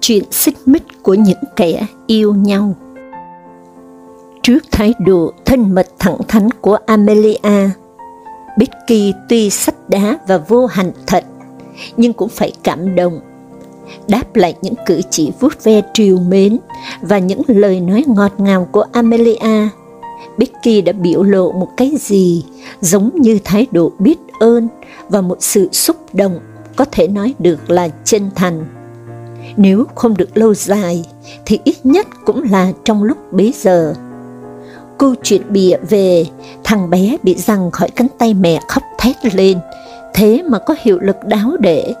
Chuyện xích mích của những kẻ yêu nhau Trước thái độ thân mật thẳng thắn của Amelia, Becky tuy sách đá và vô hành thật, nhưng cũng phải cảm động. Đáp lại những cử chỉ vuốt ve triều mến và những lời nói ngọt ngào của Amelia, Becky đã biểu lộ một cái gì giống như thái độ biết ơn và một sự xúc động có thể nói được là chân thành. Nếu không được lâu dài, thì ít nhất cũng là trong lúc bấy giờ. Câu chuyện bịa về thằng bé bị giằng khỏi cánh tay mẹ khóc thét lên, thế mà có hiệu lực đáo để.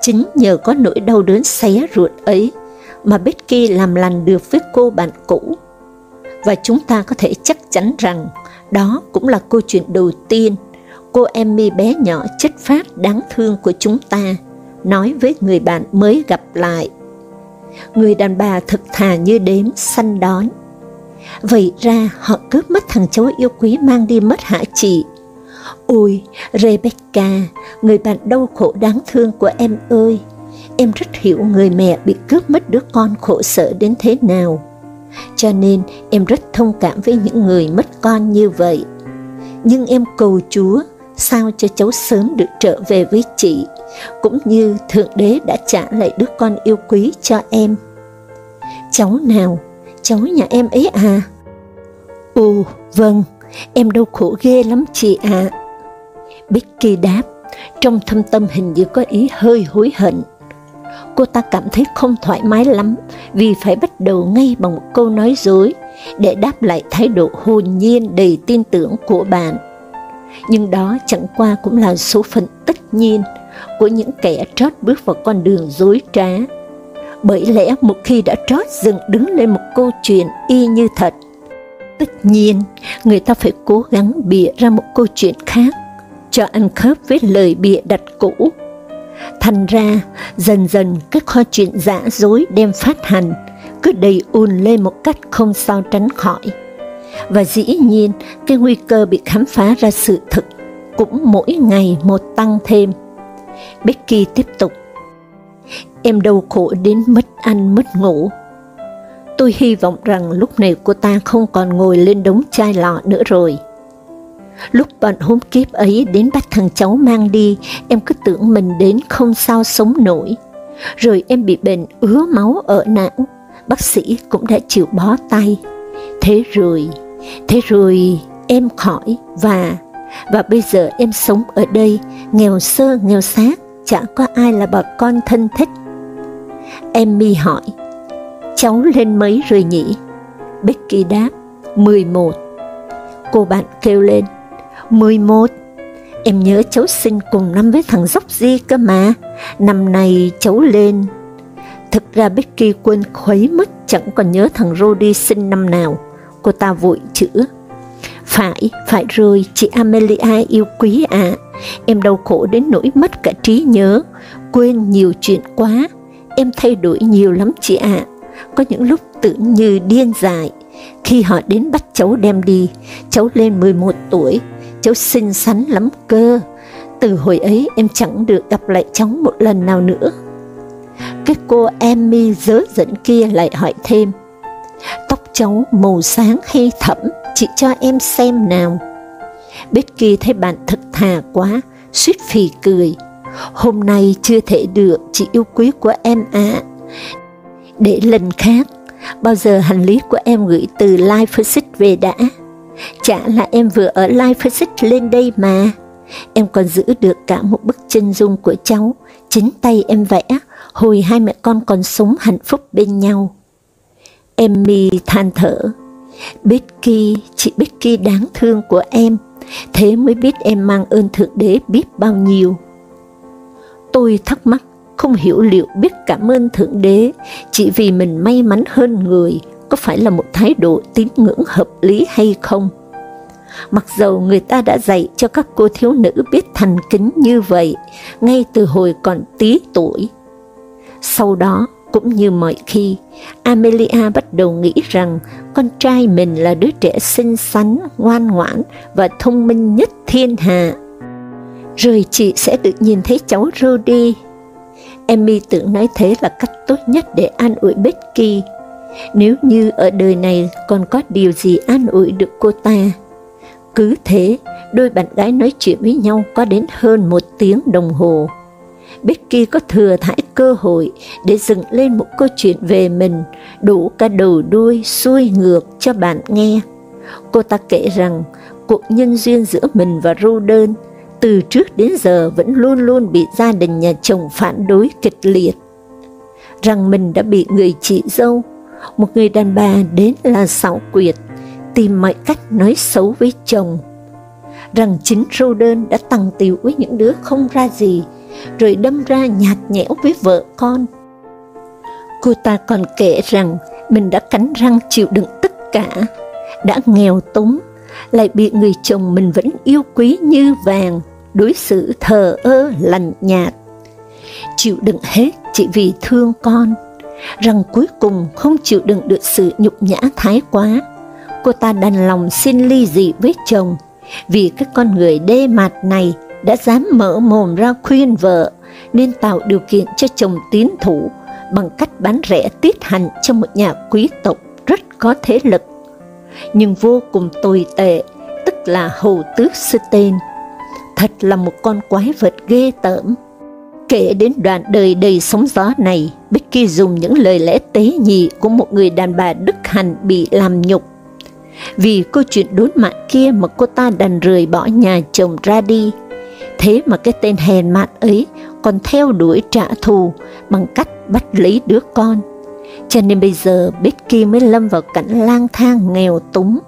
Chính nhờ có nỗi đau đớn xé ruột ấy mà Becky làm lành được với cô bạn cũ. Và chúng ta có thể chắc chắn rằng đó cũng là câu chuyện đầu tiên cô Emmy bé nhỏ chất phát đáng thương của chúng ta nói với người bạn mới gặp lại. Người đàn bà thực thà như đếm săn đón. Vậy ra họ cướp mất thằng cháu yêu quý mang đi mất hả chị? Ôi, Rebecca, người bạn đau khổ đáng thương của em ơi, em rất hiểu người mẹ bị cướp mất đứa con khổ sở đến thế nào. Cho nên em rất thông cảm với những người mất con như vậy. Nhưng em cầu Chúa sao cho cháu sớm được trở về với chị, cũng như Thượng Đế đã trả lại đứa con yêu quý cho em. Cháu nào? Cháu nhà em ấy à? Ồ, vâng, em đau khổ ghê lắm chị ạ. À. Becky đáp, trong thâm tâm hình như có ý hơi hối hận. Cô ta cảm thấy không thoải mái lắm vì phải bắt đầu ngay bằng một câu nói dối để đáp lại thái độ hồn nhiên đầy tin tưởng của bạn nhưng đó chẳng qua cũng là số phận tất nhiên của những kẻ trót bước vào con đường dối trá. Bởi lẽ một khi đã trót dựng đứng lên một câu chuyện y như thật, tất nhiên người ta phải cố gắng bịa ra một câu chuyện khác, cho ăn khớp với lời bịa đặt cũ. Thành ra, dần dần các kho chuyện giả dối đem phát hành, cứ đầy ùn lên một cách không sao tránh khỏi và dĩ nhiên cái nguy cơ bị khám phá ra sự thực cũng mỗi ngày một tăng thêm. Becky tiếp tục. Em đau khổ đến mất ăn mất ngủ. Tôi hy vọng rằng lúc này cô ta không còn ngồi lên đống chai lọ nữa rồi. Lúc bọn hôm kiếp ấy đến bắt thằng cháu mang đi, em cứ tưởng mình đến không sao sống nổi. Rồi em bị bệnh ứa máu ở não, bác sĩ cũng đã chịu bó tay. Thế rồi, Thế rồi em khỏi và và bây giờ em sống ở đây, nghèo sơ nghèo xác, chẳng có ai là bà con thân thích. mi hỏi, cháu lên mấy rồi nhỉ? Becky đáp, 11. Cô bạn kêu lên, 11. Em nhớ cháu sinh cùng năm với thằng dốc di cơ mà, năm nay cháu lên. Thực ra Becky quên khuấy mất chẳng còn nhớ thằng Rody sinh năm nào cô ta vội chữ. Phải, phải rồi, chị Amelia yêu quý ạ, à. em đau khổ đến nỗi mất cả trí nhớ, quên nhiều chuyện quá, em thay đổi nhiều lắm chị ạ, à. có những lúc tưởng như điên dại. Khi họ đến bắt cháu đem đi, cháu lên 11 tuổi, cháu xinh xắn lắm cơ, từ hồi ấy em chẳng được gặp lại cháu một lần nào nữa. Cái cô Emmy dớ dẫn kia lại hỏi thêm, Tóc cháu màu sáng hay thẫm, chị cho em xem nào. Becky thấy bạn thật thà quá, suýt phì cười. Hôm nay chưa thể được, chị yêu quý của em ạ. À. Để lần khác, bao giờ hành lý của em gửi từ life Leipzig về đã. Chả là em vừa ở life Leipzig lên đây mà. Em còn giữ được cả một bức chân dung của cháu, chính tay em vẽ, hồi hai mẹ con còn sống hạnh phúc bên nhau. Emmy than thở, Becky, chị Becky đáng thương của em, thế mới biết em mang ơn Thượng Đế biết bao nhiêu. Tôi thắc mắc, không hiểu liệu biết cảm ơn Thượng Đế chỉ vì mình may mắn hơn người có phải là một thái độ tín ngưỡng hợp lý hay không. Mặc dầu người ta đã dạy cho các cô thiếu nữ biết thành kính như vậy, ngay từ hồi còn tí tuổi. Sau đó, cũng như mọi khi, Amelia bắt đầu nghĩ rằng con trai mình là đứa trẻ xinh xắn, ngoan ngoãn và thông minh nhất thiên hạ. Rồi chị sẽ được nhìn thấy cháu Rudy. Emmy tưởng nói thế là cách tốt nhất để an ủi Becky. Nếu như ở đời này còn có điều gì an ủi được cô ta. Cứ thế, đôi bạn gái nói chuyện với nhau có đến hơn một tiếng đồng hồ. Becky có thừa thãi cơ hội để dựng lên một câu chuyện về mình, đủ cả đầu đuôi xuôi ngược cho bạn nghe. Cô ta kể rằng cuộc nhân duyên giữa mình và roden từ trước đến giờ vẫn luôn luôn bị gia đình nhà chồng phản đối kịch liệt. Rằng mình đã bị người chị dâu, một người đàn bà đến là xảo quyệt, tìm mọi cách nói xấu với chồng. Rằng chính roden đã tăng tiệu với những đứa không ra gì, rồi đâm ra nhạt nhẽo với vợ con. Cô ta còn kể rằng mình đã cắn răng chịu đựng tất cả, đã nghèo túng, lại bị người chồng mình vẫn yêu quý như vàng, đối xử thờ ơ lạnh nhạt. Chịu đựng hết chỉ vì thương con, rằng cuối cùng không chịu đựng được sự nhục nhã thái quá. Cô ta đành lòng xin ly dị với chồng, vì cái con người đê mạt này đã dám mở mồm ra khuyên vợ nên tạo điều kiện cho chồng tiến thủ bằng cách bán rẻ tiết hành cho một nhà quý tộc rất có thế lực, nhưng vô cùng tồi tệ, tức là hầu tước sư tên. Thật là một con quái vật ghê tởm. Kể đến đoạn đời đầy sóng gió này, Becky dùng những lời lẽ tế nhị của một người đàn bà đức hạnh bị làm nhục. Vì câu chuyện đốn mạng kia mà cô ta đành rời bỏ nhà chồng ra đi, Thế mà cái tên hèn mạn ấy còn theo đuổi trả thù bằng cách bắt lấy đứa con. Cho nên bây giờ Becky mới lâm vào cảnh lang thang nghèo túng,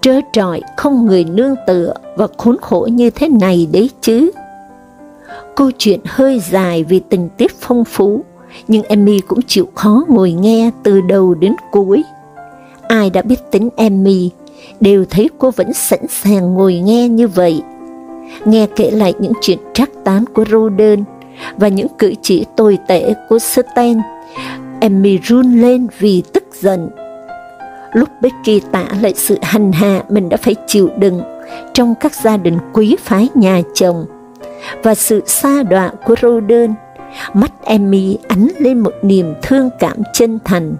trơ trọi, không người nương tựa và khốn khổ như thế này đấy chứ. Câu chuyện hơi dài vì tình tiết phong phú, nhưng Emmy cũng chịu khó ngồi nghe từ đầu đến cuối. Ai đã biết tính Emmy, đều thấy cô vẫn sẵn sàng ngồi nghe như vậy nghe kể lại những chuyện trắc tán của Roden và những cử chỉ tồi tệ của Sten, Emmy run lên vì tức giận. Lúc Becky tả lại sự hành hạ mình đã phải chịu đựng trong các gia đình quý phái nhà chồng, và sự xa đọa của Roden, mắt Emmy ánh lên một niềm thương cảm chân thành.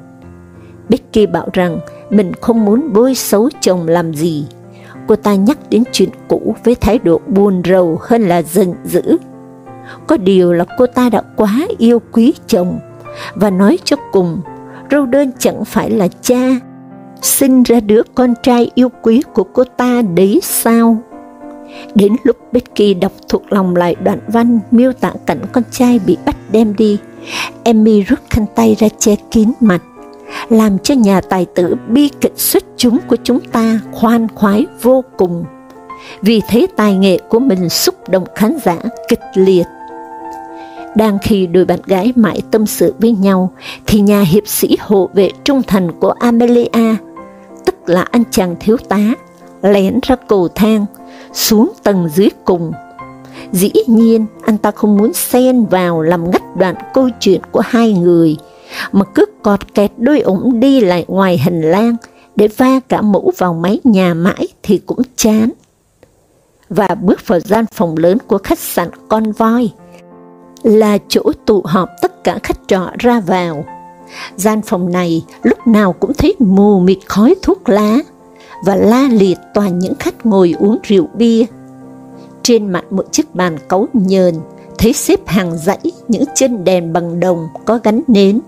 Becky bảo rằng mình không muốn bôi xấu chồng làm gì, cô ta nhắc đến chuyện cũ với thái độ buồn rầu hơn là giận dữ. Có điều là cô ta đã quá yêu quý chồng, và nói cho cùng, râu đơn chẳng phải là cha, sinh ra đứa con trai yêu quý của cô ta đấy sao? Đến lúc Becky đọc thuộc lòng lại đoạn văn miêu tả cảnh con trai bị bắt đem đi, Emmy rút khăn tay ra che kín mặt làm cho nhà tài tử bi kịch xuất chúng của chúng ta khoan khoái vô cùng, vì thế tài nghệ của mình xúc động khán giả kịch liệt. Đang khi đôi bạn gái mãi tâm sự với nhau, thì nhà hiệp sĩ hộ vệ trung thành của Amelia, tức là anh chàng thiếu tá, lén ra cầu thang, xuống tầng dưới cùng. Dĩ nhiên, anh ta không muốn xen vào làm ngắt đoạn câu chuyện của hai người, mà cứ cọt kẹt đôi ủng đi lại ngoài hành lang để va cả mũ vào máy nhà mãi thì cũng chán. Và bước vào gian phòng lớn của khách sạn Con Voi, là chỗ tụ họp tất cả khách trọ ra vào. Gian phòng này lúc nào cũng thấy mù mịt khói thuốc lá, và la liệt toàn những khách ngồi uống rượu bia. Trên mặt một chiếc bàn cấu nhờn, thấy xếp hàng dãy những chân đèn bằng đồng có gắn nến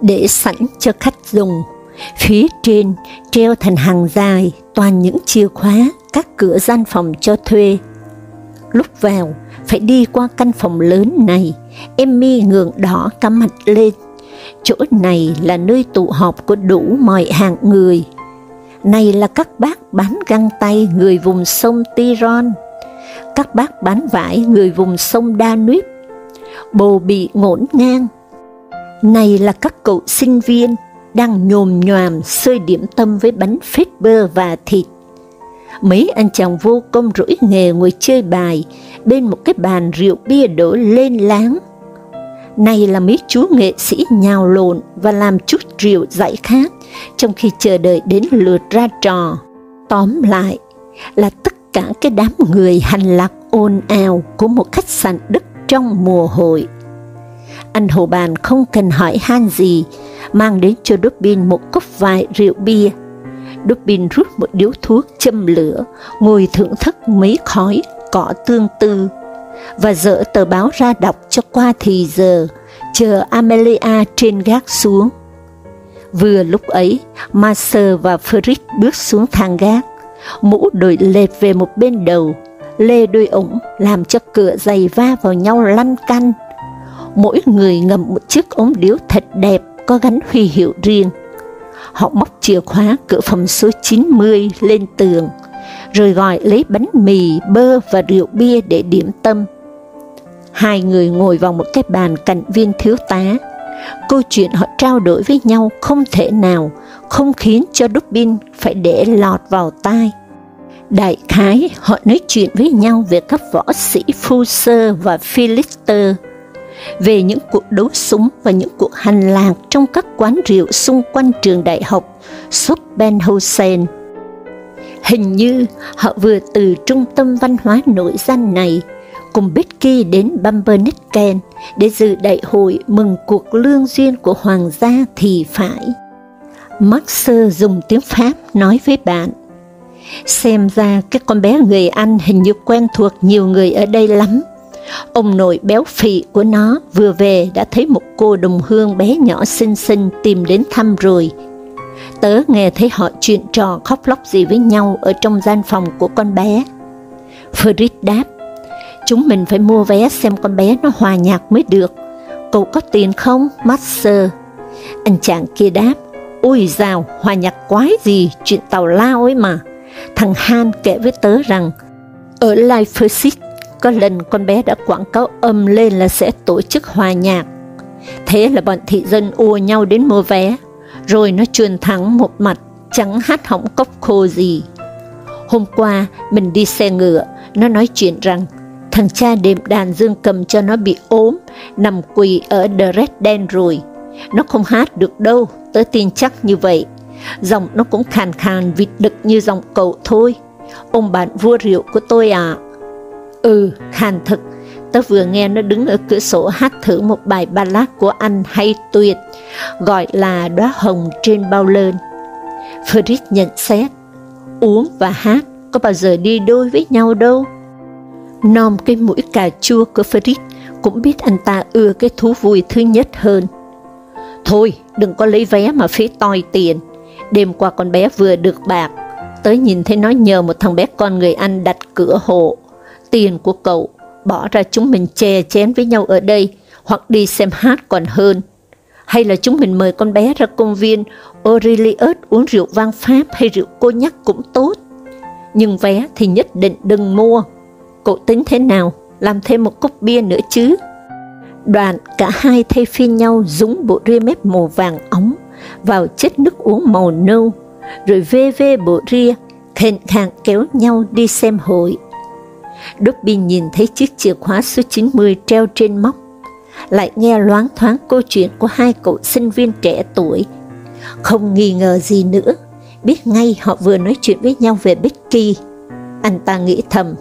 để sẵn cho khách dùng. Phía trên treo thành hàng dài toàn những chìa khóa các cửa gian phòng cho thuê. Lúc vào, phải đi qua căn phòng lớn này, Emmy ngượng đỏ cả mặt lên. Chỗ này là nơi tụ họp của đủ mọi hạng người. Này là các bác bán găng tay người vùng sông Tiron, các bác bán vải người vùng sông Danube, bồ bị ngổn ngang. Này là các cậu sinh viên đang nhồm nhòm xơi điểm tâm với bánh phết bơ và thịt. Mấy anh chàng vô công rỗi nghề ngồi chơi bài bên một cái bàn rượu bia đổ lên láng. Này là mấy chú nghệ sĩ nhào lộn và làm chút rượu giải khát trong khi chờ đợi đến lượt ra trò. Tóm lại là tất cả cái đám người hành lạc ồn ào của một khách sạn Đức trong mùa hội. Anh Hồ Bàn không cần hỏi han gì, mang đến cho Dubin một cốc vài rượu bia. Dubin rút một điếu thuốc châm lửa, ngồi thưởng thức mấy khói cỏ tương tư, và dỡ tờ báo ra đọc cho qua thì giờ, chờ Amelia trên gác xuống. Vừa lúc ấy, Master và Fritz bước xuống thang gác, mũ đội lệch về một bên đầu, lê đôi ủng làm cho cửa giày va vào nhau lăn canh. Mỗi người ngầm một chiếc ống điếu thật đẹp có gắn huy hiệu riêng. Họ móc chìa khóa cửa phòng số 90 lên tường, rồi gọi lấy bánh mì, bơ và rượu bia để điểm tâm. Hai người ngồi vào một cái bàn cạnh viên thiếu tá. Câu chuyện họ trao đổi với nhau không thể nào không khiến cho Dubin phải để lọt vào tai. Đại khái, họ nói chuyện với nhau về các võ sĩ Fuser và Philister, về những cuộc đấu súng và những cuộc hành lạc trong các quán rượu xung quanh trường đại học Schopenhausen. Hình như họ vừa từ trung tâm văn hóa nội danh này cùng Becky đến Bumpernickel để dự đại hội mừng cuộc lương duyên của hoàng gia thì phải. Max dùng tiếng Pháp nói với bạn, Xem ra cái con bé người Anh hình như quen thuộc nhiều người ở đây lắm. Ông nội béo phì của nó vừa về đã thấy một cô đồng hương bé nhỏ xinh xinh tìm đến thăm rồi. Tớ nghe thấy họ chuyện trò khóc lóc gì với nhau ở trong gian phòng của con bé. Fritz đáp, chúng mình phải mua vé xem con bé nó hòa nhạc mới được. Cậu có tiền không, Master? Anh chàng kia đáp, ôi dào, hòa nhạc quái gì, chuyện tàu lao ấy mà. Thằng Han kể với tớ rằng, ở Leipzig có lần con bé đã quảng cáo âm lên là sẽ tổ chức hòa nhạc. Thế là bọn thị dân ùa nhau đến mua vé, rồi nó truyền thắng một mặt, chẳng hát hỏng cốc khô gì. Hôm qua, mình đi xe ngựa, nó nói chuyện rằng, thằng cha đệm đàn dương cầm cho nó bị ốm, nằm quỳ ở Dresden rồi. Nó không hát được đâu, tớ tin chắc như vậy giọng nó cũng khàn khàn vịt đực như giọng cậu thôi. Ông bạn vua rượu của tôi à? Ừ, hàn thực, tớ vừa nghe nó đứng ở cửa sổ hát thử một bài ballad của anh hay tuyệt, gọi là đóa hồng trên bao lơn. Fritz nhận xét, uống và hát có bao giờ đi đôi với nhau đâu. Nom cái mũi cà chua của Fritz cũng biết anh ta ưa cái thú vui thứ nhất hơn. Thôi, đừng có lấy vé mà phí toi tiền, Đêm qua con bé vừa được bạc, tới nhìn thấy nó nhờ một thằng bé con người Anh đặt cửa hộ. Tiền của cậu, bỏ ra chúng mình chè chén với nhau ở đây, hoặc đi xem hát còn hơn. Hay là chúng mình mời con bé ra công viên Aurelius uống rượu vang Pháp hay rượu cô nhắc cũng tốt. Nhưng vé thì nhất định đừng mua. Cậu tính thế nào? Làm thêm một cốc bia nữa chứ? Đoạn cả hai thay phiên nhau dúng bộ ria mép màu vàng óng vào chết nước uống màu nâu, rồi vê vê bộ ria, khệnh khạng kéo nhau đi xem hội. Dobby nhìn thấy chiếc chìa khóa số 90 treo trên móc, lại nghe loáng thoáng câu chuyện của hai cậu sinh viên trẻ tuổi. Không nghi ngờ gì nữa, biết ngay họ vừa nói chuyện với nhau về Becky. Anh ta nghĩ thầm,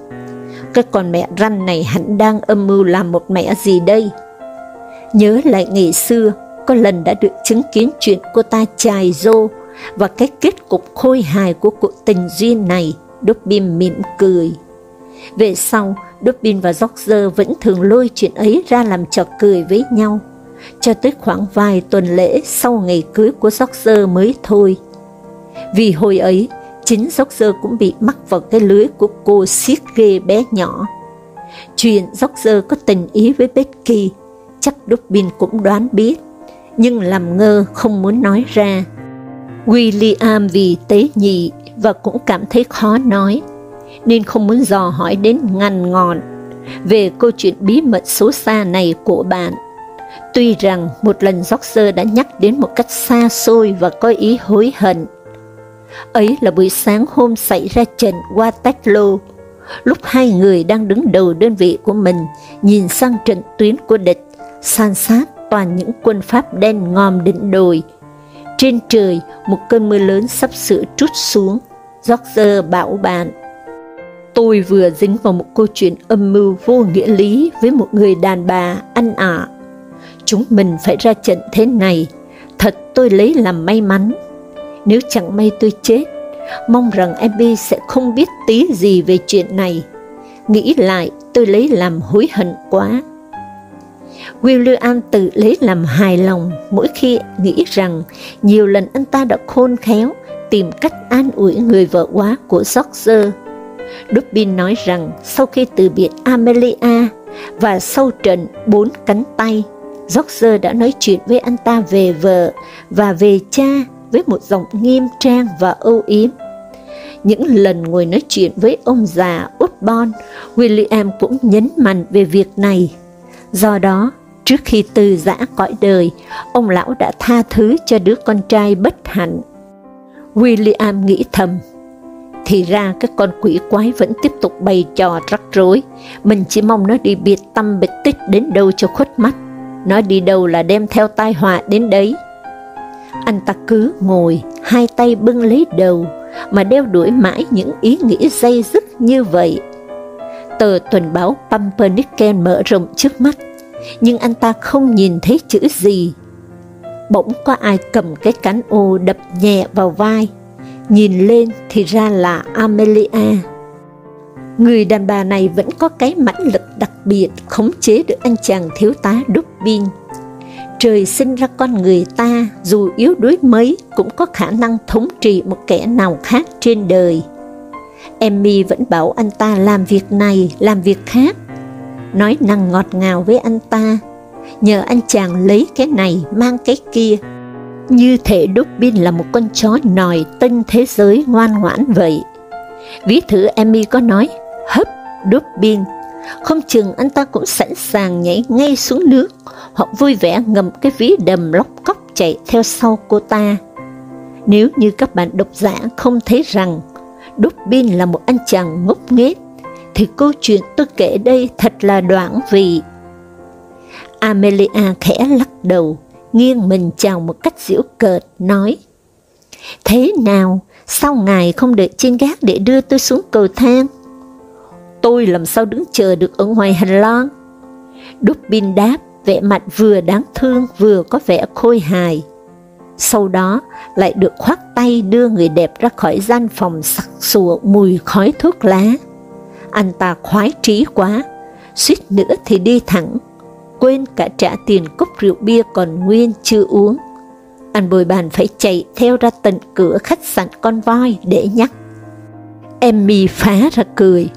cái con mẹ răn này hẳn đang âm mưu làm một mẹ gì đây. Nhớ lại ngày xưa, có lần đã được chứng kiến chuyện cô ta chài rô và cái kết cục khôi hài của cuộc tình duyên này, Dobby mỉm cười. Về sau, Dobbin và George vẫn thường lôi chuyện ấy ra làm trò cười với nhau, cho tới khoảng vài tuần lễ sau ngày cưới của George mới thôi. Vì hồi ấy, chính George cũng bị mắc vào cái lưới của cô siết ghê bé nhỏ. Chuyện George có tình ý với Becky, chắc Dobbin cũng đoán biết nhưng làm ngơ không muốn nói ra. William vì tế nhị và cũng cảm thấy khó nói, nên không muốn dò hỏi đến ngăn ngọn. về câu chuyện bí mật xấu xa này của bạn. Tuy rằng một lần George đã nhắc đến một cách xa xôi và có ý hối hận. Ấy là buổi sáng hôm xảy ra trận va tách lô, lúc hai người đang đứng đầu đơn vị của mình, nhìn sang trận tuyến của địch, san sát toàn những quân Pháp đen ngòm đỉnh đồi. Trên trời, một cơn mưa lớn sắp sửa trút xuống. George bảo bạn, Tôi vừa dính vào một câu chuyện âm mưu vô nghĩa lý với một người đàn bà ăn ả. Chúng mình phải ra trận thế này, thật tôi lấy làm may mắn. Nếu chẳng may tôi chết, mong rằng Abby sẽ không biết tí gì về chuyện này. Nghĩ lại, tôi lấy làm hối hận quá. William tự lấy làm hài lòng mỗi khi nghĩ rằng nhiều lần anh ta đã khôn khéo tìm cách an ủi người vợ quá của George. Dubin nói rằng sau khi từ biệt Amelia và sau trận bốn cánh tay, George đã nói chuyện với anh ta về vợ và về cha với một giọng nghiêm trang và âu yếm. Những lần ngồi nói chuyện với ông già Osborne, William cũng nhấn mạnh về việc này. Do đó, trước khi từ giã cõi đời, ông lão đã tha thứ cho đứa con trai bất hạnh. William nghĩ thầm, thì ra các con quỷ quái vẫn tiếp tục bày trò rắc rối, mình chỉ mong nó đi biệt tâm biệt tích đến đâu cho khuất mắt, nó đi đâu là đem theo tai họa đến đấy. Anh ta cứ ngồi, hai tay bưng lấy đầu, mà đeo đuổi mãi những ý nghĩ dây dứt như vậy. Tờ tuần báo Pumpernickel mở rộng trước mắt, nhưng anh ta không nhìn thấy chữ gì. Bỗng có ai cầm cái cán ô đập nhẹ vào vai, nhìn lên thì ra là Amelia. Người đàn bà này vẫn có cái mãnh lực đặc biệt khống chế được anh chàng thiếu tá Dubin. Trời sinh ra con người ta, dù yếu đuối mấy, cũng có khả năng thống trị một kẻ nào khác trên đời. Emmy vẫn bảo anh ta làm việc này, làm việc khác. Nói năng ngọt ngào với anh ta, nhờ anh chàng lấy cái này, mang cái kia, như thể Dubin là một con chó nòi tinh thế giới ngoan ngoãn vậy. Ví thử Emmy có nói, hấp Dubin, không chừng anh ta cũng sẵn sàng nhảy ngay xuống nước, hoặc vui vẻ ngầm cái ví đầm lóc cóc chạy theo sau cô ta. Nếu như các bạn độc giả không thấy rằng Dubin là một anh chàng ngốc nghếch, thì câu chuyện tôi kể đây thật là đoạn vị. Amelia khẽ lắc đầu, nghiêng mình chào một cách giễu cợt, nói, Thế nào, sao ngài không đợi trên gác để đưa tôi xuống cầu thang? Tôi làm sao đứng chờ được ở ngoài hành lang? Dubin đáp, vẻ mặt vừa đáng thương vừa có vẻ khôi hài. Sau đó lại được khoác tay đưa người đẹp ra khỏi gian phòng sặc sụa mùi khói thuốc lá. Anh ta khoái trí quá, suýt nữa thì đi thẳng quên cả trả tiền cốc rượu bia còn nguyên chưa uống. Anh bồi bàn phải chạy theo ra tận cửa khách sạn con voi để nhắc. Emmy phá ra cười.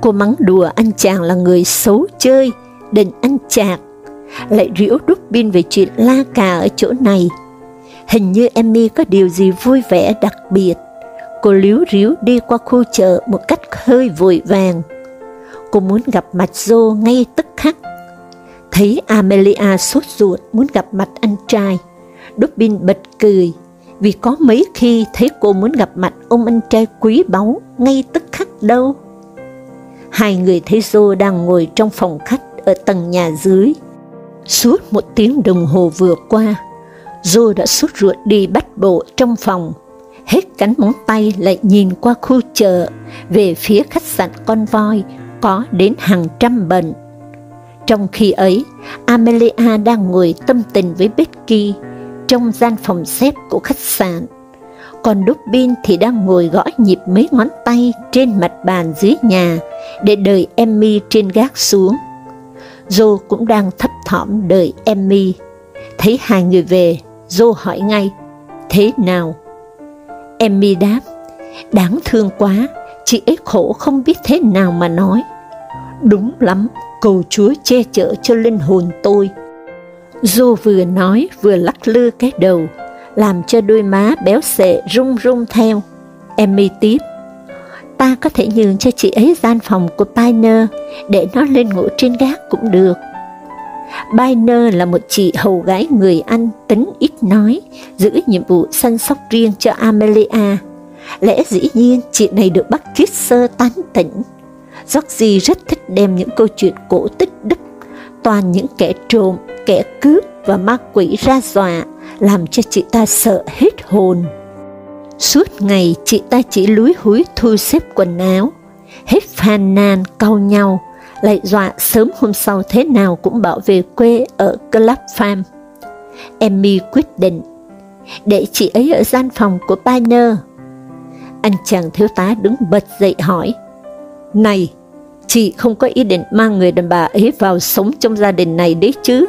Cô mắng đùa anh chàng là người xấu chơi, định anh chạc. Lại ríu đúc pin về chuyện la cà ở chỗ này. Hình như Emmy có điều gì vui vẻ đặc biệt. Cô liếu ríu đi qua khu chợ một cách hơi vội vàng. Cô muốn gặp mặt Joe ngay tức khắc Thấy Amelia sốt ruột muốn gặp mặt anh trai, Dobbin bật cười, vì có mấy khi thấy cô muốn gặp mặt ông anh trai quý báu ngay tức khắc đâu. Hai người thấy Joe đang ngồi trong phòng khách ở tầng nhà dưới. Suốt một tiếng đồng hồ vừa qua, Joe đã sốt ruột đi bắt bộ trong phòng, hết cánh móng tay lại nhìn qua khu chợ, về phía khách sạn con voi, có đến hàng trăm bệnh trong khi ấy, Amelia đang ngồi tâm tình với Becky trong gian phòng xếp của khách sạn. Còn Dubin thì đang ngồi gõ nhịp mấy ngón tay trên mặt bàn dưới nhà để đợi Emmy trên gác xuống. Joe cũng đang thấp thỏm đợi Emmy. Thấy hai người về, Joe hỏi ngay, thế nào? Emmy đáp, đáng thương quá, chị ấy khổ không biết thế nào mà nói. Đúng lắm, cầu Chúa che chở cho linh hồn tôi. Dô vừa nói vừa lắc lư cái đầu, làm cho đôi má béo xệ rung rung theo. Emmy tiếp, ta có thể nhường cho chị ấy gian phòng của Piner để nó lên ngủ trên gác cũng được. Biner là một chị hầu gái người Anh tính ít nói, giữ nhiệm vụ săn sóc riêng cho Amelia. Lẽ dĩ nhiên chị này được bác Kisser tán tỉnh. Georgie rất thích đem những câu chuyện cổ tích Đức, toàn những kẻ trộm, kẻ cướp và ma quỷ ra dọa, làm cho chị ta sợ hết hồn. Suốt ngày chị ta chỉ lúi húi thu xếp quần áo, hết phàn nàn cau nhau, lại dọa sớm hôm sau thế nào cũng bảo về quê ở Club Farm. Emmy quyết định, để chị ấy ở gian phòng của Piner. Anh chàng thiếu tá đứng bật dậy hỏi, này, chị không có ý định mang người đàn bà ấy vào sống trong gia đình này đấy chứ?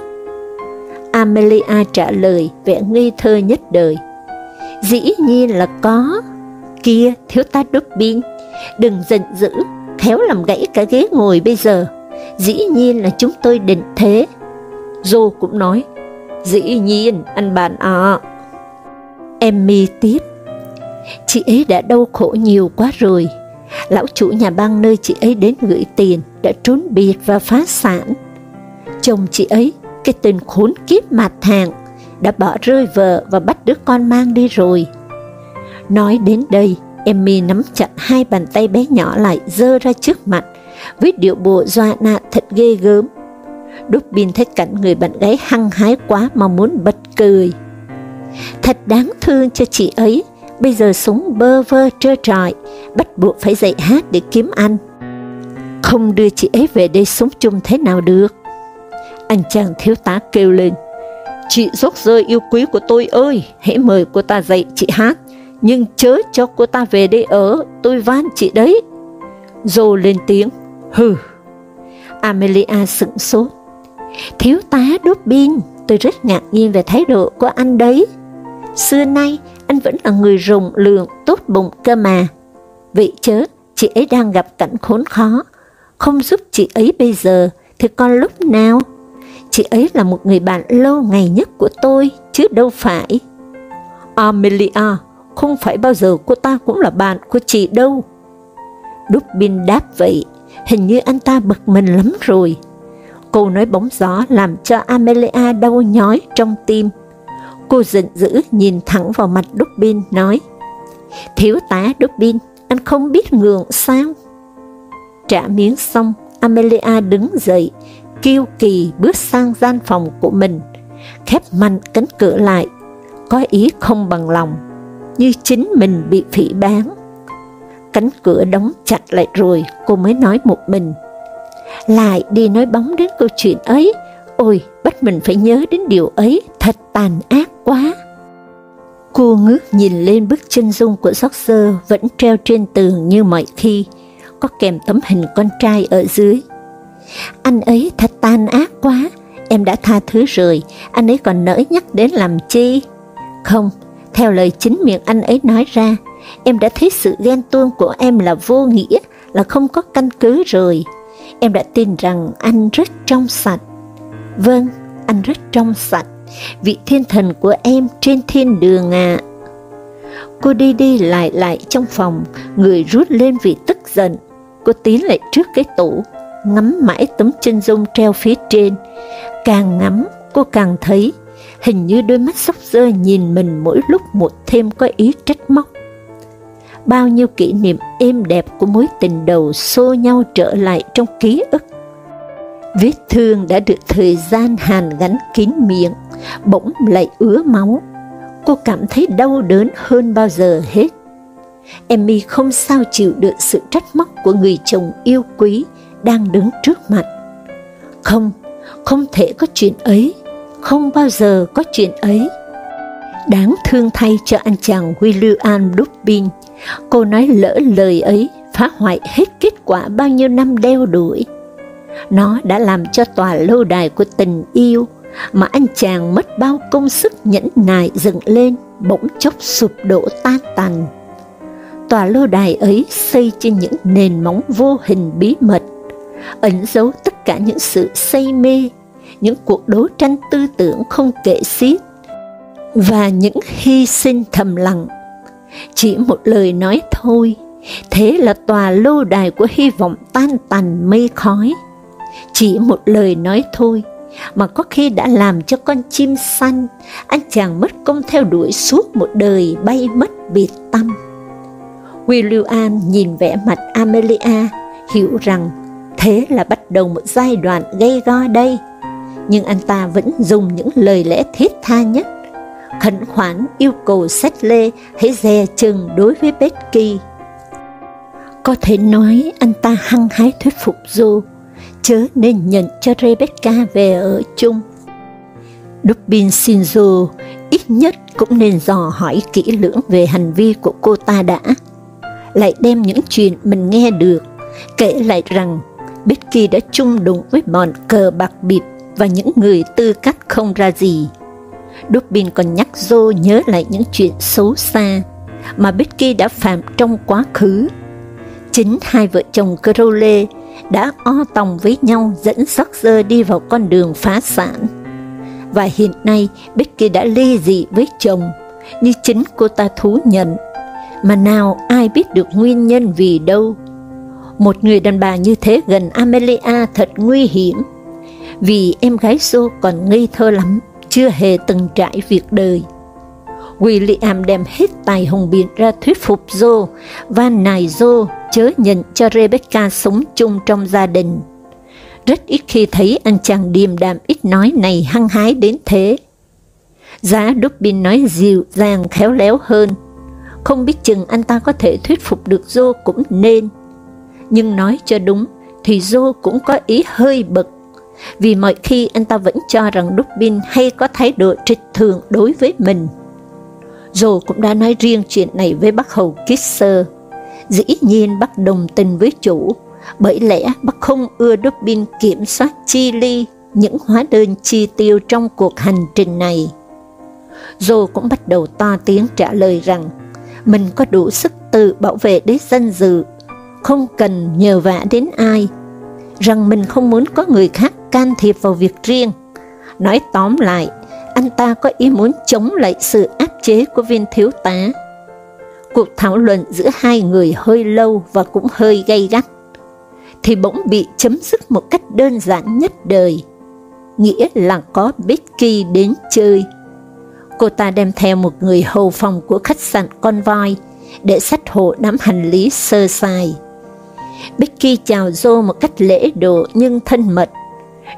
Amelia trả lời vẻ ngây thơ nhất đời. Dĩ nhiên là có. Kia, thiếu tá Dubin, đừng giận dữ, khéo làm gãy cả ghế ngồi bây giờ. Dĩ nhiên là chúng tôi định thế. Joe cũng nói, dĩ nhiên, anh bạn ạ. À. Emmy tiếp, chị ấy đã đau khổ nhiều quá rồi. Lão chủ nhà băng nơi chị ấy đến gửi tiền đã trốn biệt và phá sản. Chồng chị ấy, cái tên khốn kiếp mặt hàng, đã bỏ rơi vợ và bắt đứa con mang đi rồi. Nói đến đây, Emmy nắm chặt hai bàn tay bé nhỏ lại dơ ra trước mặt, với điệu bộ dọa nạt thật ghê gớm. Dubin thấy cảnh người bạn gái hăng hái quá mà muốn bật cười. Thật đáng thương cho chị ấy, bây giờ sống bơ vơ trơ trọi, bắt buộc phải dạy hát để kiếm ăn. Không đưa chị ấy về đây sống chung thế nào được. Anh chàng thiếu tá kêu lên, Chị rốt rơi yêu quý của tôi ơi, hãy mời cô ta dạy chị hát, nhưng chớ cho cô ta về đây ở, tôi van chị đấy. Dô lên tiếng, hừ. Amelia sững sốt. Thiếu tá đốt pin, tôi rất ngạc nhiên về thái độ của anh đấy. Xưa nay, anh vẫn là người rùng lượng, tốt bụng cơ mà. Vậy chớ, chị ấy đang gặp cảnh khốn khó, không giúp chị ấy bây giờ, thì còn lúc nào? Chị ấy là một người bạn lâu ngày nhất của tôi, chứ đâu phải. Amelia, không phải bao giờ cô ta cũng là bạn của chị đâu. Dubin đáp vậy, hình như anh ta bực mình lắm rồi. Cô nói bóng gió làm cho Amelia đau nhói trong tim. Cô giận dữ nhìn thẳng vào mặt Dubin nói, Thiếu tá Dubin, anh không biết ngượng sao? Trả miếng xong, Amelia đứng dậy, kiêu kỳ bước sang gian phòng của mình, khép mạnh cánh cửa lại, có ý không bằng lòng, như chính mình bị phỉ bán. Cánh cửa đóng chặt lại rồi, cô mới nói một mình. Lại đi nói bóng đến câu chuyện ấy, ôi, bắt mình phải nhớ đến điều ấy, thật tàn ác quá. Cô ngước nhìn lên bức chân dung của George vẫn treo trên tường như mọi khi, có kèm tấm hình con trai ở dưới. Anh ấy thật tàn ác quá, em đã tha thứ rồi, anh ấy còn nỡ nhắc đến làm chi? Không, theo lời chính miệng anh ấy nói ra, em đã thấy sự ghen tuông của em là vô nghĩa, là không có căn cứ rồi. Em đã tin rằng anh rất trong sạch. Vâng, anh rất trong sạch, vị thiên thần của em trên thiên đường à. Cô đi đi lại lại trong phòng, người rút lên vì tức giận. Cô tiến lại trước cái tủ, ngắm mãi tấm chân dung treo phía trên. Càng ngắm, cô càng thấy, hình như đôi mắt sóc dơ nhìn mình mỗi lúc một thêm có ý trách móc. Bao nhiêu kỷ niệm êm đẹp của mối tình đầu xô nhau trở lại trong ký ức. Vết thương đã được thời gian hàn gắn kín miệng, bỗng lại ứa máu. Cô cảm thấy đau đớn hơn bao giờ hết. Emmy không sao chịu được sự trách móc của người chồng yêu quý đang đứng trước mặt. Không, không thể có chuyện ấy, không bao giờ có chuyện ấy. Đáng thương thay cho anh chàng William Dubin, cô nói lỡ lời ấy phá hoại hết kết quả bao nhiêu năm đeo đuổi. Nó đã làm cho tòa lâu đài của tình yêu mà anh chàng mất bao công sức nhẫn nại dựng lên bỗng chốc sụp đổ tan tành. Tòa lâu đài ấy xây trên những nền móng vô hình bí mật, ẩn giấu tất cả những sự say mê, những cuộc đấu tranh tư tưởng không kể xiết, và những hy sinh thầm lặng. Chỉ một lời nói thôi, thế là tòa lâu đài của hy vọng tan tành mây khói. Chỉ một lời nói thôi, mà có khi đã làm cho con chim xanh, anh chàng mất công theo đuổi suốt một đời bay mất biệt tâm. William nhìn vẻ mặt Amelia, hiểu rằng thế là bắt đầu một giai đoạn gây go đây. Nhưng anh ta vẫn dùng những lời lẽ thiết tha nhất, khẩn khoản yêu cầu Settle hãy dè chừng đối với Becky. Có thể nói anh ta hăng hái thuyết phục Joe, chớ nên nhận cho Rebecca về ở chung. Dubin Shinzo ít nhất cũng nên dò hỏi kỹ lưỡng về hành vi của cô ta đã, lại đem những chuyện mình nghe được, kể lại rằng Becky đã chung đụng với bọn cờ bạc bịp và những người tư cách không ra gì. Dubin còn nhắc Joe nhớ lại những chuyện xấu xa mà Becky đã phạm trong quá khứ. Chính hai vợ chồng Crowley đã o tòng với nhau dẫn George đi vào con đường phá sản. Và hiện nay Becky đã ly dị với chồng, như chính cô ta thú nhận, mà nào ai biết được nguyên nhân vì đâu. Một người đàn bà như thế gần Amelia thật nguy hiểm, vì em gái xô còn ngây thơ lắm, chưa hề từng trải việc đời. William đem hết tài hùng biện ra thuyết phục Joe van nài Joe chớ nhận cho Rebecca sống chung trong gia đình. Rất ít khi thấy anh chàng điềm đạm ít nói này hăng hái đến thế. Giá Dubin nói dịu dàng khéo léo hơn, không biết chừng anh ta có thể thuyết phục được Joe cũng nên. Nhưng nói cho đúng, thì Joe cũng có ý hơi bực, vì mọi khi anh ta vẫn cho rằng Dubin hay có thái độ trịch thường đối với mình. Joe cũng đã nói riêng chuyện này với bác hầu Kisser. Dĩ nhiên bác đồng tình với chủ, bởi lẽ bác không ưa Dubin kiểm soát chi ly những hóa đơn chi tiêu trong cuộc hành trình này. Joe cũng bắt đầu to tiếng trả lời rằng mình có đủ sức tự bảo vệ đế dân dự, không cần nhờ vả đến ai, rằng mình không muốn có người khác can thiệp vào việc riêng. Nói tóm lại, anh ta có ý muốn chống lại sự áp chế của viên thiếu tá. Cuộc thảo luận giữa hai người hơi lâu và cũng hơi gay gắt, thì bỗng bị chấm dứt một cách đơn giản nhất đời, nghĩa là có Becky đến chơi. Cô ta đem theo một người hầu phòng của khách sạn con voi để sách hộ đám hành lý sơ sài. Becky chào Joe một cách lễ độ nhưng thân mật.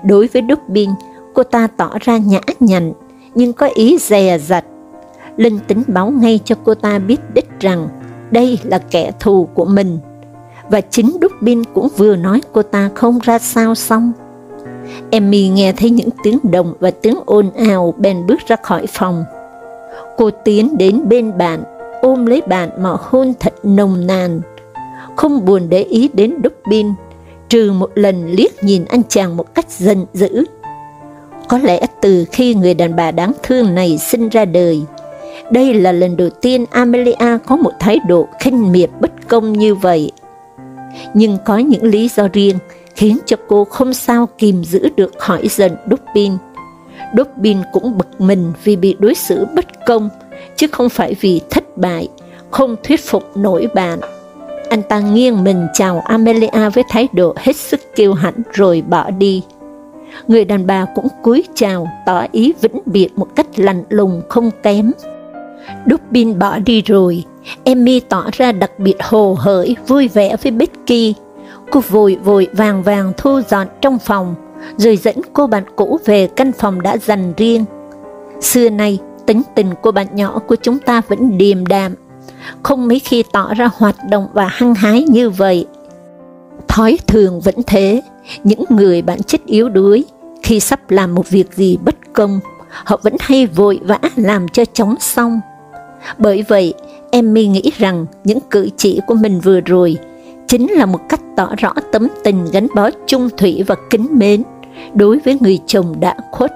Đối với Dubin, cô ta tỏ ra nhã nhặn, nhưng có ý dè dặt. Linh tính báo ngay cho cô ta biết đích rằng đây là kẻ thù của mình. Và chính Dubin cũng vừa nói cô ta không ra sao xong. Emmy nghe thấy những tiếng động và tiếng ồn ào bèn bước ra khỏi phòng. Cô tiến đến bên bạn, ôm lấy bạn mà hôn thật nồng nàn, không buồn để ý đến Dubin, trừ một lần liếc nhìn anh chàng một cách giận dữ. Có lẽ từ khi người đàn bà đáng thương này sinh ra đời, đây là lần đầu tiên Amelia có một thái độ khinh miệt bất công như vậy. Nhưng có những lý do riêng khiến cho cô không sao kìm giữ được hỏi giận Dubin. Dubin cũng bực mình vì bị đối xử bất công, chứ không phải vì thất bại, không thuyết phục nổi bạn. Anh ta nghiêng mình chào Amelia với thái độ hết sức kiêu hãnh rồi bỏ đi. Người đàn bà cũng cúi chào, tỏ ý vĩnh biệt một cách lạnh lùng không kém. Dubin bỏ đi rồi, Emmy tỏ ra đặc biệt hồ hởi, vui vẻ với Becky. Cô vội vội vàng vàng thu dọn trong phòng, rồi dẫn cô bạn cũ về căn phòng đã dành riêng. Xưa nay, tính tình của bạn nhỏ của chúng ta vẫn điềm đạm, không mấy khi tỏ ra hoạt động và hăng hái như vậy. Thói thường vẫn thế, những người bạn chết yếu đuối, khi sắp làm một việc gì bất công, họ vẫn hay vội vã làm cho chóng xong. Bởi vậy, Emmy nghĩ rằng những cử chỉ của mình vừa rồi chính là một cách tỏ rõ tấm tình gắn bó chung thủy và kính mến đối với người chồng đã khuất.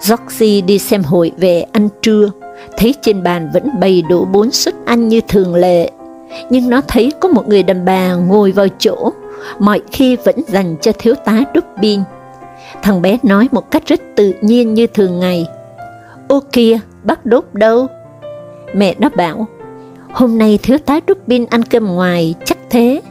Roxy đi xem hội về ăn trưa, thấy trên bàn vẫn bày đủ bốn suất ăn như thường lệ, nhưng nó thấy có một người đàn bà ngồi vào chỗ, mọi khi vẫn dành cho thiếu tá Dubin. Thằng bé nói một cách rất tự nhiên như thường ngày, Ô kìa, bác đốt đâu? Mẹ nó bảo, Hôm nay thiếu tá Rubin ăn cơm ngoài, chắc thế.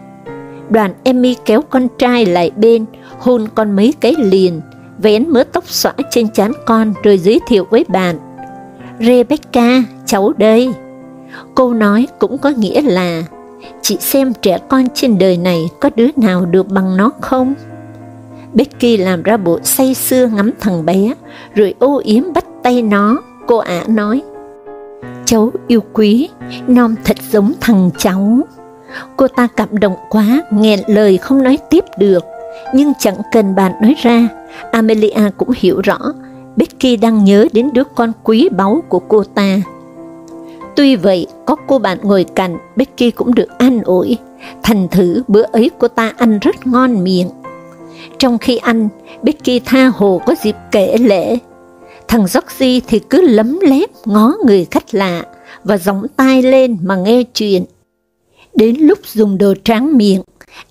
Đoàn Emmy kéo con trai lại bên, hôn con mấy cái liền, vén mớ tóc xõa trên chán con rồi giới thiệu với bạn. Rebecca, cháu đây. Cô nói cũng có nghĩa là, chị xem trẻ con trên đời này có đứa nào được bằng nó không? Becky làm ra bộ say sưa ngắm thằng bé, rồi ô yếm bắt tay nó, cô ả nói, Cháu yêu quý, non thật giống thằng cháu. Cô ta cảm động quá, nghẹn lời không nói tiếp được, nhưng chẳng cần bạn nói ra, Amelia cũng hiểu rõ, Becky đang nhớ đến đứa con quý báu của cô ta. Tuy vậy, có cô bạn ngồi cạnh, Becky cũng được an ủi, thành thử bữa ấy cô ta ăn rất ngon miệng. Trong khi ăn, Becky tha hồ có dịp kể lễ. Thằng Georgie thì cứ lấm lép ngó người khách lạ và gióng tai lên mà nghe chuyện. Đến lúc dùng đồ tráng miệng,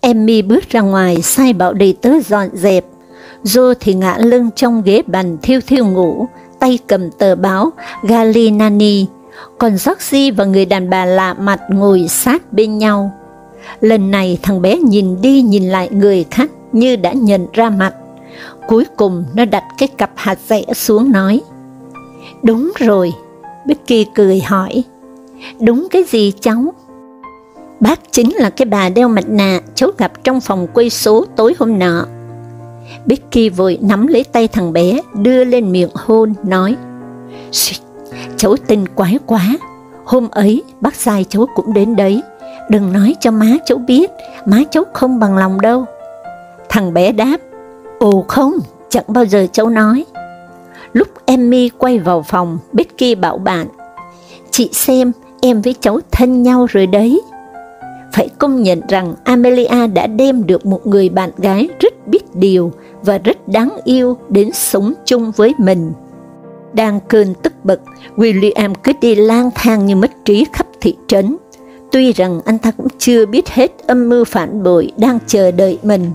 Emmy bước ra ngoài sai bảo đầy tớ dọn dẹp. Joe thì ngã lưng trong ghế bàn thiêu thiêu ngủ, tay cầm tờ báo Galinani, còn Georgie và người đàn bà lạ mặt ngồi sát bên nhau. Lần này thằng bé nhìn đi nhìn lại người khách như đã nhận ra mặt. Cuối cùng nó đặt cái cặp hạt dẻ xuống nói, Đúng rồi, Becky cười hỏi, Đúng cái gì cháu? Bác chính là cái bà đeo mặt nạ cháu gặp trong phòng quay số tối hôm nọ. Becky vội nắm lấy tay thằng bé, đưa lên miệng hôn, nói, Xịt, cháu tin quái quá, hôm ấy bác sai cháu cũng đến đấy, đừng nói cho má cháu biết, má cháu không bằng lòng đâu. Thằng bé đáp, ồ không, chẳng bao giờ cháu nói. Lúc Emmy quay vào phòng, Becky bảo bạn, chị xem, em với cháu thân nhau rồi đấy. Phải công nhận rằng Amelia đã đem được một người bạn gái rất biết điều và rất đáng yêu đến sống chung với mình. Đang cơn tức bực, William cứ đi lang thang như mất trí khắp thị trấn. Tuy rằng anh ta cũng chưa biết hết âm mưu phản bội đang chờ đợi mình.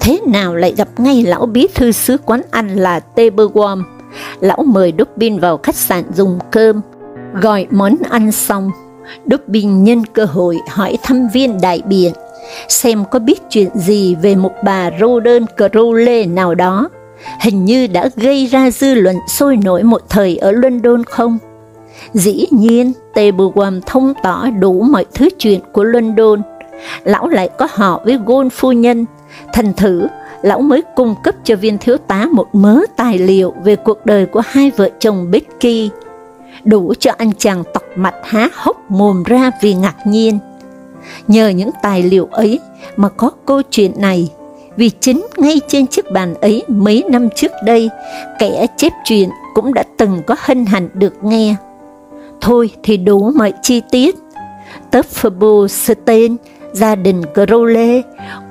Thế nào lại gặp ngay lão bí thư sứ quán ăn là Teberworm? Lão mời Dubin vào khách sạn dùng cơm, gọi món ăn xong, Dubin nhân cơ hội hỏi thăm viên đại biện, xem có biết chuyện gì về một bà Roden Crowley nào đó, hình như đã gây ra dư luận sôi nổi một thời ở London không? Dĩ nhiên, Teberworm thông tỏ đủ mọi thứ chuyện của London. Lão lại có họ với Gôn phu nhân, thành thử lão mới cung cấp cho viên thiếu tá một mớ tài liệu về cuộc đời của hai vợ chồng Becky, đủ cho anh chàng tọc mặt há hốc mồm ra vì ngạc nhiên. Nhờ những tài liệu ấy mà có câu chuyện này, vì chính ngay trên chiếc bàn ấy mấy năm trước đây, kẻ chép chuyện cũng đã từng có hân hạnh được nghe. Thôi thì đủ mọi chi tiết. Topferbu Tên gia đình Crowley,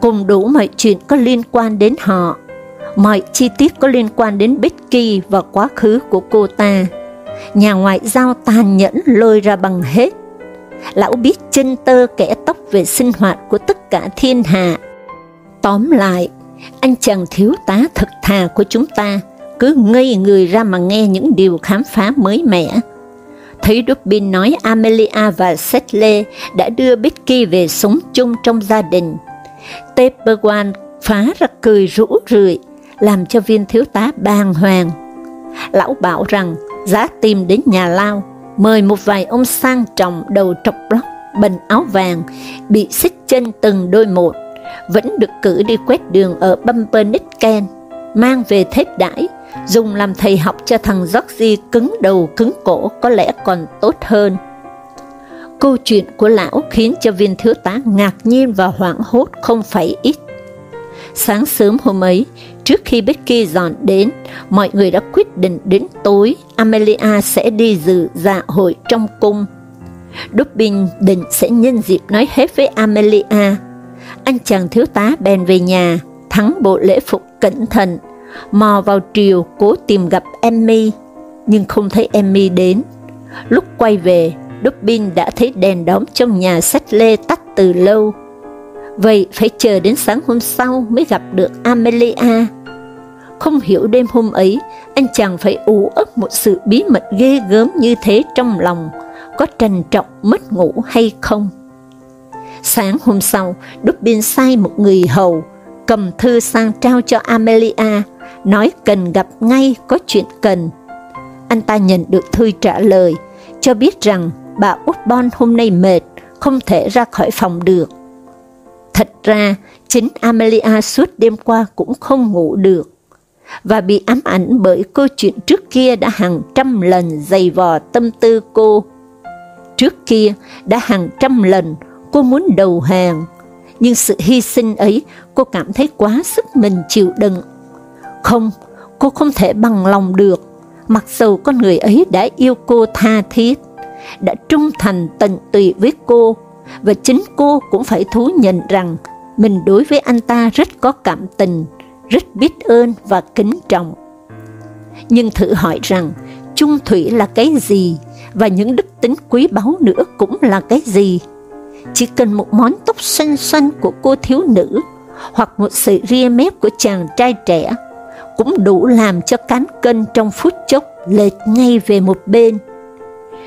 cùng đủ mọi chuyện có liên quan đến họ, mọi chi tiết có liên quan đến Becky và quá khứ của cô ta. Nhà ngoại giao tàn nhẫn lôi ra bằng hết. Lão biết chân tơ kẻ tóc về sinh hoạt của tất cả thiên hạ. Tóm lại, anh chàng thiếu tá thật thà của chúng ta cứ ngây người ra mà nghe những điều khám phá mới mẻ thấy Rubin nói Amelia và Sedley đã đưa Becky về sống chung trong gia đình. Tepperwan phá ra cười rũ rượi, làm cho viên thiếu tá bàng hoàng. Lão bảo rằng giá tìm đến nhà lao, mời một vài ông sang trọng đầu trọc lóc, bần áo vàng, bị xích chân từng đôi một, vẫn được cử đi quét đường ở Bumpernickel, mang về thết đãi, dùng làm thầy học cho thằng Georgie cứng đầu cứng cổ có lẽ còn tốt hơn. Câu chuyện của lão khiến cho viên thiếu tá ngạc nhiên và hoảng hốt không phải ít. Sáng sớm hôm ấy, trước khi Becky dọn đến, mọi người đã quyết định đến tối Amelia sẽ đi dự dạ hội trong cung. Dobbin định sẽ nhân dịp nói hết với Amelia. Anh chàng thiếu tá bèn về nhà, thắng bộ lễ phục cẩn thận, mò vào triều cố tìm gặp Emmy, nhưng không thấy Emmy đến. Lúc quay về, Dobbin đã thấy đèn đóm trong nhà sách lê tắt từ lâu. Vậy phải chờ đến sáng hôm sau mới gặp được Amelia. Không hiểu đêm hôm ấy, anh chàng phải ủ ấp một sự bí mật ghê gớm như thế trong lòng, có trần trọng mất ngủ hay không. Sáng hôm sau, Dubin sai một người hầu cầm thư sang trao cho Amelia, nói cần gặp ngay có chuyện cần. Anh ta nhận được thư trả lời, cho biết rằng bà Upbon hôm nay mệt, không thể ra khỏi phòng được. Thật ra, chính Amelia suốt đêm qua cũng không ngủ được, và bị ám ảnh bởi câu chuyện trước kia đã hàng trăm lần dày vò tâm tư cô. Trước kia đã hàng trăm lần cô muốn đầu hàng, nhưng sự hy sinh ấy cô cảm thấy quá sức mình chịu đựng. Không, cô không thể bằng lòng được, mặc dù con người ấy đã yêu cô tha thiết, đã trung thành tận tụy với cô, và chính cô cũng phải thú nhận rằng mình đối với anh ta rất có cảm tình, rất biết ơn và kính trọng. Nhưng thử hỏi rằng, chung thủy là cái gì, và những đức tính quý báu nữa cũng là cái gì? Chỉ cần một món tóc xanh xanh của cô thiếu nữ, hoặc một sự ria mép của chàng trai trẻ, cũng đủ làm cho cán cân trong phút chốc lệch ngay về một bên.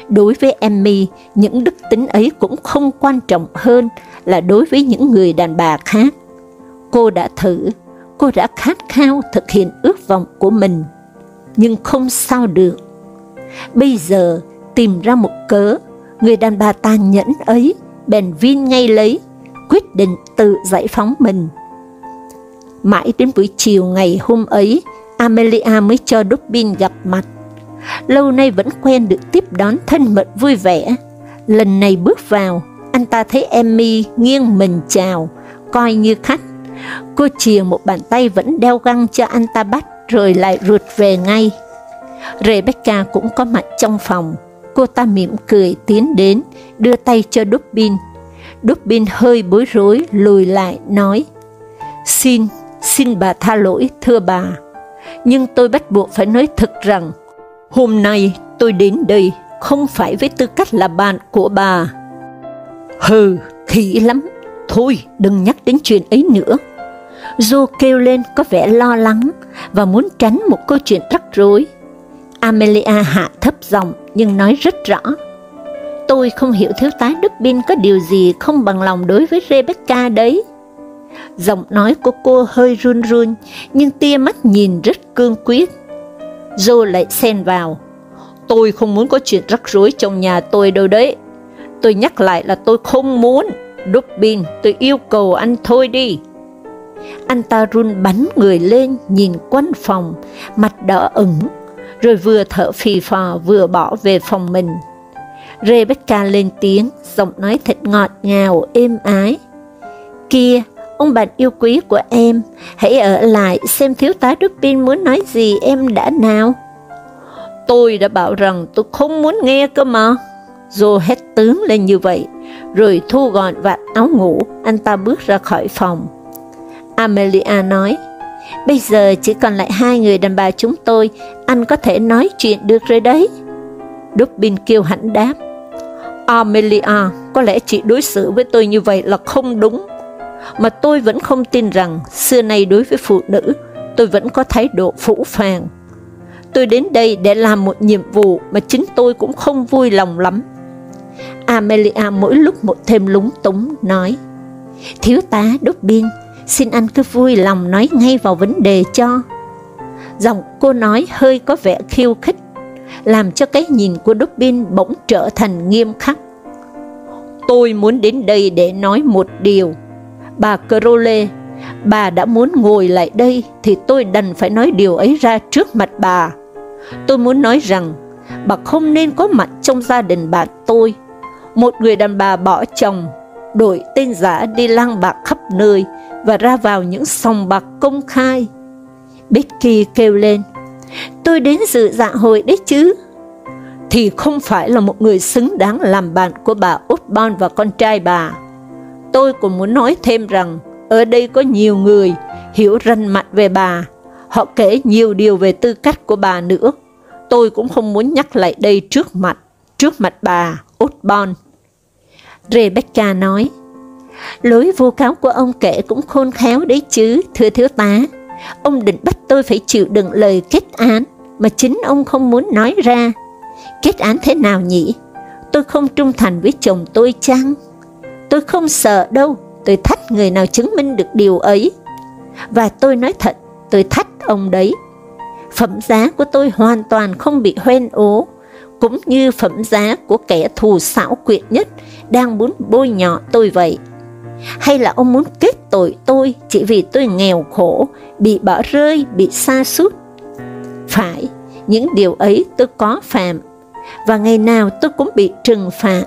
Đối với Emmy, những đức tính ấy cũng không quan trọng hơn là đối với những người đàn bà khác. Cô đã thử, cô đã khát khao thực hiện ước vọng của mình, nhưng không sao được. Bây giờ tìm ra một cớ, người đàn bà tàn nhẫn ấy bèn viên ngay lấy, quyết định tự giải phóng mình. Mãi đến buổi chiều ngày hôm ấy, Amelia mới cho Dubin gặp mặt. Lâu nay vẫn quen được tiếp đón thân mật vui vẻ. Lần này bước vào, anh ta thấy Emmy nghiêng mình chào, coi như khách. Cô chìa một bàn tay vẫn đeo găng cho anh ta bắt, rồi lại rượt về ngay. Rebecca cũng có mặt trong phòng. Cô ta mỉm cười tiến đến, đưa tay cho Dubin. Dubin hơi bối rối, lùi lại, nói, Xin, xin bà tha lỗi, thưa bà. Nhưng tôi bắt buộc phải nói thật rằng, hôm nay tôi đến đây không phải với tư cách là bạn của bà. Hừ, khỉ lắm, thôi đừng nhắc đến chuyện ấy nữa. Joe kêu lên có vẻ lo lắng và muốn tránh một câu chuyện rắc rối. Amelia hạ thấp giọng nhưng nói rất rõ. Tôi không hiểu thiếu tá Đức Bin có điều gì không bằng lòng đối với Rebecca đấy. Giọng nói của cô hơi run run, nhưng tia mắt nhìn rất cương quyết. Joe lại xen vào. Tôi không muốn có chuyện rắc rối trong nhà tôi đâu đấy. Tôi nhắc lại là tôi không muốn. Dubin, tôi yêu cầu anh thôi đi. Anh ta run bắn người lên, nhìn quanh phòng, mặt đỏ ửng, rồi vừa thở phì phò vừa bỏ về phòng mình. Rebecca lên tiếng, giọng nói thật ngọt ngào, êm ái. Kia, ông bạn yêu quý của em, hãy ở lại xem thiếu tá Dupin muốn nói gì em đã nào. Tôi đã bảo rằng tôi không muốn nghe cơ mà. Joe hét tướng lên như vậy, rồi thu gọn vạt áo ngủ, anh ta bước ra khỏi phòng. Amelia nói, bây giờ chỉ còn lại hai người đàn bà chúng tôi, anh có thể nói chuyện được rồi đấy. Dubin kêu hãnh đáp, Amelia, có lẽ chị đối xử với tôi như vậy là không đúng, mà tôi vẫn không tin rằng xưa nay đối với phụ nữ, tôi vẫn có thái độ phũ phàng. Tôi đến đây để làm một nhiệm vụ mà chính tôi cũng không vui lòng lắm. Amelia mỗi lúc một thêm lúng túng nói, Thiếu tá đốt biên, xin anh cứ vui lòng nói ngay vào vấn đề cho. Giọng cô nói hơi có vẻ khiêu khích, làm cho cái nhìn của Đốt biên bỗng trở thành nghiêm khắc. Tôi muốn đến đây để nói một điều. Bà Crowley, bà đã muốn ngồi lại đây thì tôi đành phải nói điều ấy ra trước mặt bà. Tôi muốn nói rằng, bà không nên có mặt trong gia đình bạn tôi. Một người đàn bà bỏ chồng, đổi tên giả đi lang bạc khắp nơi và ra vào những sòng bạc công khai. Becky kêu lên, tôi đến dự dạ hội đấy chứ. Thì không phải là một người xứng đáng làm bạn của bà Upton và con trai bà. Tôi cũng muốn nói thêm rằng, ở đây có nhiều người hiểu rành mạch về bà, họ kể nhiều điều về tư cách của bà nữa. Tôi cũng không muốn nhắc lại đây trước mặt, trước mặt bà, Osborne. Rebecca nói, lối vô cáo của ông kể cũng khôn khéo đấy chứ, thưa thiếu tá. Ông định bắt tôi phải chịu đựng lời kết án mà chính ông không muốn nói ra. Kết án thế nào nhỉ? tôi không trung thành với chồng tôi chăng? Tôi không sợ đâu, tôi thách người nào chứng minh được điều ấy. Và tôi nói thật, tôi thách ông đấy. Phẩm giá của tôi hoàn toàn không bị hoen ố, cũng như phẩm giá của kẻ thù xảo quyệt nhất đang muốn bôi nhọ tôi vậy. Hay là ông muốn kết tội tôi chỉ vì tôi nghèo khổ, bị bỏ rơi, bị xa sút Phải, những điều ấy tôi có phạm, và ngày nào tôi cũng bị trừng phạt.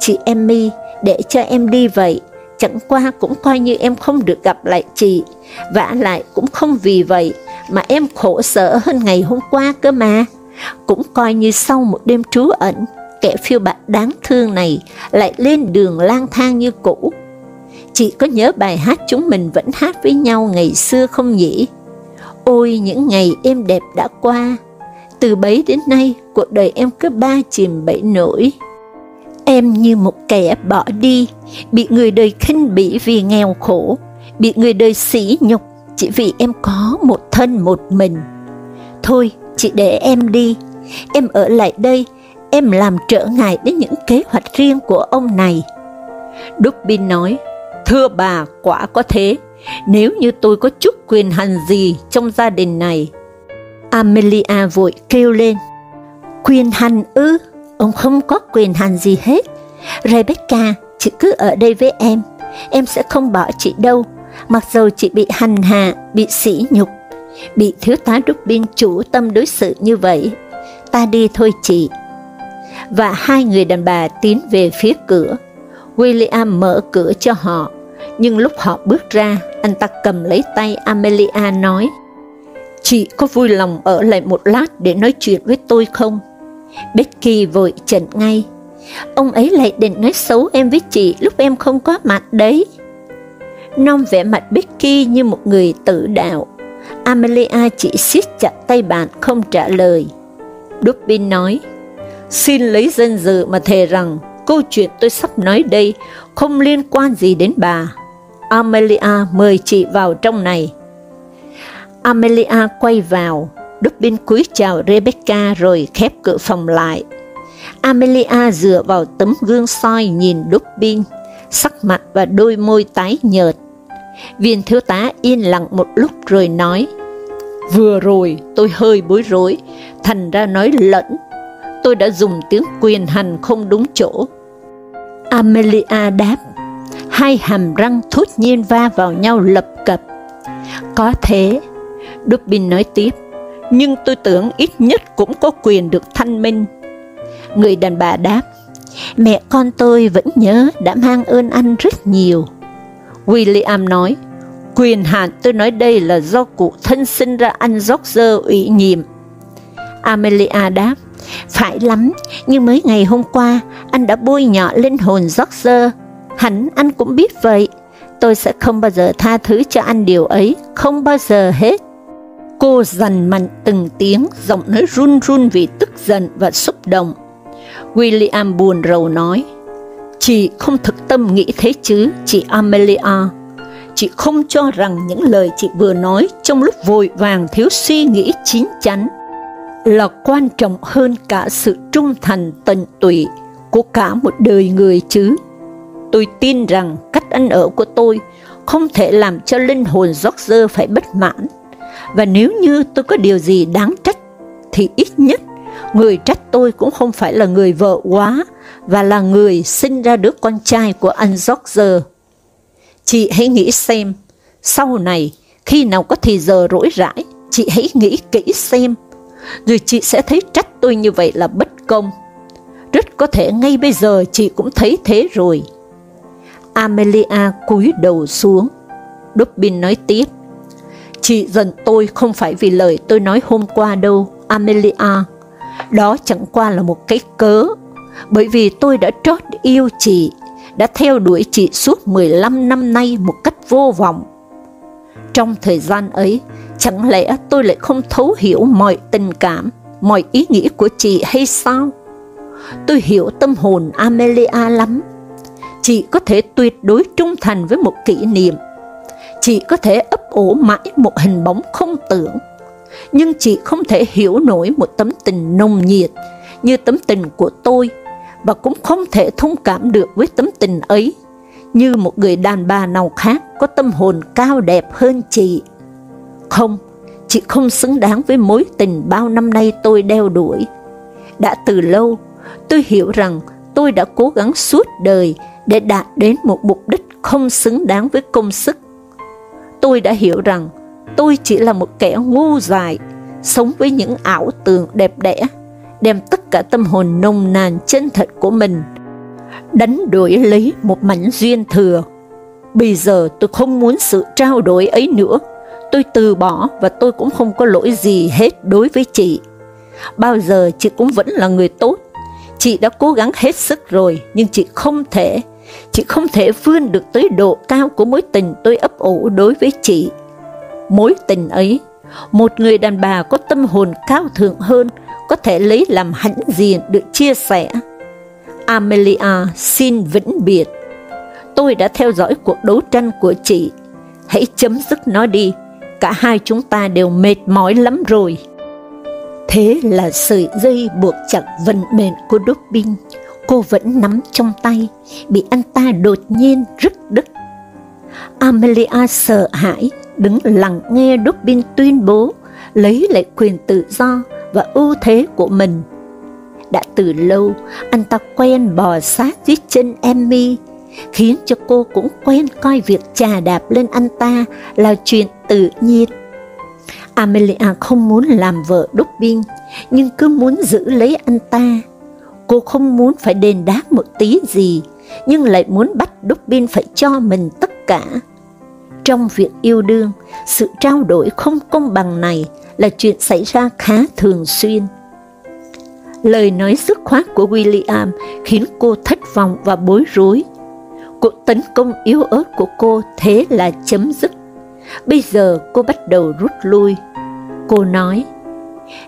Chị Emmy, để cho em đi vậy, chẳng qua cũng coi như em không được gặp lại chị, vả lại cũng không vì vậy mà em khổ sở hơn ngày hôm qua cơ mà. Cũng coi như sau một đêm trú ẩn, kẻ phiêu bạc đáng thương này lại lên đường lang thang như cũ. Chị có nhớ bài hát chúng mình vẫn hát với nhau ngày xưa không nhỉ? Ôi những ngày em đẹp đã qua, từ bấy đến nay cuộc đời em cứ ba chìm bảy nổi. Em như một kẻ bỏ đi, bị người đời khinh bỉ vì nghèo khổ, bị người đời sỉ nhục chỉ vì em có một thân một mình. Thôi, chị để em đi, em ở lại đây, em làm trở ngại đến những kế hoạch riêng của ông này. Dubin nói, thưa bà, quả có thế, nếu như tôi có chút quyền hành gì trong gia đình này. Amelia vội kêu lên, quyền hành ư, ông không có quyền hành gì hết. Rebecca, chị cứ ở đây với em, em sẽ không bỏ chị đâu, mặc dù chị bị hành hạ, bị sỉ nhục, bị thiếu tá Rubin chủ tâm đối xử như vậy. Ta đi thôi chị. Và hai người đàn bà tiến về phía cửa. William mở cửa cho họ, nhưng lúc họ bước ra, anh ta cầm lấy tay Amelia nói, Chị có vui lòng ở lại một lát để nói chuyện với tôi không? Becky vội chận ngay, ông ấy lại định nói xấu em với chị lúc em không có mặt đấy. Non vẻ mặt Becky như một người tự đạo. Amelia chỉ siết chặt tay bạn không trả lời. Dubin nói, xin lấy danh dự mà thề rằng câu chuyện tôi sắp nói đây không liên quan gì đến bà. Amelia mời chị vào trong này. Amelia quay vào, Dubin cúi chào Rebecca rồi khép cửa phòng lại. Amelia dựa vào tấm gương soi nhìn Dubin, sắc mặt và đôi môi tái nhợt. Viên thiếu tá yên lặng một lúc rồi nói, Vừa rồi tôi hơi bối rối, thành ra nói lẫn. Tôi đã dùng tiếng quyền hành không đúng chỗ. Amelia đáp, hai hàm răng thốt nhiên va vào nhau lập cập. Có thế, Dubin nói tiếp, nhưng tôi tưởng ít nhất cũng có quyền được thanh minh. Người đàn bà đáp, mẹ con tôi vẫn nhớ đã mang ơn anh rất nhiều. William nói, quyền hạn tôi nói đây là do cụ thân sinh ra anh George ủy nhiệm. Amelia đáp, phải lắm, nhưng mấy ngày hôm qua, anh đã bôi nhọ linh hồn George, hẳn anh cũng biết vậy. Tôi sẽ không bao giờ tha thứ cho anh điều ấy, không bao giờ hết. Cô dằn mạnh từng tiếng, giọng nói run run vì tức giận và xúc động. William buồn rầu nói, Chị không thực tâm nghĩ thế chứ, chị Amelia. Chị không cho rằng những lời chị vừa nói trong lúc vội vàng thiếu suy nghĩ chín chắn là quan trọng hơn cả sự trung thành tận tụy của cả một đời người chứ. Tôi tin rằng cách ăn ở của tôi không thể làm cho linh hồn George phải bất mãn. Và nếu như tôi có điều gì đáng trách, thì ít nhất người trách tôi cũng không phải là người vợ quá, và là người sinh ra đứa con trai của anh George. Chị hãy nghĩ xem, sau này, khi nào có thì giờ rỗi rãi, chị hãy nghĩ kỹ xem, rồi chị sẽ thấy trách tôi như vậy là bất công. Rất có thể ngay bây giờ chị cũng thấy thế rồi. Amelia cúi đầu xuống. Dubin nói tiếp, Chị giận tôi không phải vì lời tôi nói hôm qua đâu, Amelia. Đó chẳng qua là một cái cớ, bởi vì tôi đã trót yêu chị, đã theo đuổi chị suốt 15 năm nay một cách vô vọng. Trong thời gian ấy, chẳng lẽ tôi lại không thấu hiểu mọi tình cảm, mọi ý nghĩ của chị hay sao? Tôi hiểu tâm hồn Amelia lắm. Chị có thể tuyệt đối trung thành với một kỷ niệm, Chị có thể ấp ủ mãi một hình bóng không tưởng, nhưng chị không thể hiểu nổi một tấm tình nồng nhiệt như tấm tình của tôi, và cũng không thể thông cảm được với tấm tình ấy, như một người đàn bà nào khác có tâm hồn cao đẹp hơn chị. Không, chị không xứng đáng với mối tình bao năm nay tôi đeo đuổi. Đã từ lâu, tôi hiểu rằng tôi đã cố gắng suốt đời để đạt đến một mục đích không xứng đáng với công sức. Tôi đã hiểu rằng tôi chỉ là một kẻ ngu dại, sống với những ảo tưởng đẹp đẽ, đem tất cả tâm hồn nồng nàn chân thật của mình, đánh đổi lấy một mảnh duyên thừa. Bây giờ tôi không muốn sự trao đổi ấy nữa, tôi từ bỏ và tôi cũng không có lỗi gì hết đối với chị. Bao giờ chị cũng vẫn là người tốt, chị đã cố gắng hết sức rồi, nhưng chị không thể, chị không thể vươn được tới độ cao của mối tình tôi ấp ủ đối với chị. Mối tình ấy, một người đàn bà có tâm hồn cao thượng hơn, có thể lấy làm hãnh diện được chia sẻ. Amelia xin vĩnh biệt. Tôi đã theo dõi cuộc đấu tranh của chị. Hãy chấm dứt nó đi, cả hai chúng ta đều mệt mỏi lắm rồi. Thế là sợi dây buộc chặt vận mệnh của Dobbin, cô vẫn nắm trong tay, bị anh ta đột nhiên rứt đứt. Amelia sợ hãi, đứng lặng nghe Dobin tuyên bố, lấy lại quyền tự do và ưu thế của mình. Đã từ lâu, anh ta quen bò sát dưới chân Emmy, khiến cho cô cũng quen coi việc trà đạp lên anh ta là chuyện tự nhiên. Amelia không muốn làm vợ Dobin nhưng cứ muốn giữ lấy anh ta. Cô không muốn phải đền đáp một tí gì, nhưng lại muốn bắt Dubin phải cho mình tất cả. Trong việc yêu đương, sự trao đổi không công bằng này là chuyện xảy ra khá thường xuyên. Lời nói dứt khoát của William khiến cô thất vọng và bối rối. Cuộc tấn công yếu ớt của cô thế là chấm dứt. Bây giờ cô bắt đầu rút lui. Cô nói,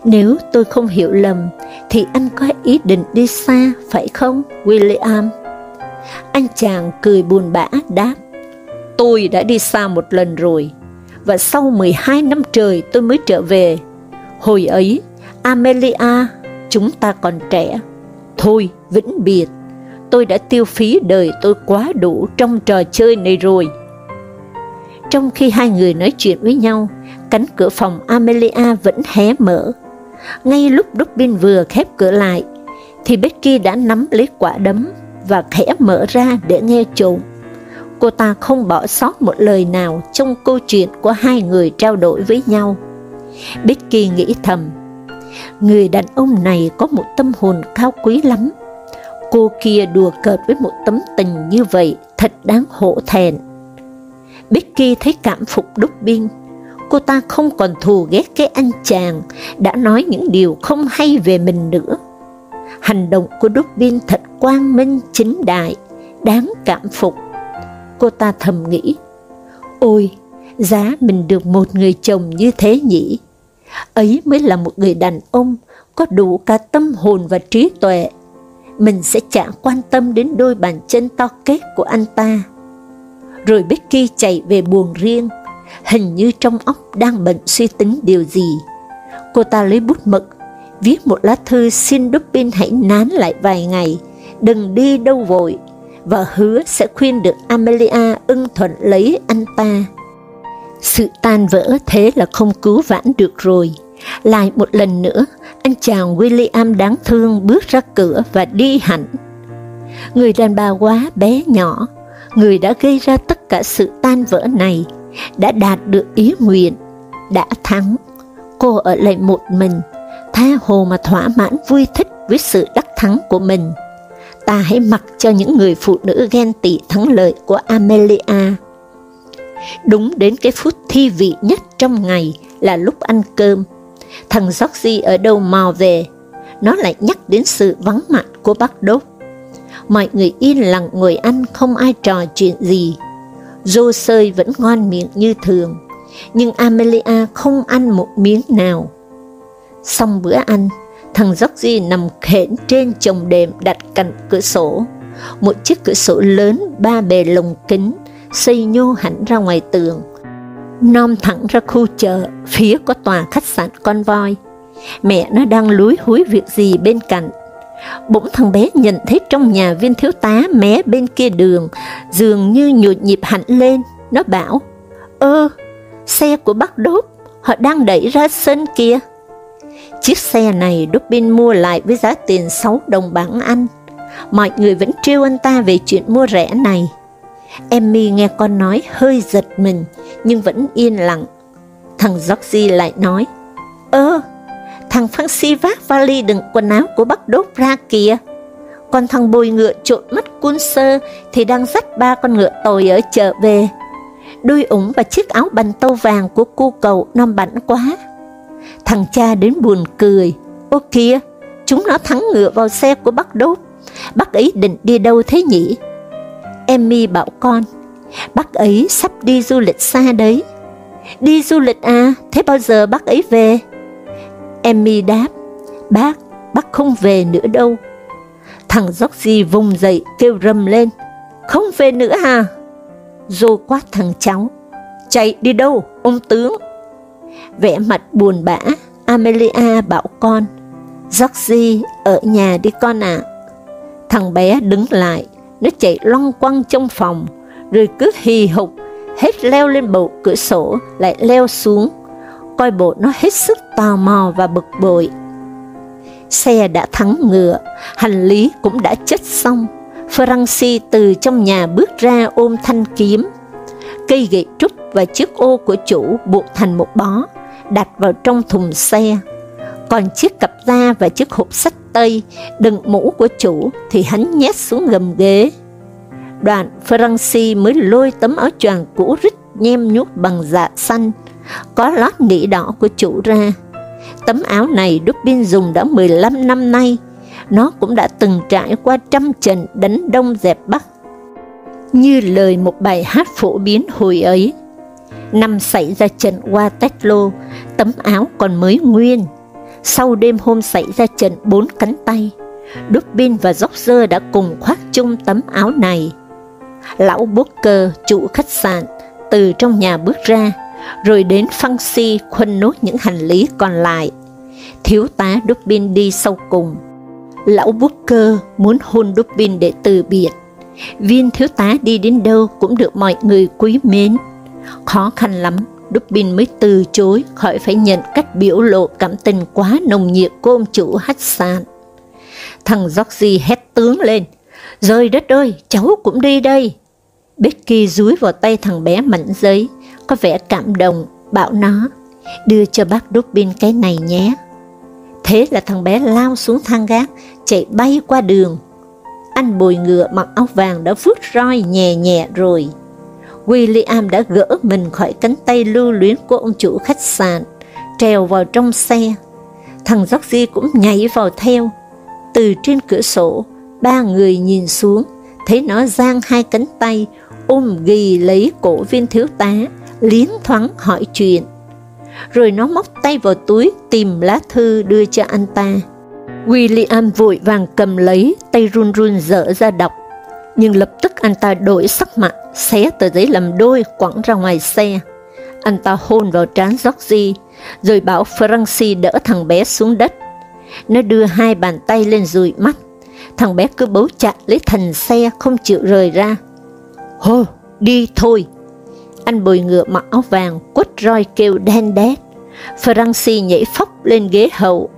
nếu tôi không hiểu lầm, thì anh có ý định đi xa, phải không, William? Anh chàng cười buồn bã đáp, tôi đã đi xa một lần rồi, và sau 12 năm trời tôi mới trở về. Hồi ấy, Amelia, chúng ta còn trẻ. Thôi, vĩnh biệt, tôi đã tiêu phí đời tôi quá đủ trong trò chơi này rồi. Trong khi hai người nói chuyện với nhau, cánh cửa phòng Amelia vẫn hé mở. Ngay lúc dubin vừa khép cửa lại, thì Becky đã nắm lấy quả đấm và khẽ mở ra để nghe trộm. Cô ta không bỏ sót một lời nào trong câu chuyện của hai người trao đổi với nhau. Becky nghĩ thầm, người đàn ông này có một tâm hồn cao quý lắm. Cô kia đùa cợt với một tấm tình như vậy, thật đáng hổ thẹn. Becky thấy cảm phục dubin cô ta không còn thù ghét cái anh chàng đã nói những điều không hay về mình nữa. Hành động của dubin thật quang minh chính đại, đáng cảm phục. Cô ta thầm nghĩ, ôi, giá mình được một người chồng như thế nhỉ? Ấy mới là một người đàn ông có đủ cả tâm hồn và trí tuệ. Mình sẽ chẳng quan tâm đến đôi bàn chân to kết của anh ta. Rồi Becky chạy về buồng riêng, hình như trong óc đang bận suy tính điều gì. Cô ta lấy bút mực, viết một lá thư xin Dupin hãy nán lại vài ngày, đừng đi đâu vội, và hứa sẽ khuyên được Amelia ưng thuận lấy anh ta. Sự tan vỡ thế là không cứu vãn được rồi. Lại một lần nữa, anh chàng William đáng thương bước ra cửa và đi hẳn. Người đàn bà quá bé nhỏ, người đã gây ra tất cả sự tan vỡ này, đã đạt được ý nguyện, đã thắng. Cô ở lại một mình, tha hồ mà thỏa mãn vui thích với sự đắc thắng của mình. Ta hãy mặc cho những người phụ nữ ghen tị thắng lợi của Amelia. Đúng đến cái phút thi vị nhất trong ngày là lúc ăn cơm, thằng Georgie ở đâu mò về, nó lại nhắc đến sự vắng mặt của bác Đốt. Mọi người yên lặng ngồi ăn không ai trò chuyện gì rô sơi vẫn ngon miệng như thường, nhưng Amelia không ăn một miếng nào. Xong bữa ăn, thằng Georgie nằm khển trên chồng đệm đặt cạnh cửa sổ. Một chiếc cửa sổ lớn ba bề lồng kính, xây nhô hẳn ra ngoài tường. Nom thẳng ra khu chợ, phía có tòa khách sạn con voi. Mẹ nó đang lúi húi việc gì bên cạnh. Bỗng thằng bé nhận thấy trong nhà viên thiếu tá mé bên kia đường, dường như nhột nhịp hẳn lên, nó bảo, ơ, xe của bác đốt, họ đang đẩy ra sân kia. Chiếc xe này Dubin mua lại với giá tiền 6 đồng bảng Anh. Mọi người vẫn trêu anh ta về chuyện mua rẻ này. Emmy nghe con nói hơi giật mình, nhưng vẫn yên lặng. Thằng Georgie lại nói, Ơ, thằng phan si vác vali đựng quần áo của bác đốt ra kìa. Còn thằng bồi ngựa trộn mắt cuốn sơ thì đang dắt ba con ngựa tồi ở chợ về. Đuôi ủng và chiếc áo bành tâu vàng của cô cậu non bảnh quá. Thằng cha đến buồn cười, ô kìa, chúng nó thắng ngựa vào xe của bác đốt. Bác ấy định đi đâu thế nhỉ? Emmy bảo con, bác ấy sắp đi du lịch xa đấy. Đi du lịch à, thế bao giờ bác ấy về? Emmy đáp, bác, bác không về nữa đâu. Thằng Georgie vùng dậy kêu rầm lên, không về nữa à? Dô quát thằng cháu, chạy đi đâu, ông tướng? Vẻ mặt buồn bã, Amelia bảo con, Georgie ở nhà đi con ạ. À. Thằng bé đứng lại, nó chạy loăng quăng trong phòng, rồi cứ hì hục, hết leo lên bầu cửa sổ, lại leo xuống, coi bộ nó hết sức tò mò và bực bội. Xe đã thắng ngựa, hành lý cũng đã chất xong, Francis từ trong nhà bước ra ôm thanh kiếm. Cây gậy trúc và chiếc ô của chủ buộc thành một bó, đặt vào trong thùng xe. Còn chiếc cặp da và chiếc hộp sách tây đựng mũ của chủ thì hắn nhét xuống gầm ghế. Đoạn Francis mới lôi tấm áo choàng cũ rít nhem nhút bằng dạ xanh, có lót nỉ đỏ của chủ ra. Tấm áo này Dubin dùng đã 15 năm nay, nó cũng đã từng trải qua trăm trận đánh đông dẹp bắc. Như lời một bài hát phổ biến hồi ấy, năm xảy ra trận Waterloo, tấm áo còn mới nguyên. Sau đêm hôm xảy ra trận bốn cánh tay, Dubin và Roger đã cùng khoác chung tấm áo này. Lão Booker, chủ khách sạn, từ trong nhà bước ra, rồi đến Fancy khuân nốt những hành lý còn lại. Thiếu tá Dubin đi sau cùng. Lão Booker muốn hôn Dubin để từ biệt. Viên thiếu tá đi đến đâu cũng được mọi người quý mến. Khó khăn lắm, Dubin mới từ chối khỏi phải nhận cách biểu lộ cảm tình quá nồng nhiệt của ông chủ khách sạn. Thằng Georgie hét tướng lên, rơi đất ơi, cháu cũng đi đây. Becky dúi vào tay thằng bé mảnh giấy, có vẻ cảm động, bảo nó, đưa cho bác Dubin cái này nhé. Thế là thằng bé lao xuống thang gác, chạy bay qua đường. Anh bồi ngựa mặc áo vàng đã vứt roi nhẹ nhẹ rồi. William đã gỡ mình khỏi cánh tay lưu luyến của ông chủ khách sạn, trèo vào trong xe. Thằng Georgie cũng nhảy vào theo. Từ trên cửa sổ, ba người nhìn xuống, thấy nó giang hai cánh tay, ôm ghì lấy cổ viên thiếu tá, liến thoáng hỏi chuyện. Rồi nó móc tay vào túi tìm lá thư đưa cho anh ta. William vội vàng cầm lấy, tay run run dở ra đọc. Nhưng lập tức anh ta đổi sắc mặt, xé tờ giấy làm đôi quẳng ra ngoài xe. Anh ta hôn vào trán Georgie, rồi bảo Francie đỡ thằng bé xuống đất. Nó đưa hai bàn tay lên dụi mắt. Thằng bé cứ bấu chặt lấy thành xe không chịu rời ra. Hô, đi thôi. Anh bồi ngựa mặc áo vàng, quất roi kêu đen đét. Francie nhảy phóc lên ghế hậu.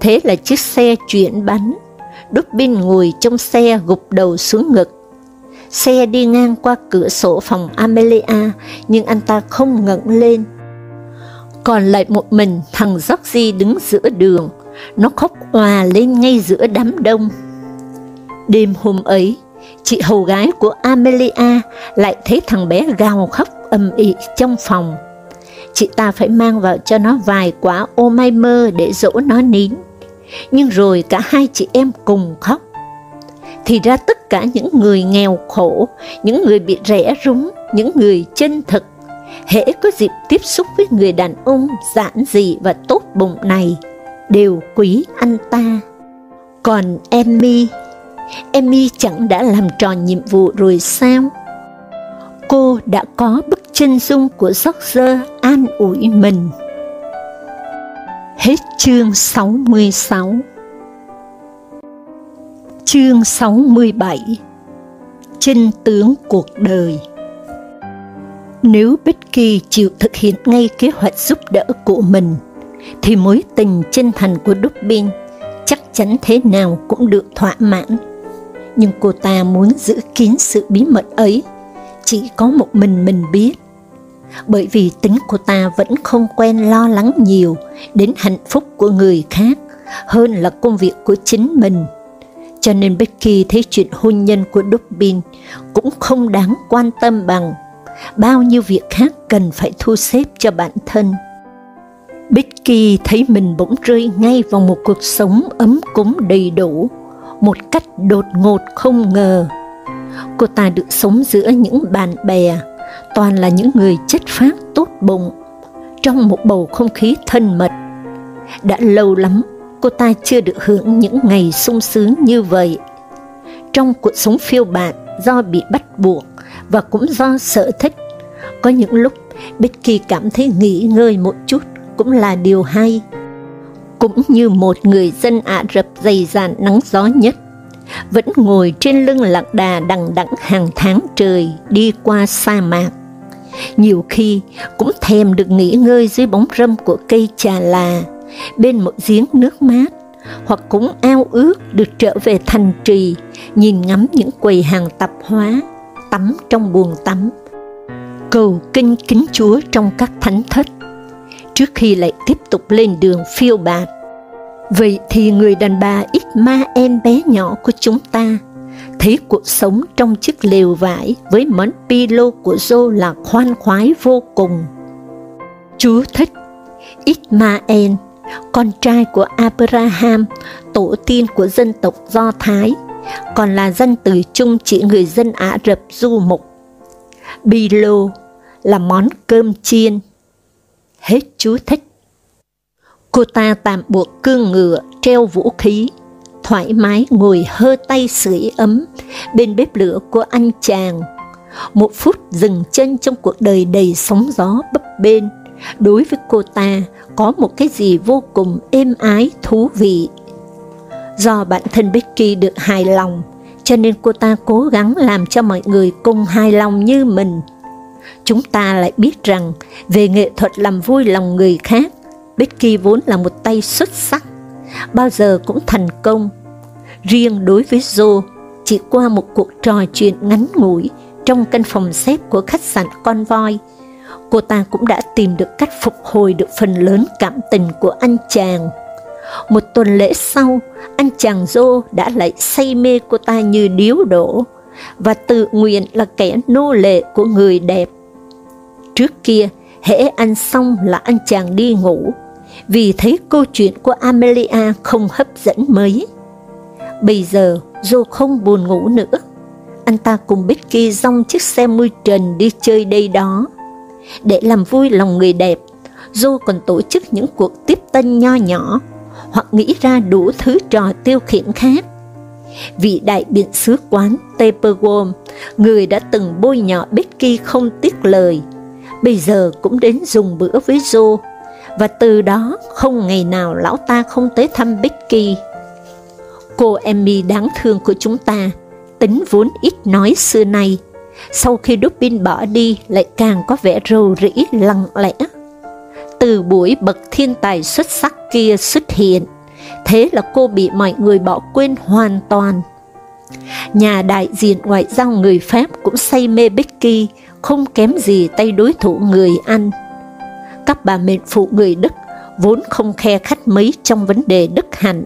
Thế là chiếc xe chuyển bánh. Dubin ngồi trong xe gục đầu xuống ngực. Xe đi ngang qua cửa sổ phòng Amelia, nhưng anh ta không ngẩng lên. Còn lại một mình thằng Georgie đứng giữa đường, nó khóc òa lên ngay giữa đám đông. Đêm hôm ấy, chị hầu gái của Amelia lại thấy thằng bé gào khóc âm ĩ trong phòng. Chị ta phải mang vào cho nó vài quả ô mai mơ để dỗ nó nín. Nhưng rồi cả hai chị em cùng khóc. Thì ra tất cả những người nghèo khổ, những người bị rẻ rúng, những người chân thực, hễ có dịp tiếp xúc với người đàn ông giản dị và tốt bụng này, đều quý anh ta. Còn Emmy, Emmy chẳng đã làm tròn nhiệm vụ rồi sao? Cô đã có bức chân dung của George an ủi mình. Hết chương 66 Chương 67 chân tướng cuộc đời Nếu Becky chịu thực hiện ngay kế hoạch giúp đỡ của mình, thì mối tình chân thành của Dubin chắc chắn thế nào cũng được thỏa mãn. Nhưng cô ta muốn giữ kín sự bí mật ấy, chỉ có một mình mình biết. Bởi vì tính của ta vẫn không quen lo lắng nhiều đến hạnh phúc của người khác hơn là công việc của chính mình. Cho nên Becky thấy chuyện hôn nhân của Dubin cũng không đáng quan tâm bằng bao nhiêu việc khác cần phải thu xếp cho bản thân. Becky thấy mình bỗng rơi ngay vào một cuộc sống ấm cúng đầy đủ, một cách đột ngột không ngờ. Cô ta được sống giữa những bạn bè, toàn là những người chất phác tốt bụng, trong một bầu không khí thân mật. Đã lâu lắm cô ta chưa được hưởng những ngày sung sướng như vậy. Trong cuộc sống phiêu bạt do bị bắt buộc và cũng do sợ thích, có những lúc Becky cảm thấy nghỉ ngơi một chút cũng là điều hay. Cũng như một người dân Ả Rập dày dạn nắng gió nhất, vẫn ngồi trên lưng lạc đà đằng đẵng hàng tháng trời đi qua sa mạc. Nhiều khi cũng thèm được nghỉ ngơi dưới bóng râm của cây trà là, bên một giếng nước mát, hoặc cũng ao ước được trở về thành trì, nhìn ngắm những quầy hàng tạp hóa, tắm trong buồng tắm, cầu kinh kính Chúa trong các thánh thất, trước khi lại tiếp tục lên đường phiêu bạt. Vậy thì người đàn bà ít ma em bé nhỏ của chúng ta, thấy cuộc sống trong chiếc lều vải với món pilo của Dô là khoan khoái vô cùng. Chúa thích Ismael con trai của Abraham, tổ tiên của dân tộc Do Thái, còn là danh từ chung chỉ người dân Ả Rập du mục. Bilo là món cơm chiên. Hết chú thích. Cô ta tạm buộc cương ngựa, treo vũ khí, thoải mái ngồi hơ tay sưởi ấm bên bếp lửa của anh chàng. Một phút dừng chân trong cuộc đời đầy sóng gió bấp bênh, đối với cô ta có một cái gì vô cùng êm ái, thú vị. Do bản thân Becky được hài lòng, cho nên cô ta cố gắng làm cho mọi người cùng hài lòng như mình. Chúng ta lại biết rằng, về nghệ thuật làm vui lòng người khác, Becky vốn là một tay xuất sắc, bao giờ cũng thành công. Riêng đối với Joe, chỉ qua một cuộc trò chuyện ngắn ngủi trong căn phòng xếp của khách sạn Con Voi, cô ta cũng đã tìm được cách phục hồi được phần lớn cảm tình của anh chàng. Một tuần lễ sau, anh chàng Dô đã lại say mê cô ta như điếu đổ, và tự nguyện là kẻ nô lệ của người đẹp. Trước kia, hễ ăn xong là anh chàng đi ngủ, vì thấy câu chuyện của Amelia không hấp dẫn mấy. Bây giờ, Joe không buồn ngủ nữa. Anh ta cùng Becky dong chiếc xe mui trần đi chơi đây đó, để làm vui lòng người đẹp, Joe còn tổ chức những cuộc tiếp tân nho nhỏ, hoặc nghĩ ra đủ thứ trò tiêu khiển khác. Vị đại biện sứ quán Tepperworm, người đã từng bôi nhọ Becky không tiếc lời, bây giờ cũng đến dùng bữa với Joe, và từ đó không ngày nào lão ta không tới thăm Becky. Cô Emmy đáng thương của chúng ta, tính vốn ít nói xưa nay, sau khi Dupin bỏ đi lại càng có vẻ rầu rĩ lặng lẽ. Từ buổi bậc thiên tài xuất sắc kia xuất hiện, thế là cô bị mọi người bỏ quên hoàn toàn. Nhà đại diện ngoại giao người Pháp cũng say mê Becky, không kém gì tay đối thủ người Anh. Các bà mệnh phụ người Đức vốn không khe khách mấy trong vấn đề đức hạnh,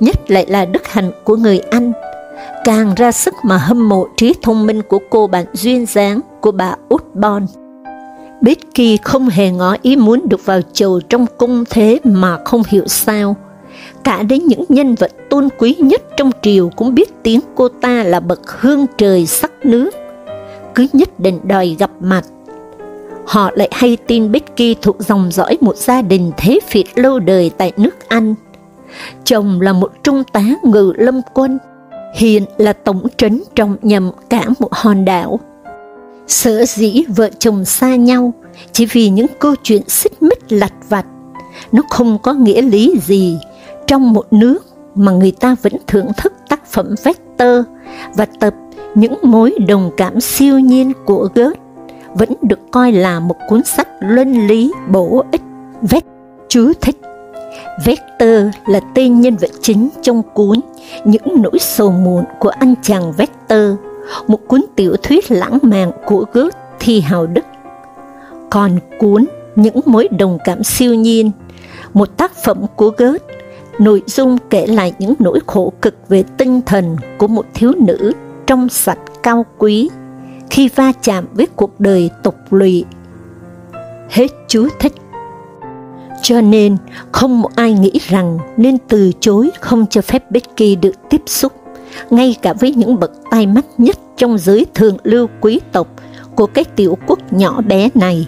nhất lại là đức hạnh của người Anh, càng ra sức mà hâm mộ trí thông minh của cô bạn duyên dáng của bà Utborn. Becky không hề ngỏ ý muốn được vào chầu trong cung thế mà không hiểu sao. Cả đến những nhân vật tôn quý nhất trong triều cũng biết tiếng cô ta là bậc hương trời sắc nước, cứ nhất định đòi gặp mặt. Họ lại hay tin Becky thuộc dòng dõi một gia đình thế phiệt lâu đời tại nước Anh. Chồng là một trung tá ngự lâm quân, hiện là tổng trấn trong nhầm cả một hòn đảo. Sở dĩ vợ chồng xa nhau chỉ vì những câu chuyện xích mích lặt vặt, nó không có nghĩa lý gì trong một nước mà người ta vẫn thưởng thức tác phẩm vector và tập những mối đồng cảm siêu nhiên của Goethe vẫn được coi là một cuốn sách luân lý bổ ích. Vết chú thích Vector là tên nhân vật chính trong cuốn Những nỗi sầu muộn của anh chàng Vector, một cuốn tiểu thuyết lãng mạn của Goethe thi hào Đức. Còn cuốn Những mối đồng cảm siêu nhiên, một tác phẩm của Goethe, nội dung kể lại những nỗi khổ cực về tinh thần của một thiếu nữ trong sạch cao quý khi va chạm với cuộc đời tục lụy. Hết chú thích. Cho nên, không một ai nghĩ rằng nên từ chối không cho phép Becky được tiếp xúc, ngay cả với những bậc tai mắt nhất trong giới thượng lưu quý tộc của cái tiểu quốc nhỏ bé này.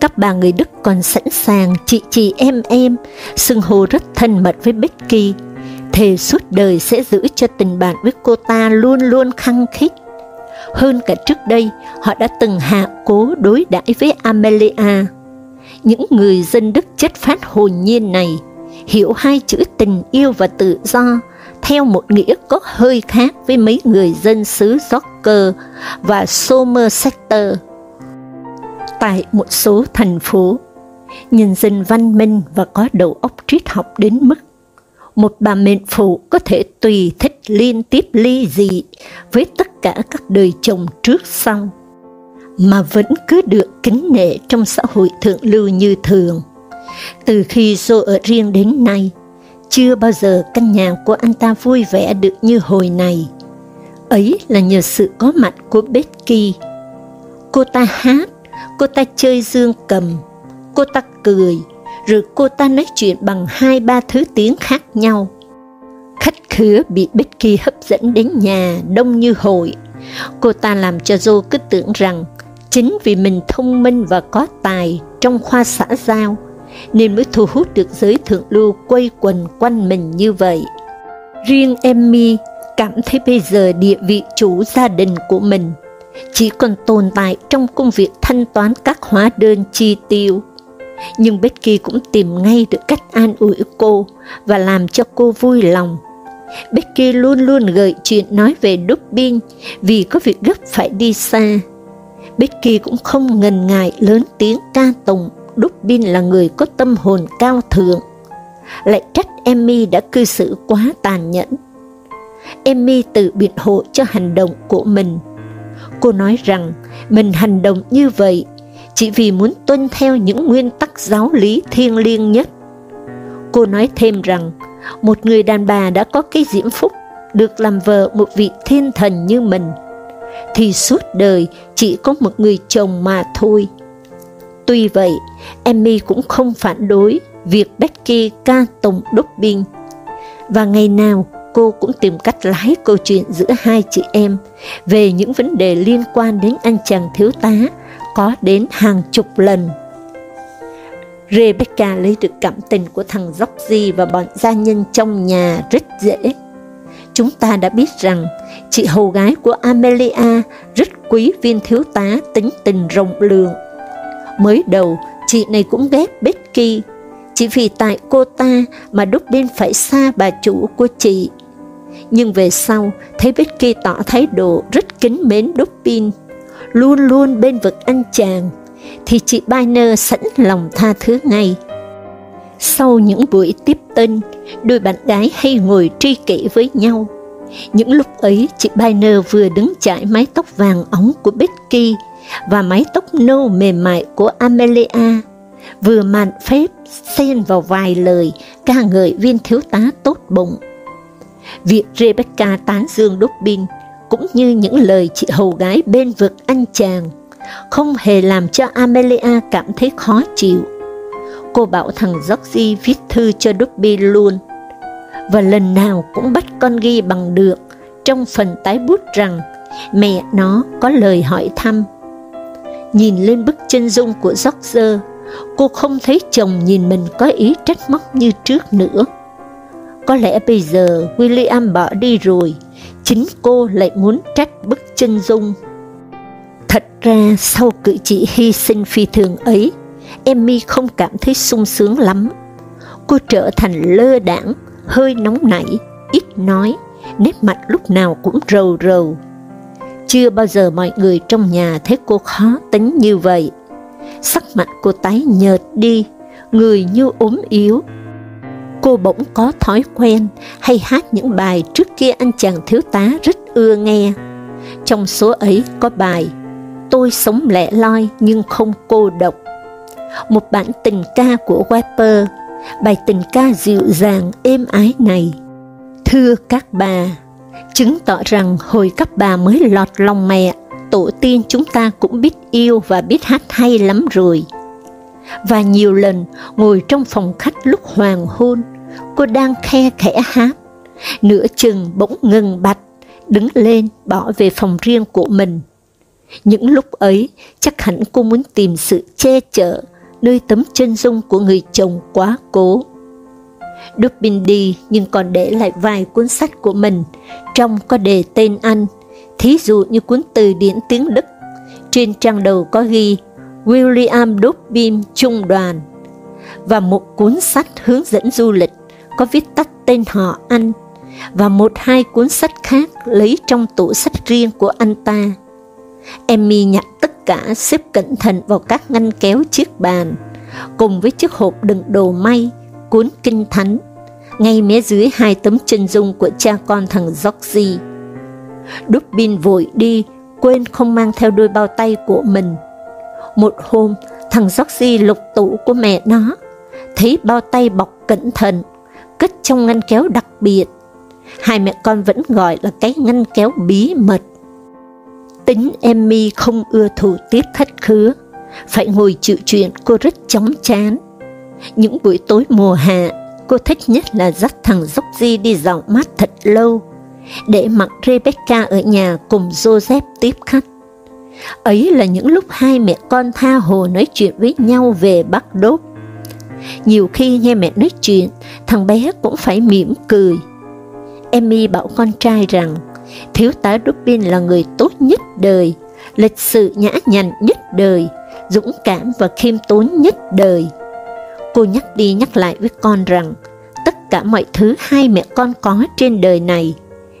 Các bà người Đức còn sẵn sàng chị chị em em, xưng hô rất thân mật với Becky, thề suốt đời sẽ giữ cho tình bạn với cô ta luôn luôn khăng khít. Hơn cả trước đây, họ đã từng hạ cố đối đãi với Amelia. Những người dân Đức chất phát hồn nhiên này hiểu hai chữ tình yêu và tự do theo một nghĩa có hơi khác với mấy người dân xứ Yorker và Somerset. Tại một số thành phố, nhân dân văn minh và có đầu óc triết học đến mức một bà mệnh phụ có thể tùy thích liên tiếp ly dị với tất cả các đời chồng trước sau, mà vẫn cứ được kính nể trong xã hội thượng lưu như thường. Từ khi Joe ở riêng đến nay, chưa bao giờ căn nhà của anh ta vui vẻ được như hồi này. Ấy là nhờ sự có mặt của Becky. Cô ta hát, cô ta chơi dương cầm, cô ta cười, rồi cô ta nói chuyện bằng hai ba thứ tiếng khác nhau. Khách khứa bị Becky hấp dẫn đến nhà đông như hội. Cô ta làm cho Joe cứ tưởng rằng chính vì mình thông minh và có tài trong khoa xã giao, nên mới thu hút được giới thượng lưu quay quần quanh mình như vậy. Riêng Emmy cảm thấy bây giờ địa vị chủ gia đình của mình chỉ còn tồn tại trong công việc thanh toán các hóa đơn chi tiêu. Nhưng Becky cũng tìm ngay được cách an ủi cô và làm cho cô vui lòng. Becky luôn luôn gợi chuyện nói về Dubin vì có việc gấp phải đi xa. Becky cũng không ngần ngại lớn tiếng ca tùng Dubin là người có tâm hồn cao thượng. Lại trách Emmy đã cư xử quá tàn nhẫn. Emmy tự biện hộ cho hành động của mình. Cô nói rằng mình hành động như vậy chỉ vì muốn tuân theo những nguyên tắc giáo lý thiêng liêng nhất. Cô nói thêm rằng, một người đàn bà đã có cái diễm phúc được làm vợ một vị thiên thần như mình, thì suốt đời chỉ có một người chồng mà thôi. Tuy vậy, Emmy cũng không phản đối việc Becky ca tụng binh. và ngày nào cô cũng tìm cách lái câu chuyện giữa hai chị em về những vấn đề liên quan đến anh chàng thiếu tá có đến hàng chục lần. Rebecca lấy được cảm tình của thằng Georgie và bọn gia nhân trong nhà rất dễ. Chúng ta đã biết rằng chị hầu gái của Amelia rất quý viên thiếu tá tính tình rộng lượng. Mới đầu, chị này cũng ghét Becky, chỉ vì tại cô ta mà Dubin phải xa bà chủ của chị. Nhưng về sau, thấy Becky tỏ thái độ rất kính mến Dubin, luôn luôn bên vực anh chàng, thì chị Biner sẵn lòng tha thứ ngay. Sau những buổi tiếp tân, đôi bạn gái hay ngồi tri kỷ với nhau. Những lúc ấy, chị Biner vừa đứng chải mái tóc vàng óng của Becky và mái tóc nâu mềm mại của Amelia, vừa mạn phép xen vào vài lời ca ngợi viên thiếu tá tốt bụng. Việc Rebecca tán dương Dobbin cũng như những lời chị hầu gái bên vực anh chàng, không hề làm cho Amelia cảm thấy khó chịu. Cô bảo thằng Georgie viết thư cho Dubby luôn, và lần nào cũng bắt con ghi bằng được trong phần tái bút rằng mẹ nó có lời hỏi thăm. Nhìn lên bức chân dung của George, cô không thấy chồng nhìn mình có ý trách móc như trước nữa. Có lẽ bây giờ William bỏ đi rồi, chính cô lại muốn trách bức chân dung. Thật ra sau cử chỉ hy sinh phi thường ấy, Emmy không cảm thấy sung sướng lắm. Cô trở thành lơ đảng, hơi nóng nảy, ít nói, nét mặt lúc nào cũng rầu rầu. Chưa bao giờ mọi người trong nhà thấy cô khó tính như vậy. Sắc mặt cô tái nhợt đi, người như ốm yếu. Cô bỗng có thói quen hay hát những bài trước kia anh chàng thiếu tá rất ưa nghe. Trong số ấy có bài Tôi sống lẻ loi nhưng không cô độc. Một bản tình ca của Weber, bài tình ca dịu dàng êm ái này. Thưa các bà, chứng tỏ rằng hồi các bà mới lọt lòng mẹ, tổ tiên chúng ta cũng biết yêu và biết hát hay lắm rồi. Và nhiều lần ngồi trong phòng khách lúc hoàng hôn, cô đang khe khẽ hát, nửa chừng bỗng ngừng bạch, đứng lên bỏ về phòng riêng của mình. Những lúc ấy, chắc hẳn cô muốn tìm sự che chở nơi tấm chân dung của người chồng quá cố. Dubin đi nhưng còn để lại vài cuốn sách của mình, trong có đề tên anh, thí dụ như cuốn từ điển tiếng Đức. Trên trang đầu có ghi William Dobbin Trung đoàn và một cuốn sách hướng dẫn du lịch có viết tắt tên họ anh và một hai cuốn sách khác lấy trong tủ sách riêng của anh ta. Emmy nhặt tất cả xếp cẩn thận vào các ngăn kéo chiếc bàn, cùng với chiếc hộp đựng đồ may, cuốn kinh thánh, ngay mé dưới hai tấm chân dung của cha con thằng Georgie. Dubin vội đi, quên không mang theo đôi bao tay của mình. Một hôm, thằng Georgie lục tủ của mẹ nó, thấy bao tay bọc cẩn thận, cất trong ngăn kéo đặc biệt. Hai mẹ con vẫn gọi là cái ngăn kéo bí mật. Tính Emmy không ưa thủ tiếp khách khứa, phải ngồi chịu chuyện cô rất chóng chán. Những buổi tối mùa hạ, cô thích nhất là dắt thằng Georgie đi dạo mát thật lâu, để mặc Rebecca ở nhà cùng Joseph tiếp khách. Ấy là những lúc hai mẹ con tha hồ nói chuyện với nhau về Bắc Đốt. Nhiều khi nghe mẹ nói chuyện, thằng bé cũng phải mỉm cười. Emmy bảo con trai rằng, thiếu tá Dupin là người tốt nhất đời, lịch sự nhã nhặn nhất đời, dũng cảm và khiêm tốn nhất đời. Cô nhắc đi nhắc lại với con rằng, tất cả mọi thứ hai mẹ con có trên đời này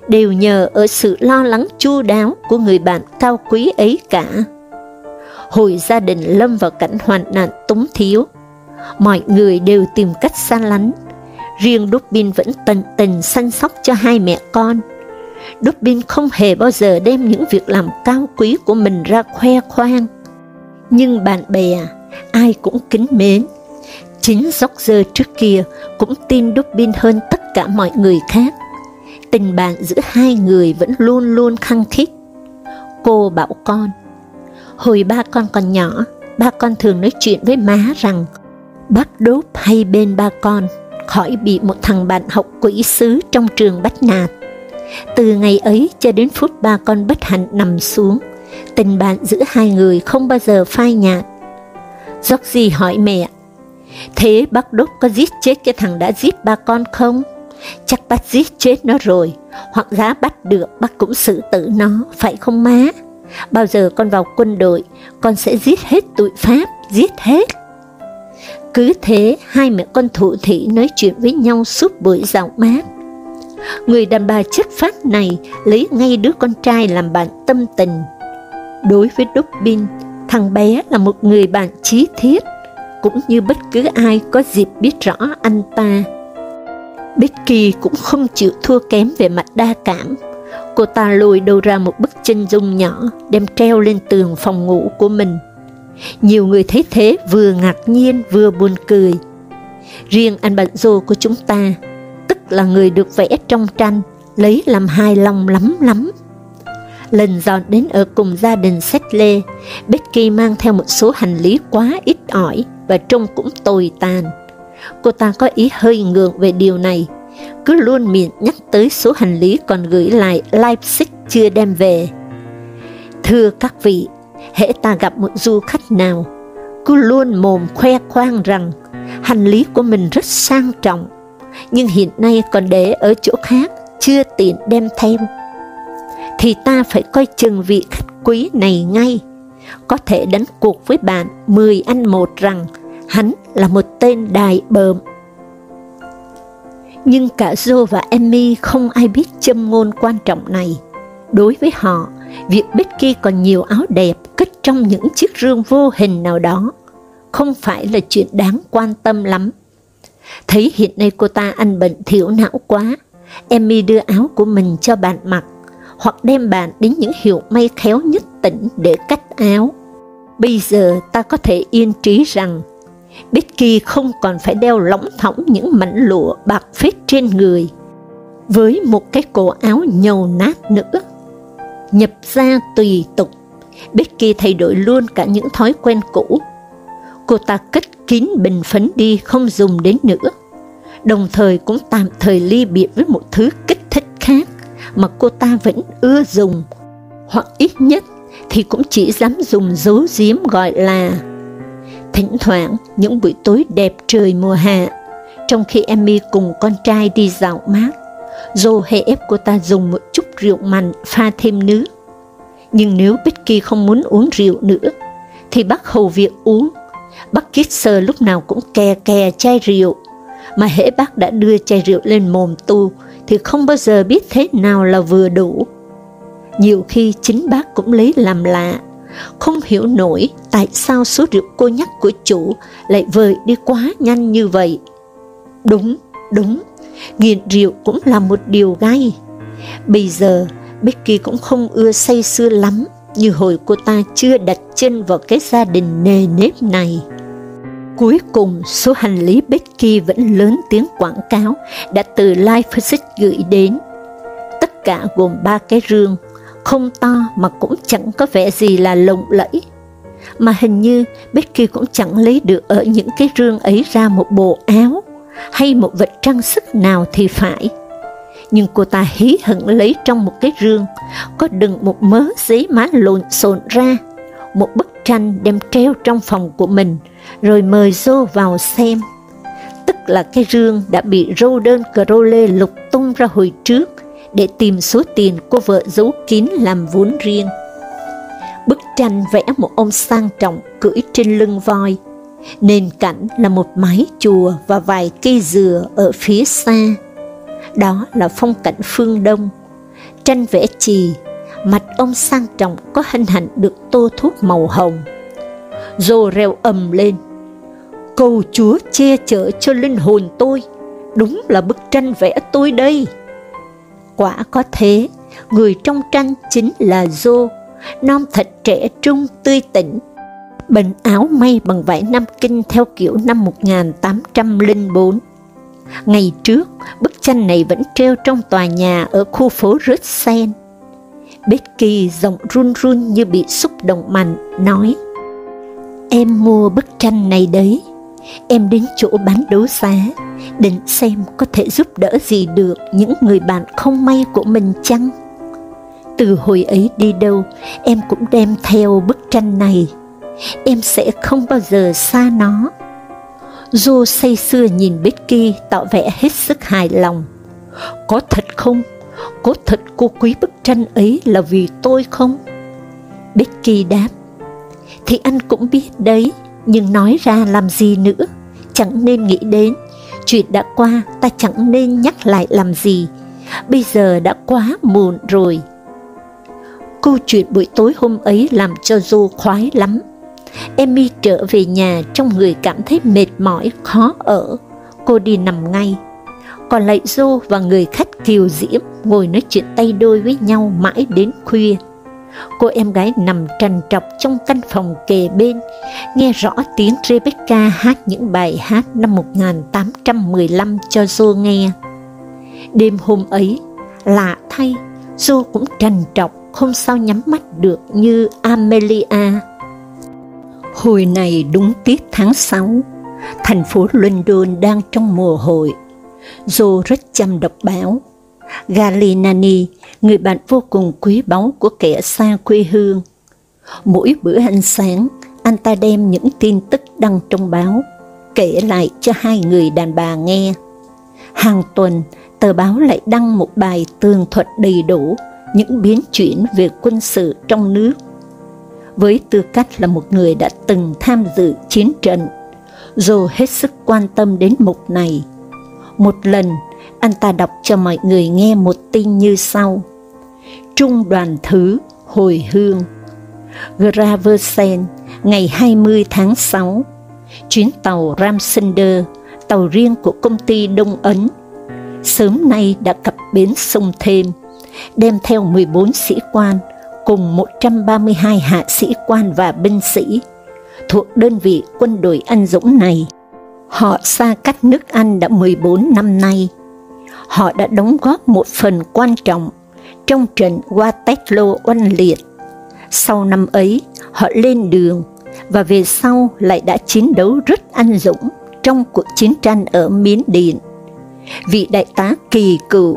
đều nhờ ở sự lo lắng chu đáo của người bạn cao quý ấy cả. Hồi gia đình lâm vào cảnh hoạn nạn túng thiếu, mọi người đều tìm cách xa lánh, riêng Dubin vẫn tận tình săn sóc cho hai mẹ con. Dubin không hề bao giờ đem những việc làm cao quý của mình ra khoe khoang. Nhưng bạn bè, ai cũng kính mến. Chính George trước kia cũng tin Dubin hơn tất cả mọi người khác. Tình bạn giữa hai người vẫn luôn luôn khăng khít. Cô bảo con, hồi ba con còn nhỏ, ba con thường nói chuyện với má rằng bác đốt hay bên ba con, khỏi bị một thằng bạn học quỷ sứ trong trường bắt nạt. Từ ngày ấy cho đến phút ba con bất hạnh nằm xuống, tình bạn giữa hai người không bao giờ phai nhạt. Georgie hỏi mẹ, thế bác đốt có giết chết cái thằng đã giết ba con không? Chắc bác giết chết nó rồi, hoặc giá bắt được bác cũng xử tử nó, phải không má? Bao giờ con vào quân đội, con sẽ giết hết tụi Pháp, giết hết. Cứ thế, hai mẹ con thủ thị nói chuyện với nhau suốt buổi dạo mát. Người đàn bà chất phát này lấy ngay đứa con trai làm bạn tâm tình. Đối với Dubin, thằng bé là một người bạn chí thiết, cũng như bất cứ ai có dịp biết rõ anh ta. Becky cũng không chịu thua kém về mặt đa cảm. Cô ta lùi đâu ra một bức chân dung nhỏ, đem treo lên tường phòng ngủ của mình. Nhiều người thấy thế vừa ngạc nhiên vừa buồn cười. Riêng anh bạn dô của chúng ta, tức là người được vẽ trong tranh, lấy làm hài lòng lắm lắm. Lần dọn đến ở cùng gia đình Settle, Becky mang theo một số hành lý quá ít ỏi và trông cũng tồi tàn. Cô ta có ý hơi ngượng về điều này, cứ luôn miệng nhắc tới số hành lý còn gửi lại Leipzig chưa đem về. Thưa các vị, hễ ta gặp một du khách nào, cứ luôn mồm khoe khoang rằng hành lý của mình rất sang trọng, nhưng hiện nay còn để ở chỗ khác, chưa tiện đem theo. Thì ta phải coi chừng vị khách quý này ngay, có thể đánh cuộc với bạn 10 anh một rằng hắn là một tên đài bợm. Nhưng cả Joe và Emmy không ai biết châm ngôn quan trọng này. Đối với họ, việc Becky còn nhiều áo đẹp cất trong những chiếc rương vô hình nào đó, không phải là chuyện đáng quan tâm lắm. Thấy hiện nay cô ta ăn bận thiểu não quá, Emmy đưa áo của mình cho bạn mặc, hoặc đem bạn đến những hiệu may khéo nhất tỉnh để cắt áo. Bây giờ ta có thể yên trí rằng, Becky không còn phải đeo lỏng thỏng những mảnh lụa bạc phết trên người, với một cái cổ áo nhầu nát nữa. Nhập ra tùy tục, Becky thay đổi luôn cả những thói quen cũ. Cô ta cất kín bình phấn đi không dùng đến nữa, đồng thời cũng tạm thời ly biệt với một thứ kích thích khác mà cô ta vẫn ưa dùng, hoặc ít nhất thì cũng chỉ dám dùng dấu giếm gọi là Thỉnh thoảng, những buổi tối đẹp trời mùa hạ, trong khi Emmy cùng con trai đi dạo mát, Joe hay ép cô ta dùng một chút rượu mạnh pha thêm nước. Nhưng nếu Becky không muốn uống rượu nữa, thì bác hầu việc uống. Bác Kisser lúc nào cũng kè kè chai rượu, mà hễ bác đã đưa chai rượu lên mồm tu, thì không bao giờ biết thế nào là vừa đủ. Nhiều khi chính bác cũng lấy làm lạ, không hiểu nổi tại sao số rượu cô nhắc của chủ lại vời đi quá nhanh như vậy. Đúng, đúng, nghiện rượu cũng là một điều gay. Bây giờ, Becky cũng không ưa say sưa lắm như hồi cô ta chưa đặt chân vào cái gia đình nề nếp này. Cuối cùng, số hành lý Becky vẫn lớn tiếng quảng cáo đã từ Leipzig gửi đến. Tất cả gồm ba cái rương, không to mà cũng chẳng có vẻ gì là lộng lẫy. Mà hình như Becky cũng chẳng lấy được ở những cái rương ấy ra một bộ áo hay một vật trang sức nào thì phải. Nhưng cô ta hí hận lấy trong một cái rương, có đựng một mớ giấy má lộn xộn ra, một bức tranh đem treo trong phòng của mình, rồi mời Joe vào xem. Tức là cái rương đã bị Roden Crowley lục tung ra hồi trước, để tìm số tiền cô vợ giấu kín làm vốn riêng. Bức tranh vẽ một ông sang trọng cưỡi trên lưng voi, nền cảnh là một mái chùa và vài cây dừa ở phía xa. Đó là phong cảnh phương Đông. Tranh vẽ chì, mặt ông sang trọng có hình hạnh được tô thuốc màu hồng. Rô reo ầm lên, cầu Chúa che chở cho linh hồn tôi, đúng là bức tranh vẽ tôi đây. Quả có thế, người trong tranh chính là Dô, non thịt trẻ trung tươi tỉnh. Bệnh áo may bằng vải Nam Kinh theo kiểu năm 1804. Ngày trước, bức tranh này vẫn treo trong tòa nhà ở khu phố Rutzen. Becky giọng run run như bị xúc động mạnh, nói Em mua bức tranh này đấy, em đến chỗ bán đấu giá, định xem có thể giúp đỡ gì được những người bạn không may của mình chăng? Từ hồi ấy đi đâu, em cũng đem theo bức tranh này. Em sẽ không bao giờ xa nó. Joe say sưa nhìn Becky tỏ vẻ hết sức hài lòng. Có thật không? Có thật cô quý bức tranh ấy là vì tôi không? Becky đáp, thì anh cũng biết đấy, nhưng nói ra làm gì nữa, chẳng nên nghĩ đến, chuyện đã qua ta chẳng nên nhắc lại làm gì, bây giờ đã quá muộn rồi. Câu chuyện buổi tối hôm ấy làm cho Joe khoái lắm. Emmy trở về nhà trong người cảm thấy mệt mỏi, khó ở, cô đi nằm ngay. Còn lại Joe và người khách kiều diễm ngồi nói chuyện tay đôi với nhau mãi đến khuya. Cô em gái nằm trằn trọc trong căn phòng kề bên, nghe rõ tiếng Rebecca hát những bài hát năm 1815 cho Joe nghe. Đêm hôm ấy, lạ thay, Joe cũng trằn trọc không sao nhắm mắt được như Amelia. Hồi này đúng tiết tháng 6, thành phố London đang trong mùa hội. Joe rất chăm đọc báo. Galinani, người bạn vô cùng quý báu của kẻ xa quê hương. Mỗi bữa ăn sáng, anh ta đem những tin tức đăng trong báo, kể lại cho hai người đàn bà nghe. Hàng tuần, tờ báo lại đăng một bài tường thuật đầy đủ những biến chuyển về quân sự trong nước. Với tư cách là một người đã từng tham dự chiến trận, dù hết sức quan tâm đến mục này. Một lần, anh ta đọc cho mọi người nghe một tin như sau. Trung đoàn thứ hồi hương Graversen ngày 20 tháng 6 chuyến tàu Ramsunder, tàu riêng của công ty Đông Ấn, sớm nay đã cập bến sông Thêm, đem theo 14 sĩ quan cùng 132 hạ sĩ quan và binh sĩ thuộc đơn vị quân đội anh dũng này. Họ xa cách nước Anh đã 14 năm nay. Họ đã đóng góp một phần quan trọng trong trận Waterloo oanh liệt. Sau năm ấy, họ lên đường và về sau lại đã chiến đấu rất anh dũng trong cuộc chiến tranh ở Miến Điện. Vị đại tá kỳ cựu,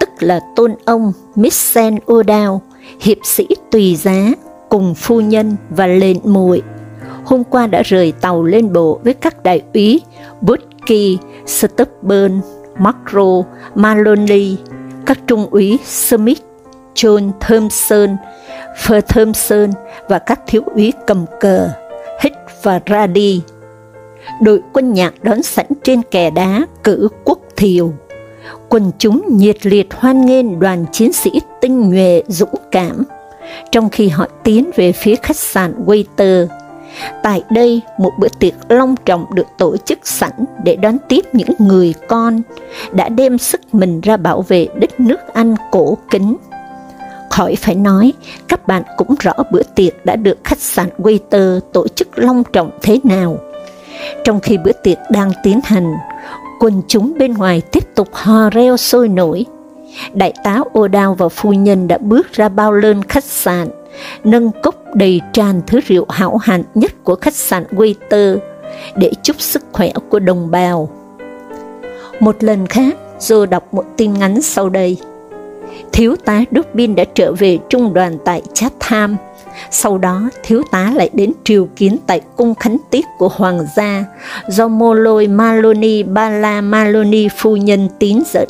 tức là tôn ông Michel O'Dowd, hiệp sĩ tùy giá, cùng phu nhân và lệnh muội hôm qua đã rời tàu lên bộ với các đại úy Butky, Stubburn, Macro, Maloney, các trung úy Smith, John Thompson, Fer Thompson và các thiếu úy cầm cờ, Hicks và Rady. Đội quân nhạc đón sẵn trên kè đá cử quốc thiều. Quần chúng nhiệt liệt hoan nghênh đoàn chiến sĩ tinh nhuệ dũng cảm, trong khi họ tiến về phía khách sạn Waiter. Tại đây, một bữa tiệc long trọng được tổ chức sẵn để đón tiếp những người con đã đem sức mình ra bảo vệ đất nước Anh cổ kính. Khỏi phải nói, các bạn cũng rõ bữa tiệc đã được khách sạn Waiter tổ chức long trọng thế nào. Trong khi bữa tiệc đang tiến hành, quần chúng bên ngoài tiếp tục hò reo sôi nổi. Đại tá O'Dowd và phu nhân đã bước ra bao lơn khách sạn, nâng cốc đầy tràn thứ rượu hảo hạng nhất của khách sạn Waiter để chúc sức khỏe của đồng bào. Một lần khác, Joe đọc một tin ngắn sau đây. Thiếu tá Dubin đã trở về trung đoàn tại Chatham. Sau đó, thiếu tá lại đến triều kiến tại cung khánh tiết của hoàng gia do mô lôi Maloney Bala Maloney phu nhân tín dẫn,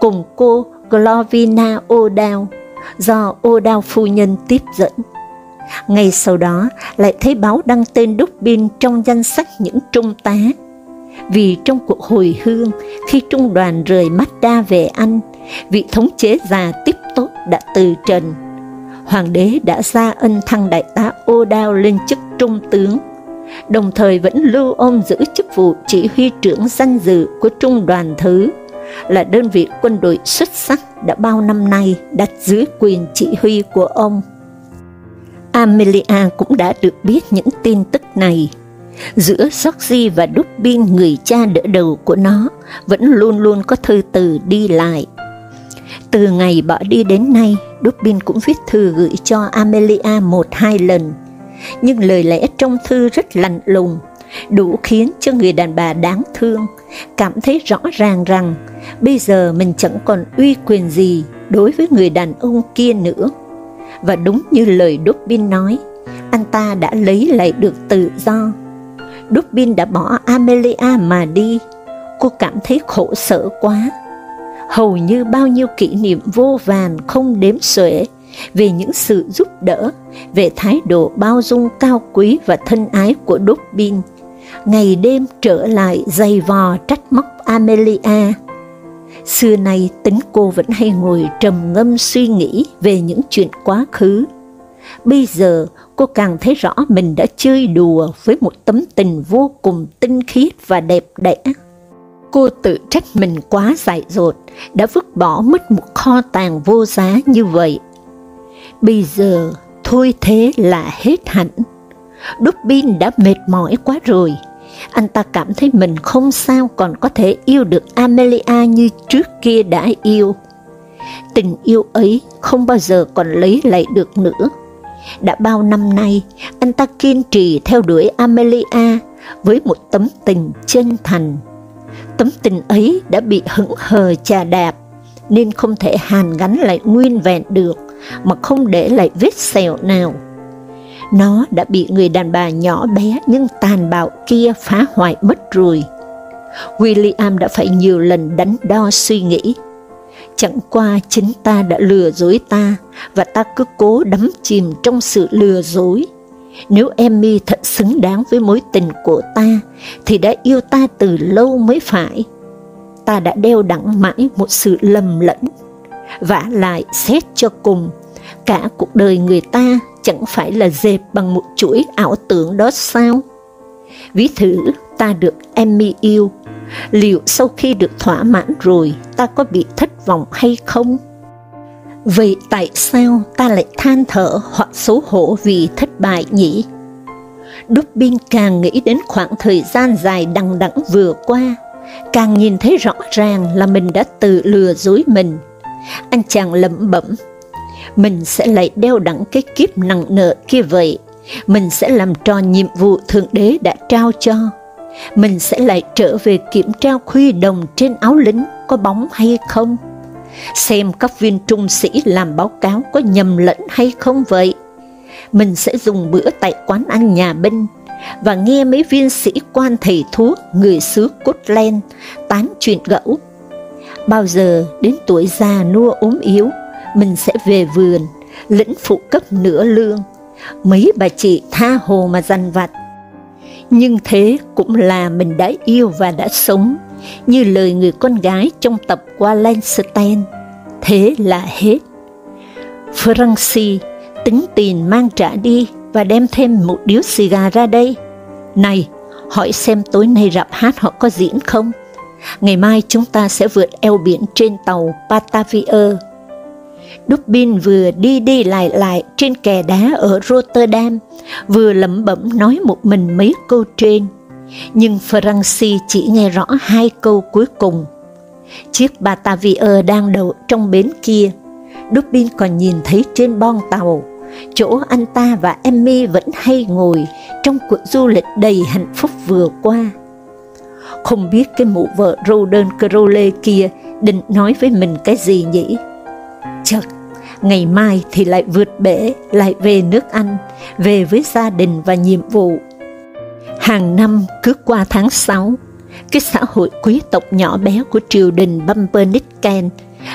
cùng cô Glovina O'Dowd do O'Dowd phu nhân tiếp dẫn. Ngay sau đó lại thấy báo đăng tên Dubin trong danh sách những trung tá. Vì trong cuộc hồi hương, khi trung đoàn rời Mazda về Anh, vị thống chế già tiếp tốt đã từ trần. Hoàng đế đã ra ân thăng đại tá ô đao lên chức trung tướng, đồng thời vẫn lưu ông giữ chức vụ chỉ huy trưởng danh dự của trung đoàn thứ, là đơn vị quân đội xuất sắc đã bao năm nay đặt dưới quyền chỉ huy của ông. Amelia cũng đã được biết những tin tức này. Giữa Soxy và Dubin người cha đỡ đầu của nó vẫn luôn luôn có thư từ đi lại. Từ ngày bỏ đi đến nay, Dubin cũng viết thư gửi cho Amelia một hai lần, nhưng lời lẽ trong thư rất lạnh lùng, đủ khiến cho người đàn bà đáng thương cảm thấy rõ ràng rằng bây giờ mình chẳng còn uy quyền gì đối với người đàn ông kia nữa. Và đúng như lời Dubin nói, anh ta đã lấy lại được tự do. Dubin đã bỏ Amelia mà đi, cô cảm thấy khổ sở quá. Hầu như bao nhiêu kỷ niệm vô vàn không đếm xuể về những sự giúp đỡ, về thái độ bao dung cao quý và thân ái của Dubin, ngày đêm trở lại dày vò trách móc Amelia. Xưa nay tính cô vẫn hay ngồi trầm ngâm suy nghĩ về những chuyện quá khứ. Bây giờ cô càng thấy rõ mình đã chơi đùa với một tấm tình vô cùng tinh khiết và đẹp đẽ. Cô tự trách mình quá dại dột, đã vứt bỏ mất một kho tàng vô giá như vậy. Bây giờ, thôi thế là hết hẳn. Dubin đã mệt mỏi quá rồi. Anh ta cảm thấy mình không sao còn có thể yêu được Amelia như trước kia đã yêu. Tình yêu ấy không bao giờ còn lấy lại được nữa. Đã bao năm nay, anh ta kiên trì theo đuổi Amelia với một tấm tình chân thành. Tấm tình ấy đã bị hững hờ chà đạp, nên không thể hàn gắn lại nguyên vẹn được, mà không để lại vết sẹo nào. Nó đã bị người đàn bà nhỏ bé nhưng tàn bạo kia phá hoại mất rồi. William đã phải nhiều lần đánh đo suy nghĩ. Chẳng qua chính ta đã lừa dối ta, và ta cứ cố đắm chìm trong sự lừa dối. Nếu Emmy thật xứng đáng với mối tình của ta, thì đã yêu ta từ lâu mới phải. ta đã đeo đẳng mãi một sự lầm lẫn. vả lại xét cho cùng, cả cuộc đời người ta chẳng phải là dệt bằng một chuỗi ảo tưởng đó sao? Ví thử ta được Emmy yêu, liệu sau khi được thỏa mãn rồi ta có bị thất vọng hay không? Vậy tại sao ta lại than thở hoặc xấu hổ vì thất bại nhỉ? Dubin càng nghĩ đến khoảng thời gian dài đằng đẵng vừa qua, càng nhìn thấy rõ ràng là mình đã tự lừa dối mình. Anh chàng lẩm bẩm, mình sẽ lại đeo đẳng cái kiếp nặng nợ kia vậy, mình sẽ làm tròn nhiệm vụ Thượng Đế đã trao cho. Mình sẽ lại trở về kiểm tra khuy đồng trên áo lính có bóng hay không? Xem các viên trung sĩ làm báo cáo có nhầm lẫn hay không vậy? Mình sẽ dùng bữa tại quán ăn nhà binh, và nghe mấy viên sĩ quan thầy thuốc người xứ Scotland tán chuyện gẫu. Bao giờ đến tuổi già nua ốm yếu, mình sẽ về vườn, lĩnh phụ cấp nửa lương, mấy bà chị tha hồ mà dằn vặt. Nhưng thế cũng là mình đã yêu và đã sống, như lời người con gái trong tập qua Wallenstein. Thế là hết. Francie tính tiền mang trả đi và đem thêm một điếu xì gà ra đây. Này, hỏi xem tối nay rạp hát họ có diễn không? Ngày mai chúng ta sẽ vượt eo biển trên tàu Batavia. Dubin vừa đi đi lại lại trên kè đá ở Rotterdam, vừa lẩm bẩm nói một mình mấy câu trên, nhưng Francis chỉ nghe rõ hai câu cuối cùng. Chiếc Batavia đang đậu trong bến kia, Dubin còn nhìn thấy trên bon tàu, chỗ anh ta và Emmy vẫn hay ngồi trong cuộc du lịch đầy hạnh phúc vừa qua. Không biết cái mụ vợ Roden Crowley kia định nói với mình cái gì nhỉ? Ngày mai thì lại vượt bể, lại về nước Anh, về với gia đình và nhiệm vụ. Hàng năm cứ qua tháng 6, cái xã hội quý tộc nhỏ bé của triều đình Bumpernickel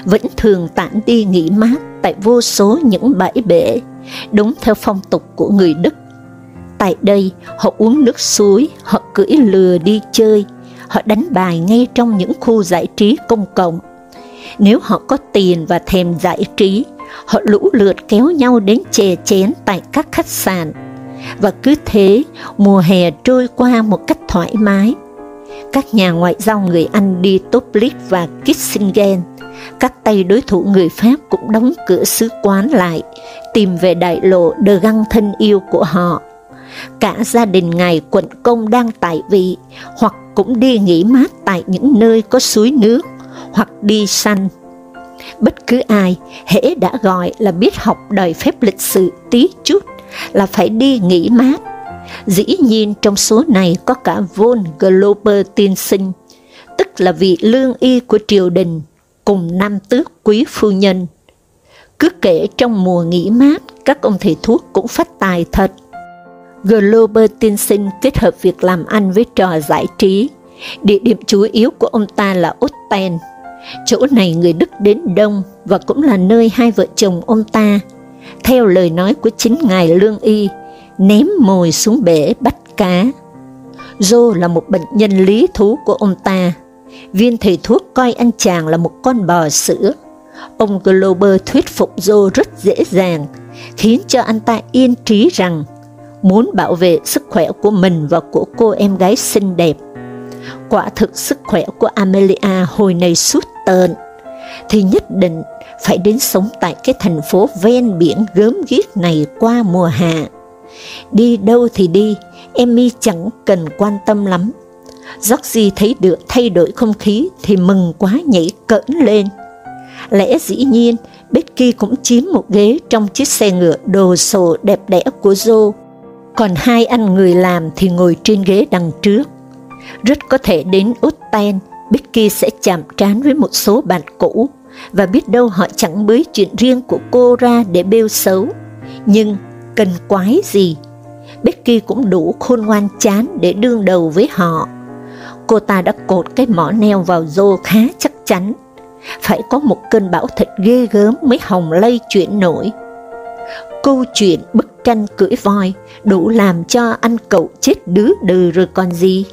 vẫn thường tản đi nghỉ mát tại vô số những bãi bể, đúng theo phong tục của người Đức. Tại đây, họ uống nước suối, họ cưỡi lừa đi chơi, họ đánh bài ngay trong những khu giải trí công cộng. Nếu họ có tiền và thèm giải trí, họ lũ lượt kéo nhau đến chè chén tại các khách sạn. Và cứ thế, mùa hè trôi qua một cách thoải mái. Các nhà ngoại giao người Anh đi Toplick và Kissingen, các tay đối thủ người Pháp cũng đóng cửa sứ quán lại, tìm về đại lộ đờ găng thân yêu của họ. Cả gia đình ngài quận công đang tại vị, hoặc cũng đi nghỉ mát tại những nơi có suối nước, hoặc đi săn. Bất cứ ai, hễ đã gọi là biết học đời phép lịch sự tí chút, là phải đi nghỉ mát. Dĩ nhiên trong số này có cả Von Glober tiên sinh, tức là vị lương y của triều đình, cùng nam tước quý phu nhân. Cứ kể trong mùa nghỉ mát, các ông thầy thuốc cũng phát tài thật. Glober tiên sinh kết hợp việc làm ăn với trò giải trí. Địa điểm chủ yếu của ông ta là Otten. Chỗ này người Đức đến đông và cũng là nơi hai vợ chồng ông ta, theo lời nói của chính ngài Lương Y, ném mồi xuống bể bắt cá. Joe là một bệnh nhân lý thú của ông ta. Viên thầy thuốc coi anh chàng là một con bò sữa. Ông Glober thuyết phục Joe rất dễ dàng, khiến cho anh ta yên trí rằng muốn bảo vệ sức khỏe của mình và của cô em gái xinh đẹp. Quả thực sức khỏe của Amelia hồi này suốt tợn, thì nhất định phải đến sống tại cái thành phố ven biển gớm ghiếc này qua mùa hạ. Đi đâu thì đi, Emmy chẳng cần quan tâm lắm. Georgie thấy được thay đổi không khí thì mừng quá nhảy cỡn lên. Lẽ dĩ nhiên, Becky cũng chiếm một ghế trong chiếc xe ngựa đồ sộ đẹp đẽ của Joe, còn hai anh người làm thì ngồi trên ghế đằng trước. Rất có thể đến Utten, Becky sẽ chạm trán với một số bạn cũ, và biết đâu họ chẳng bới chuyện riêng của cô ra để bêu xấu. Nhưng cần quái gì? Becky cũng đủ khôn ngoan chán để đương đầu với họ. Cô ta đã cột cái mỏ neo vào rô khá chắc chắn. Phải có một cơn bão thật ghê gớm mới hồng lây chuyện nổi. Câu chuyện bức tranh cưỡi voi đủ làm cho anh cậu chết đứa đừ rồi còn gì.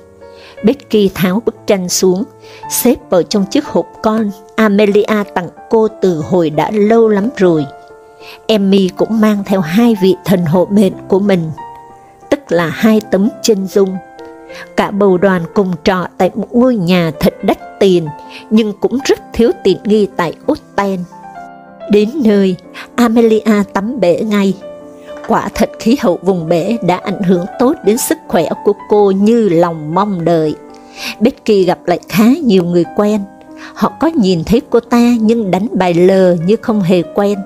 Becky tháo bức tranh xuống, xếp vào trong chiếc hộp con Amelia tặng cô từ hồi đã lâu lắm rồi. Emmy cũng mang theo hai vị thần hộ mệnh của mình, tức là hai tấm chân dung. Cả bầu đoàn cùng trọ tại một ngôi nhà thật đắt tiền, nhưng cũng rất thiếu tiện nghi tại Otten. Đến nơi, Amelia tắm bể ngay. Quả thật khí hậu vùng bể đã ảnh hưởng tốt đến sức khỏe của cô như lòng mong đợi. Becky gặp lại khá nhiều người quen. Họ có nhìn thấy cô ta nhưng đánh bài lờ như không hề quen.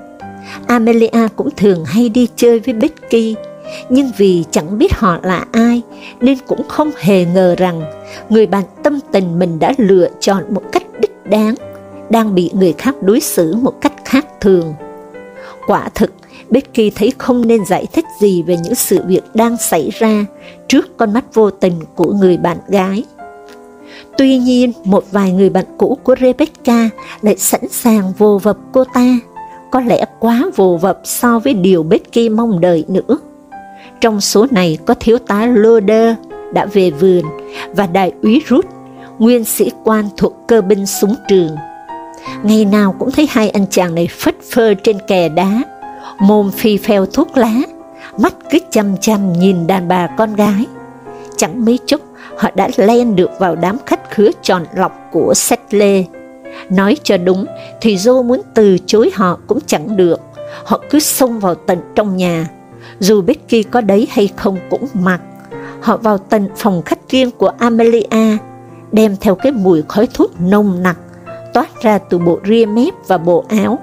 Amelia cũng thường hay đi chơi với Becky, nhưng vì chẳng biết họ là ai, nên cũng không hề ngờ rằng người bạn tâm tình mình đã lựa chọn một cách đích đáng, đang bị người khác đối xử một cách khác thường. Quả thực, Becky thấy không nên giải thích gì về những sự việc đang xảy ra trước con mắt vô tình của người bạn gái. Tuy nhiên, một vài người bạn cũ của Rebecca lại sẵn sàng vô vập cô ta, có lẽ quá vô vập so với điều Becky mong đợi nữa. Trong số này có thiếu tá Loder đã về vườn và đại úy Ruth, nguyên sĩ quan thuộc cơ binh súng trường. Ngày nào cũng thấy hai anh chàng này phất phơ trên kè đá, mồm phi phèo thuốc lá, mắt cứ chăm chăm nhìn đàn bà con gái. Chẳng mấy chốc họ đã len được vào đám khách khứa tròn lọc của Settle. Nói cho đúng thì Joe muốn từ chối họ cũng chẳng được, họ cứ xông vào tận trong nhà, dù Becky có đấy hay không cũng mặc. Họ vào tận phòng khách riêng của Amelia, đem theo cái mùi khói thuốc nồng nặc, toát ra từ bộ ria mép và bộ áo.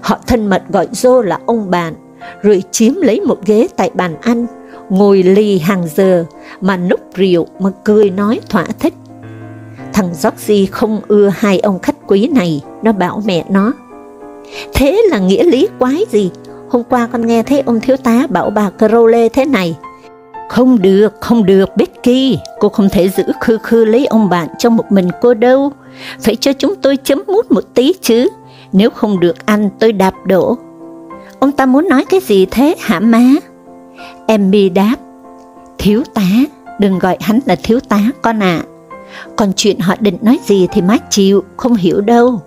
Họ thân mật gọi Joe là ông bạn, rồi chiếm lấy một ghế tại bàn ăn, ngồi lì hàng giờ mà núp rượu mà cười nói thỏa thích. Thằng Georgie không ưa hai ông khách quý này, nó bảo mẹ nó. Thế là nghĩa lý quái gì? Hôm qua con nghe thấy ông thiếu tá bảo bà Crowley thế này. Không được, không được, Becky, cô không thể giữ khư khư lấy ông bạn cho một mình cô đâu. Phải cho chúng tôi chấm mút một tí chứ, nếu không được anh tôi đạp đổ. Ông ta muốn nói cái gì thế hả má? Emmy đáp, thiếu tá, đừng gọi hắn là thiếu tá con ạ. À. Còn chuyện họ định nói gì thì má chịu, không hiểu đâu.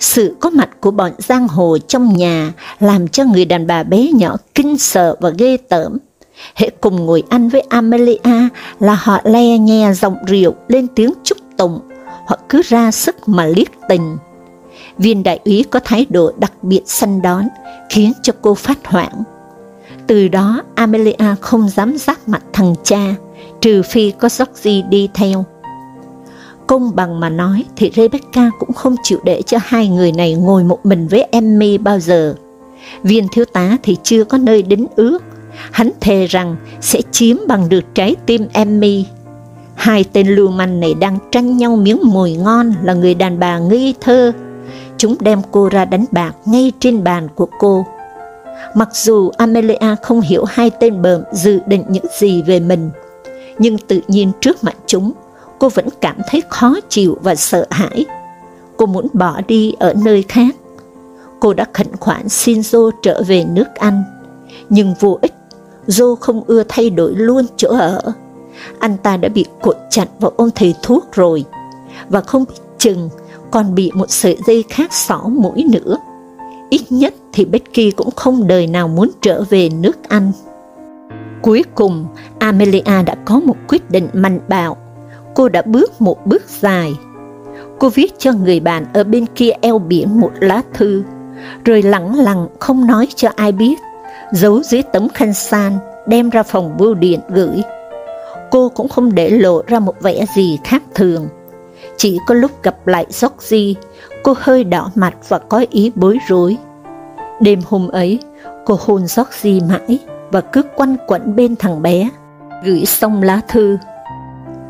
Sự có mặt của bọn giang hồ trong nhà làm cho người đàn bà bé nhỏ kinh sợ và ghê tởm. Hệ cùng ngồi ăn với Amelia là họ le nhe giọng rượu lên tiếng chúc tụng, họ cứ ra sức mà liếc tình. Viên đại úy có thái độ đặc biệt săn đón, khiến cho cô phát hoảng. Từ đó Amelia không dám giáp mặt thằng cha, trừ phi có Georgie đi theo. Công bằng mà nói thì Rebecca cũng không chịu để cho hai người này ngồi một mình với Emmy bao giờ. Viên thiếu tá thì chưa có nơi đính ước, hắn thề rằng sẽ chiếm bằng được trái tim Emmy. Hai tên lưu manh này đang tranh nhau miếng mùi ngon là người đàn bà ngây thơ. Chúng đem cô ra đánh bạc ngay trên bàn của cô. Mặc dù Amelia không hiểu hai tên bờm dự định những gì về mình, nhưng tự nhiên trước mặt chúng, cô vẫn cảm thấy khó chịu và sợ hãi. Cô muốn bỏ đi ở nơi khác. Cô đã khẩn khoản xin Joe trở về nước Anh, nhưng vô ích, Joe không ưa thay đổi luôn chỗ ở. Anh ta đã bị cột chặt vào ôm thầy thuốc rồi, và không biết chừng còn bị một sợi dây khác xỏ mũi nữa. Ít nhất thì Becky cũng không đời nào muốn trở về nước Anh. Cuối cùng, Amelia đã có một quyết định mạnh bạo cô đã bước một bước dài. Cô viết cho người bạn ở bên kia eo biển một lá thư, rồi lặng lặng không nói cho ai biết, giấu dưới tấm khăn san, đem ra phòng bưu điện gửi. Cô cũng không để lộ ra một vẻ gì khác thường. Chỉ có lúc gặp lại Georgie, cô hơi đỏ mặt và có ý bối rối. Đêm hôm ấy, cô hôn Georgie mãi và cứ quanh quẩn bên thằng bé. Gửi xong lá thư,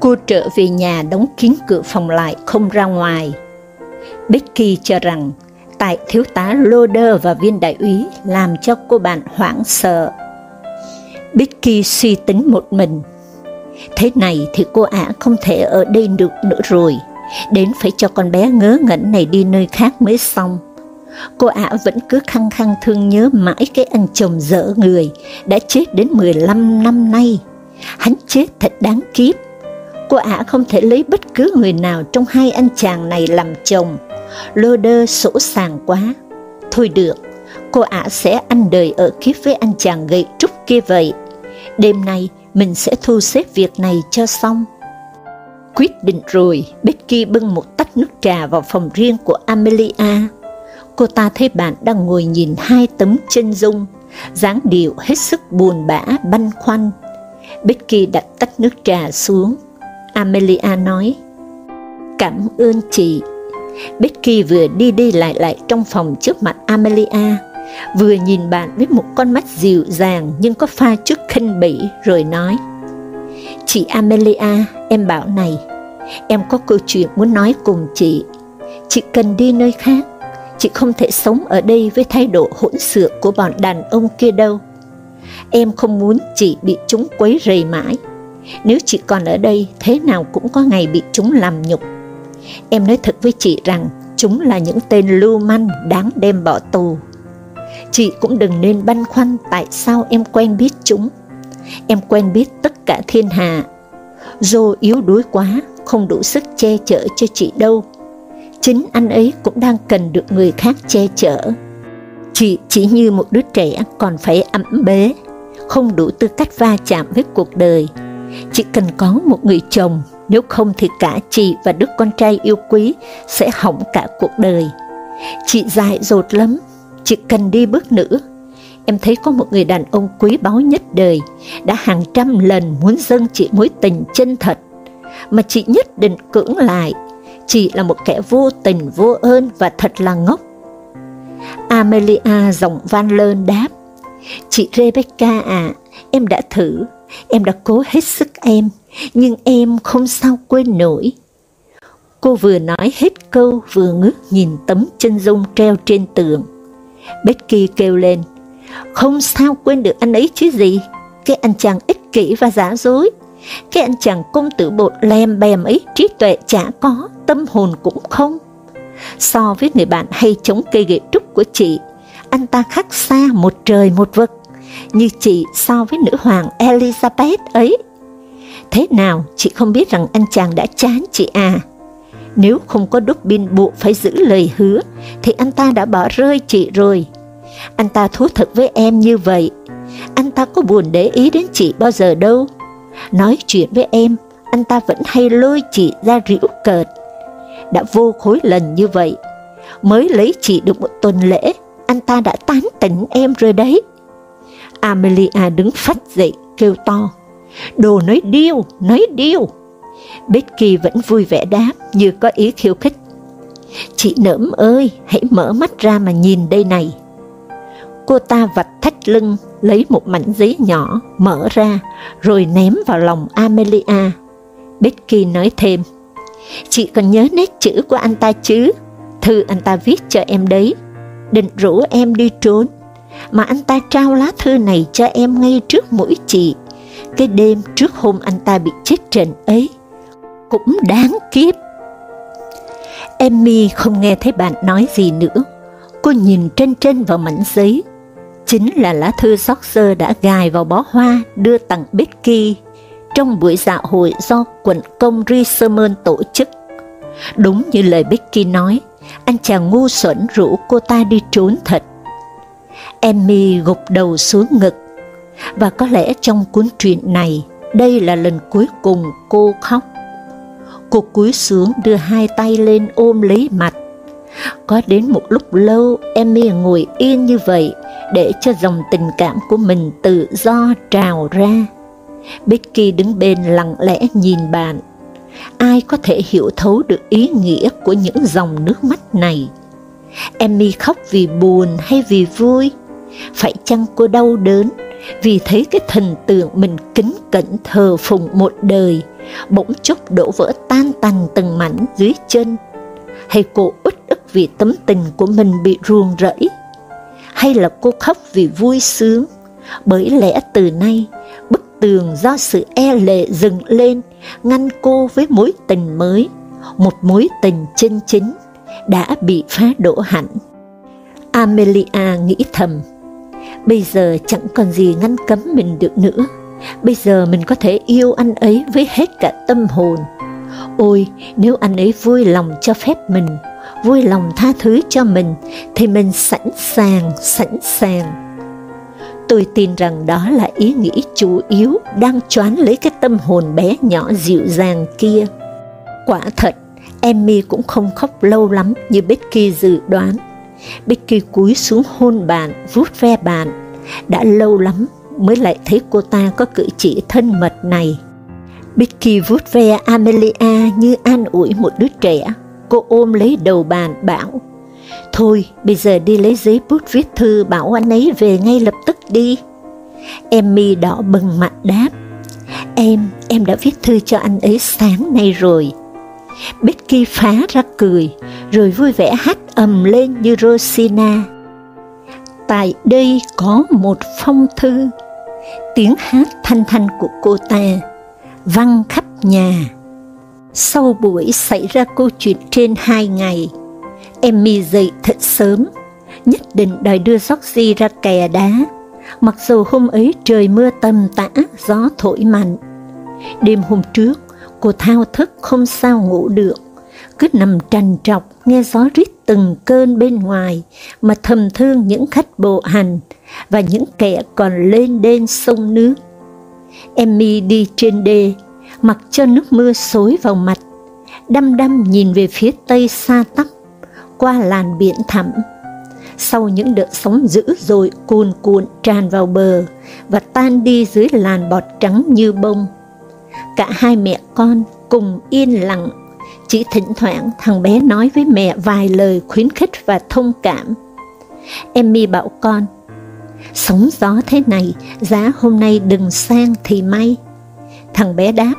Cô trở về nhà đóng kín cửa phòng lại, không ra ngoài. Becky cho rằng tại thiếu tá Loder và viên đại úy làm cho cô bạn hoảng sợ. Becky suy tính một mình. Thế này thì cô ả không thể ở đây được nữa rồi, đến phải cho con bé ngớ ngẩn này đi nơi khác mới xong. Cô ả vẫn cứ khăng khăng thương nhớ mãi cái anh chồng dở người, đã chết đến 15 năm nay. Hắn chết thật đáng kiếp, cô ả không thể lấy bất cứ người nào trong hai anh chàng này làm chồng, lô đơ sổ sàng quá. Thôi được, cô ả sẽ ăn đời ở kiếp với anh chàng gậy trúc kia vậy. Đêm nay mình sẽ thu xếp việc này cho xong. Quyết định rồi, Becky bưng một tách nước trà vào phòng riêng của Amelia. Cô ta thấy bạn đang ngồi nhìn hai tấm chân dung, dáng điệu hết sức buồn bã, băn khoăn. Becky đặt tách nước trà xuống. Amelia nói, Cảm ơn chị. Becky vừa đi đi lại lại trong phòng trước mặt Amelia, vừa nhìn bạn với một con mắt dịu dàng nhưng có pha chút khinh bỉ rồi nói, Chị Amelia, em bảo này, em có câu chuyện muốn nói cùng chị. Chị cần đi nơi khác, chị không thể sống ở đây với thái độ hỗn xược của bọn đàn ông kia đâu. Em không muốn chị bị chúng quấy rầy mãi. Nếu chị còn ở đây, thế nào cũng có ngày bị chúng làm nhục. Em nói thật với chị rằng, chúng là những tên lưu manh đáng đem bỏ tù. Chị cũng đừng nên băn khoăn tại sao em quen biết chúng. Em quen biết tất cả thiên hạ. Dô yếu đuối quá, không đủ sức che chở cho chị đâu. Chính anh ấy cũng đang cần được người khác che chở. Chị chỉ như một đứa trẻ còn phải ẩm bế, không đủ tư cách va chạm với cuộc đời. Chị cần có một người chồng, nếu không thì cả chị và đứa con trai yêu quý sẽ hỏng cả cuộc đời. Chị dại dột lắm, chị cần đi bước nữa. Em thấy có một người đàn ông quý báu nhất đời, đã hàng trăm lần muốn dâng chị mối tình chân thật, mà chị nhất định cưỡng lại. Chị là một kẻ vô tình vô ơn và thật là ngốc. Amelia giọng van lơn đáp, Chị Rebecca à, em đã thử, em đã cố hết sức em, nhưng em không sao quên nổi. Cô vừa nói hết câu vừa ngước nhìn tấm chân dung treo trên tường. Becky kêu lên, không sao quên được anh ấy chứ gì, cái anh chàng ích kỷ và giả dối, cái anh chàng công tử bột lem bèm ấy trí tuệ chả có, tâm hồn cũng không. So với người bạn hay chống cây gậy trúc của chị, anh ta khác xa một trời một vực, như chị so với nữ hoàng Elizabeth ấy. Thế nào chị không biết rằng anh chàng đã chán chị à? Nếu không có đúc pin buộc phải giữ lời hứa, thì anh ta đã bỏ rơi chị rồi. Anh ta thú thật với em như vậy, anh ta có buồn để ý đến chị bao giờ đâu. Nói chuyện với em, anh ta vẫn hay lôi chị ra rỉu cợt. Đã vô khối lần như vậy, mới lấy chị được một tuần lễ, anh ta đã tán tỉnh em rồi đấy. Amelia đứng phát dậy, kêu to, đồ nói điêu, nói điêu. Becky vẫn vui vẻ đáp như có ý khiêu khích. Chị nỡm ơi, hãy mở mắt ra mà nhìn đây này. Cô ta vạch thắt lưng, lấy một mảnh giấy nhỏ, mở ra, rồi ném vào lòng Amelia. Becky nói thêm, chị còn nhớ nét chữ của anh ta chứ, thư anh ta viết cho em đấy, định rủ em đi trốn, mà anh ta trao lá thư này cho em ngay trước mũi chị, cái đêm trước hôm anh ta bị chết trận ấy. Cũng đáng kiếp. Emmy không nghe thấy bạn nói gì nữa. Cô nhìn trên trên vào mảnh giấy. Chính là lá thư George đã gài vào bó hoa đưa tặng Becky trong buổi dạ hội do quận công Riserman tổ chức. Đúng như lời Becky nói, anh chàng ngu xuẩn rủ cô ta đi trốn thật. Emmy gục đầu xuống ngực, và có lẽ trong cuốn truyện này, đây là lần cuối cùng cô khóc. Cô cúi xuống đưa hai tay lên ôm lấy mặt. Có đến một lúc lâu, Emmy ngồi yên như vậy, để cho dòng tình cảm của mình tự do trào ra. Becky đứng bên lặng lẽ nhìn bạn. Ai có thể hiểu thấu được ý nghĩa của những dòng nước mắt này? Emmy khóc vì buồn hay vì vui? Phải chăng cô đau đớn vì thấy cái thần tượng mình kính cẩn thờ phụng một đời, bỗng chốc đổ vỡ tan tành từng mảnh dưới chân? Hay cô uất ức vì tấm tình của mình bị ruồng rẫy? Hay là cô khóc vì vui sướng? Bởi lẽ từ nay, bức tường do sự e lệ dựng lên, ngăn cô với mối tình mới, một mối tình chân chính, đã bị phá đổ hẳn. Amelia nghĩ thầm, bây giờ chẳng còn gì ngăn cấm mình được nữa, bây giờ mình có thể yêu anh ấy với hết cả tâm hồn. Ôi, nếu anh ấy vui lòng cho phép mình, vui lòng tha thứ cho mình, thì mình sẵn sàng, sẵn sàng. Tôi tin rằng đó là ý nghĩ chủ yếu đang choán lấy cái tâm hồn bé nhỏ dịu dàng kia. Quả thật, Emmy cũng không khóc lâu lắm như Becky dự đoán. Becky cúi xuống hôn bạn, vuốt ve bạn. Đã lâu lắm mới lại thấy cô ta có cử chỉ thân mật này. Becky vuốt ve Amelia như an ủi một đứa trẻ. Cô ôm lấy đầu bàn bảo, Thôi, bây giờ đi lấy giấy bút viết thư bảo anh ấy về ngay lập tức đi. Emmy đỏ bừng mặt đáp, Em, em đã viết thư cho anh ấy sáng nay rồi. Becky phá ra cười, rồi vui vẻ hát ầm lên như Rosina. Tại đây có một phong thư, tiếng hát thanh thanh của cô ta, văng khắp nhà. Sau buổi xảy ra câu chuyện trên hai ngày, Emmy dậy thật sớm, nhất định đòi đưa Georgie ra kè đá, mặc dù hôm ấy trời mưa tầm tã, gió thổi mạnh. Đêm hôm trước, cô thao thức không sao ngủ được, cứ nằm trằn trọc nghe gió rít từng cơn bên ngoài mà thầm thương những khách bộ hành và những kẻ còn lên đên sông nước. Emmy đi trên đê, mặc cho nước mưa xối vào mặt, đăm đăm nhìn về phía tây xa tắp, qua làn biển thẳm. Sau những đợt sóng dữ dội cuồn cuộn tràn vào bờ và tan đi dưới làn bọt trắng như bông. Cả hai mẹ con cùng yên lặng, chỉ thỉnh thoảng thằng bé nói với mẹ vài lời khuyến khích và thông cảm. Emmy bảo con, sống gió thế này, giá hôm nay đừng sang thì may. Thằng bé đáp,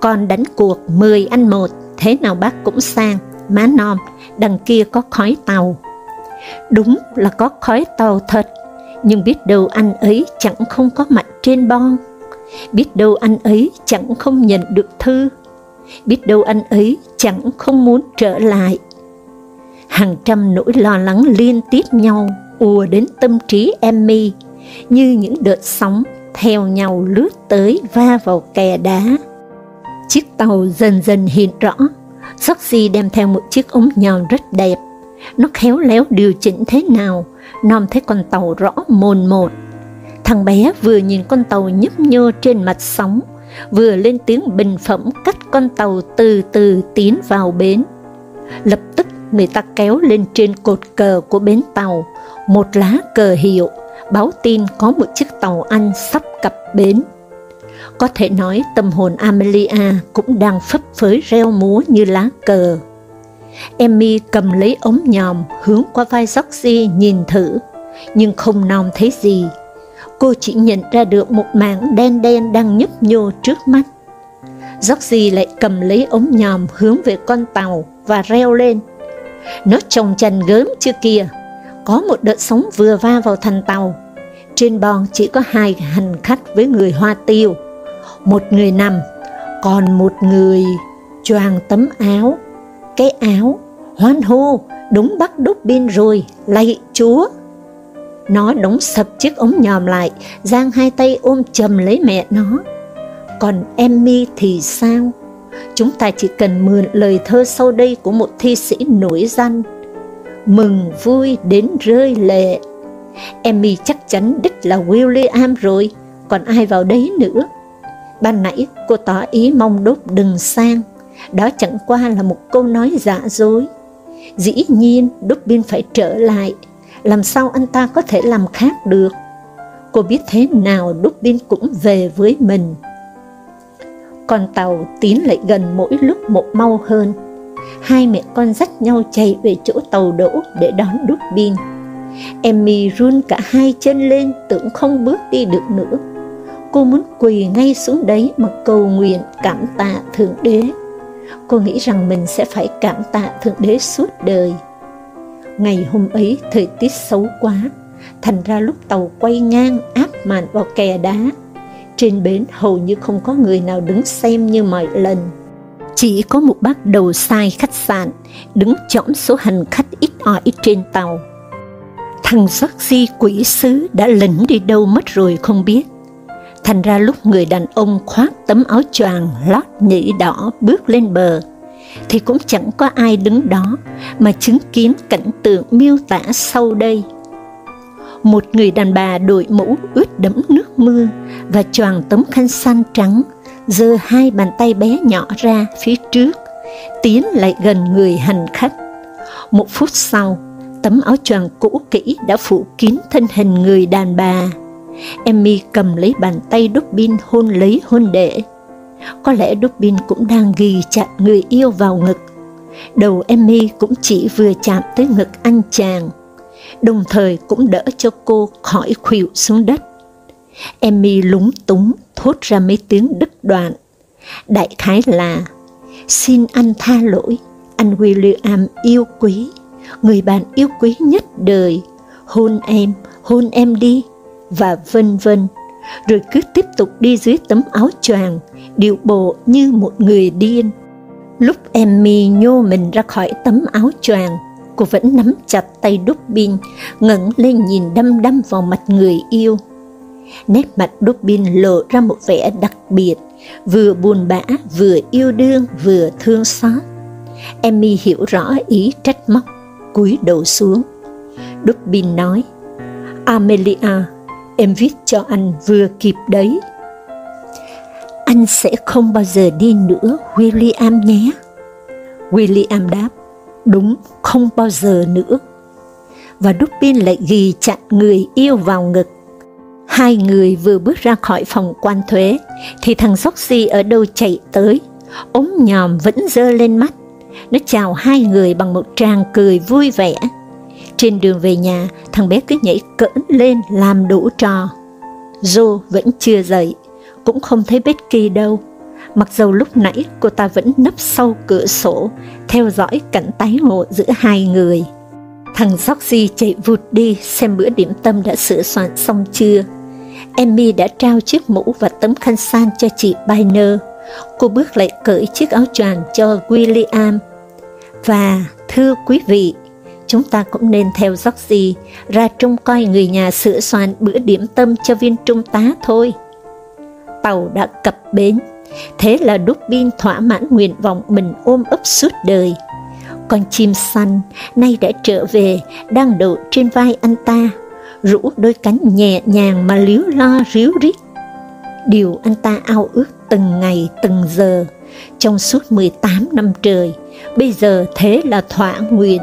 con đánh cuộc 10 ăn một, thế nào bác cũng sang, má non, đằng kia có khói tàu. Đúng là có khói tàu thật, nhưng biết đâu anh ấy chẳng không có mặt trên bon. Biết đâu anh ấy chẳng không nhận được thư. Biết đâu anh ấy chẳng không muốn trở lại. Hàng trăm nỗi lo lắng liên tiếp nhau ùa đến tâm trí Emmy như những đợt sóng theo nhau lướt tới va vào kè đá. Chiếc tàu dần dần hiện rõ, Soxy đem theo một chiếc ống nhòm rất đẹp. Nó khéo léo điều chỉnh thế nào, nom thấy con tàu rõ mồn một. Thằng bé vừa nhìn con tàu nhấp nhô trên mặt sóng, vừa lên tiếng bình phẩm cách con tàu từ từ tiến vào bến. Lập tức người ta kéo lên trên cột cờ của bến tàu, một lá cờ hiệu, báo tin có một chiếc tàu Anh sắp cập bến. Có thể nói tâm hồn Amelia cũng đang phấp phới reo múa như lá cờ. Emmy cầm lấy ống nhòm hướng qua vai Georgie nhìn thử, nhưng không nom thấy gì. Cô chỉ nhận ra được một mảng đen đen đang nhấp nhô trước mắt. Georgie lại cầm lấy ống nhòm hướng về con tàu và reo lên. Nó trồng chành gớm chưa kìa, có một đợt sóng vừa va vào thành tàu. Trên bon chỉ có hai hành khách với người hoa tiêu một người nằm, còn một người choàng tấm áo, cái áo, hoan hô, đúng bắt đúc bin rồi, lạy chúa. Nó đóng sập chiếc ống nhòm lại, giang hai tay ôm chầm lấy mẹ nó. Còn Emmy thì sao? Chúng ta chỉ cần mượn lời thơ sau đây của một thi sĩ nổi danh. Mừng vui đến rơi lệ. Emmy chắc chắn đích là William rồi, còn ai vào đấy nữa? Ban nãy cô tỏ ý mong đốt đừng sang, đó chẳng qua là một câu nói giả dối. Dĩ nhiên Dubin phải trở lại, làm sao anh ta có thể làm khác được? Cô biết thế nào Dubin cũng về với mình. Con tàu tiến lại gần mỗi lúc một mau hơn. Hai mẹ con dắt nhau chạy về chỗ tàu đỗ để đón Dubin. Emmy run cả hai chân lên tưởng không bước đi được nữa cô muốn quỳ ngay xuống đấy mà cầu nguyện cảm tạ Thượng Đế. Cô nghĩ rằng mình sẽ phải cảm tạ Thượng Đế suốt đời. Ngày hôm ấy thời tiết xấu quá, thành ra lúc tàu quay ngang áp màn vào kè đá, trên bến hầu như không có người nào đứng xem như mọi lần. Chỉ có một bác đầu sai khách sạn, đứng chõm số hành khách ít ỏi trên tàu. Thằng Georgie quỷ sứ đã lẫn đi đâu mất rồi không biết Thành ra lúc người đàn ông khoác tấm áo choàng lót nhĩ đỏ bước lên bờ, thì cũng chẳng có ai đứng đó mà chứng kiến cảnh tượng miêu tả sau đây. Một người đàn bà đội mũ ướt đẫm nước mưa và choàng tấm khăn xanh trắng, giơ hai bàn tay bé nhỏ ra phía trước, tiến lại gần người hành khách. Một phút sau, tấm áo choàng cũ kỹ đã phủ kín thân hình người đàn bà. Emmy cầm lấy bàn tay Dubin hôn lấy hôn đệ. Có lẽ Dubin cũng đang ghi chặt người yêu vào ngực. Đầu Emmy cũng chỉ vừa chạm tới ngực anh chàng, đồng thời cũng đỡ cho cô khỏi khuỵu xuống đất. Emmy lúng túng thốt ra mấy tiếng đứt đoạn. Đại khái là, xin anh tha lỗi, anh William yêu quý, người bạn yêu quý nhất đời, hôn em, hôn em đi, và vân vân, rồi cứ tiếp tục đi dưới tấm áo choàng, điệu bộ như một người điên. Lúc Emmy nhô mình ra khỏi tấm áo choàng, cô vẫn nắm chặt tay đúc pin, ngẩng lên nhìn đăm đăm vào mặt người yêu. Nét mặt Dubin pin lộ ra một vẻ đặc biệt, vừa buồn bã, vừa yêu đương, vừa thương xót. Emmy hiểu rõ ý trách móc, cúi đầu xuống. Dubin pin nói, Amelia, em viết cho anh vừa kịp đấy. Anh sẽ không bao giờ đi nữa, William nhé. William đáp, đúng, không bao giờ nữa. Và Dubin lại ghi chặt người yêu vào ngực. Hai người vừa bước ra khỏi phòng quan thuế, thì thằng Soxy ở đâu chạy tới, ống nhòm vẫn dơ lên mắt. Nó chào hai người bằng một tràng cười vui vẻ. Trên đường về nhà, thằng bé cứ nhảy cỡn lên làm đủ trò. Joe vẫn chưa dậy, cũng không thấy Becky đâu. Mặc dầu lúc nãy cô ta vẫn nấp sau cửa sổ, theo dõi cảnh tái ngộ giữa hai người. Thằng Georgie chạy vụt đi xem bữa điểm tâm đã sửa soạn xong chưa. Emmy đã trao chiếc mũ và tấm khăn san cho chị Biner. Cô bước lại cởi chiếc áo choàng cho William. Và, thưa quý vị, chúng ta cũng nên theo Georgie ra trông coi người nhà sửa soạn bữa điểm tâm cho viên trung tá thôi. Tàu đã cập bến, thế là đúc pin thỏa mãn nguyện vọng mình ôm ấp suốt đời. Con chim xanh nay đã trở về, đang đậu trên vai anh ta, rũ đôi cánh nhẹ nhàng mà líu lo ríu rít. Điều anh ta ao ước từng ngày từng giờ, trong suốt 18 năm trời, bây giờ thế là thỏa nguyện.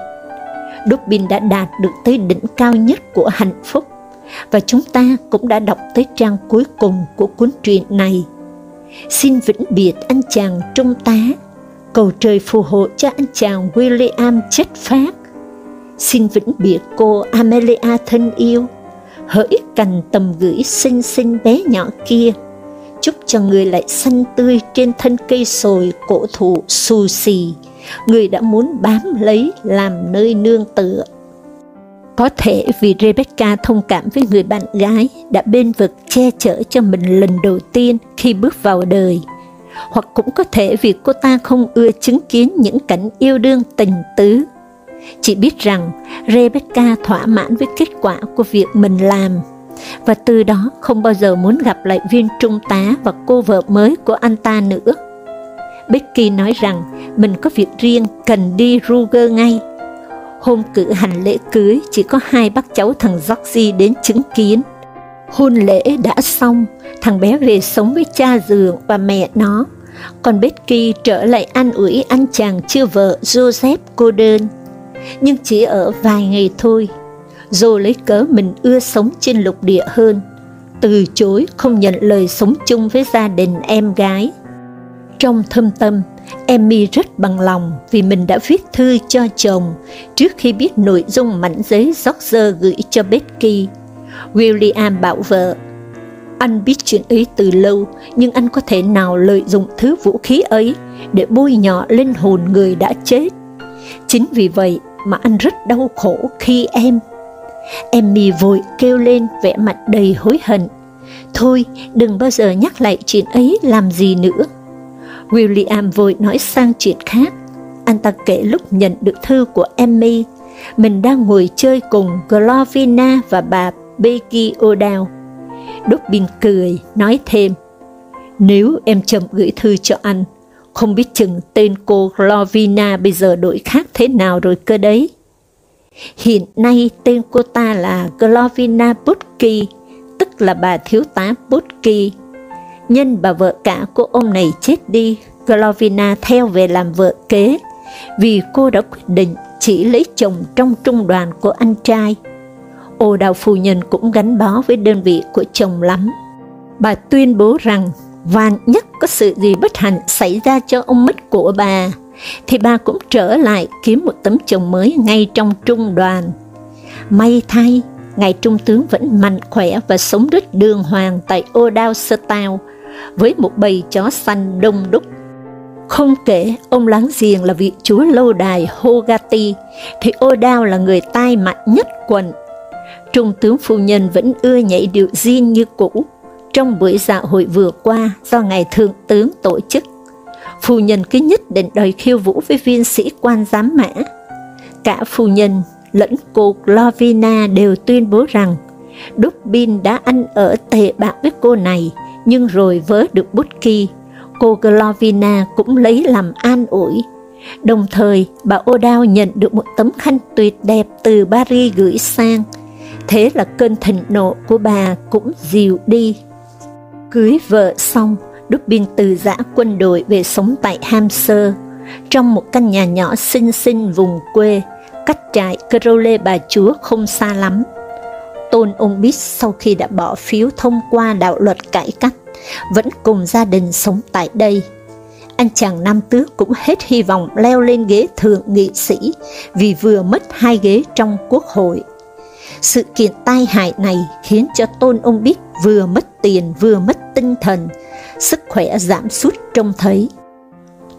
Dubin đã đạt được tới đỉnh cao nhất của hạnh phúc, và chúng ta cũng đã đọc tới trang cuối cùng của cuốn truyện này. Xin vĩnh biệt anh chàng trung tá, cầu trời phù hộ cho anh chàng William chất phát. Xin vĩnh biệt cô Amelia thân yêu, hỡi cành tầm gửi xinh xinh bé nhỏ kia, chúc cho người lại xanh tươi trên thân cây sồi cổ thụ xù xì, người đã muốn bám lấy làm nơi nương tựa. Có thể vì Rebecca thông cảm với người bạn gái đã bên vực che chở cho mình lần đầu tiên khi bước vào đời, hoặc cũng có thể vì cô ta không ưa chứng kiến những cảnh yêu đương tình tứ. Chỉ biết rằng Rebecca thỏa mãn với kết quả của việc mình làm, và từ đó không bao giờ muốn gặp lại viên trung tá và cô vợ mới của anh ta nữa. Becky nói rằng mình có việc riêng cần đi Ruger ngay. Hôm cử hành lễ cưới chỉ có hai bác cháu thằng Georgie đến chứng kiến. Hôn lễ đã xong, thằng bé về sống với cha dượng và mẹ nó, còn Becky trở lại an ủi anh chàng chưa vợ Joseph cô đơn. Nhưng chỉ ở vài ngày thôi, rồi lấy cớ mình ưa sống trên lục địa hơn, từ chối không nhận lời sống chung với gia đình em gái. Trong thâm tâm, Emmy rất bằng lòng vì mình đã viết thư cho chồng trước khi biết nội dung mảnh giấy George gửi cho Becky. William bảo vợ, anh biết chuyện ấy từ lâu, nhưng anh có thể nào lợi dụng thứ vũ khí ấy để bôi nhọ linh hồn người đã chết. Chính vì vậy mà anh rất đau khổ khi em. Emmy vội kêu lên vẻ mặt đầy hối hận. Thôi, đừng bao giờ nhắc lại chuyện ấy làm gì nữa. William vội nói sang chuyện khác. Anh ta kể lúc nhận được thư của Emmy, mình đang ngồi chơi cùng Glovina và bà Becky O'Dowd. Dobbin cười, nói thêm, nếu em chậm gửi thư cho anh, không biết chừng tên cô Lovina bây giờ đổi khác thế nào rồi cơ đấy. Hiện nay tên cô ta là Glovina Butki, tức là bà thiếu tá Butki. Nhân bà vợ cả của ông này chết đi, Glovina theo về làm vợ kế, vì cô đã quyết định chỉ lấy chồng trong trung đoàn của anh trai. Ô đào phu nhân cũng gắn bó với đơn vị của chồng lắm. Bà tuyên bố rằng vàng nhất có sự gì bất hạnh xảy ra cho ông mất của bà, thì bà cũng trở lại kiếm một tấm chồng mới ngay trong trung đoàn. May thay, ngài trung tướng vẫn mạnh khỏe và sống rất đường hoàng tại Odao với một bầy chó xanh đông đúc. Không kể ông láng giềng là vị chúa lâu đài Hogati, thì Odao là người tai mạnh nhất quần. Trung tướng phu nhân vẫn ưa nhảy điệu riêng như cũ, trong buổi dạ hội vừa qua do ngài thượng tướng tổ chức phu nhân cứ nhất định đòi khiêu vũ với viên sĩ quan giám mã. Cả phu nhân lẫn cô Glovina đều tuyên bố rằng Dubin đã ăn ở tệ bạc với cô này, nhưng rồi vớ được bút kỳ, cô Glovina cũng lấy làm an ủi. Đồng thời, bà O'Dowd nhận được một tấm khăn tuyệt đẹp từ Paris gửi sang. Thế là cơn thịnh nộ của bà cũng dịu đi. Cưới vợ xong, Dubin từ giã quân đội về sống tại Hampshire, trong một căn nhà nhỏ xinh xinh vùng quê, cách trại Crowley bà chúa không xa lắm. Tôn ông biết sau khi đã bỏ phiếu thông qua đạo luật cải cách, vẫn cùng gia đình sống tại đây. Anh chàng Nam Tước cũng hết hy vọng leo lên ghế thượng nghị sĩ vì vừa mất hai ghế trong quốc hội. Sự kiện tai hại này khiến cho Tôn ông biết vừa mất tiền vừa mất tinh thần, sức khỏe giảm sút trông thấy.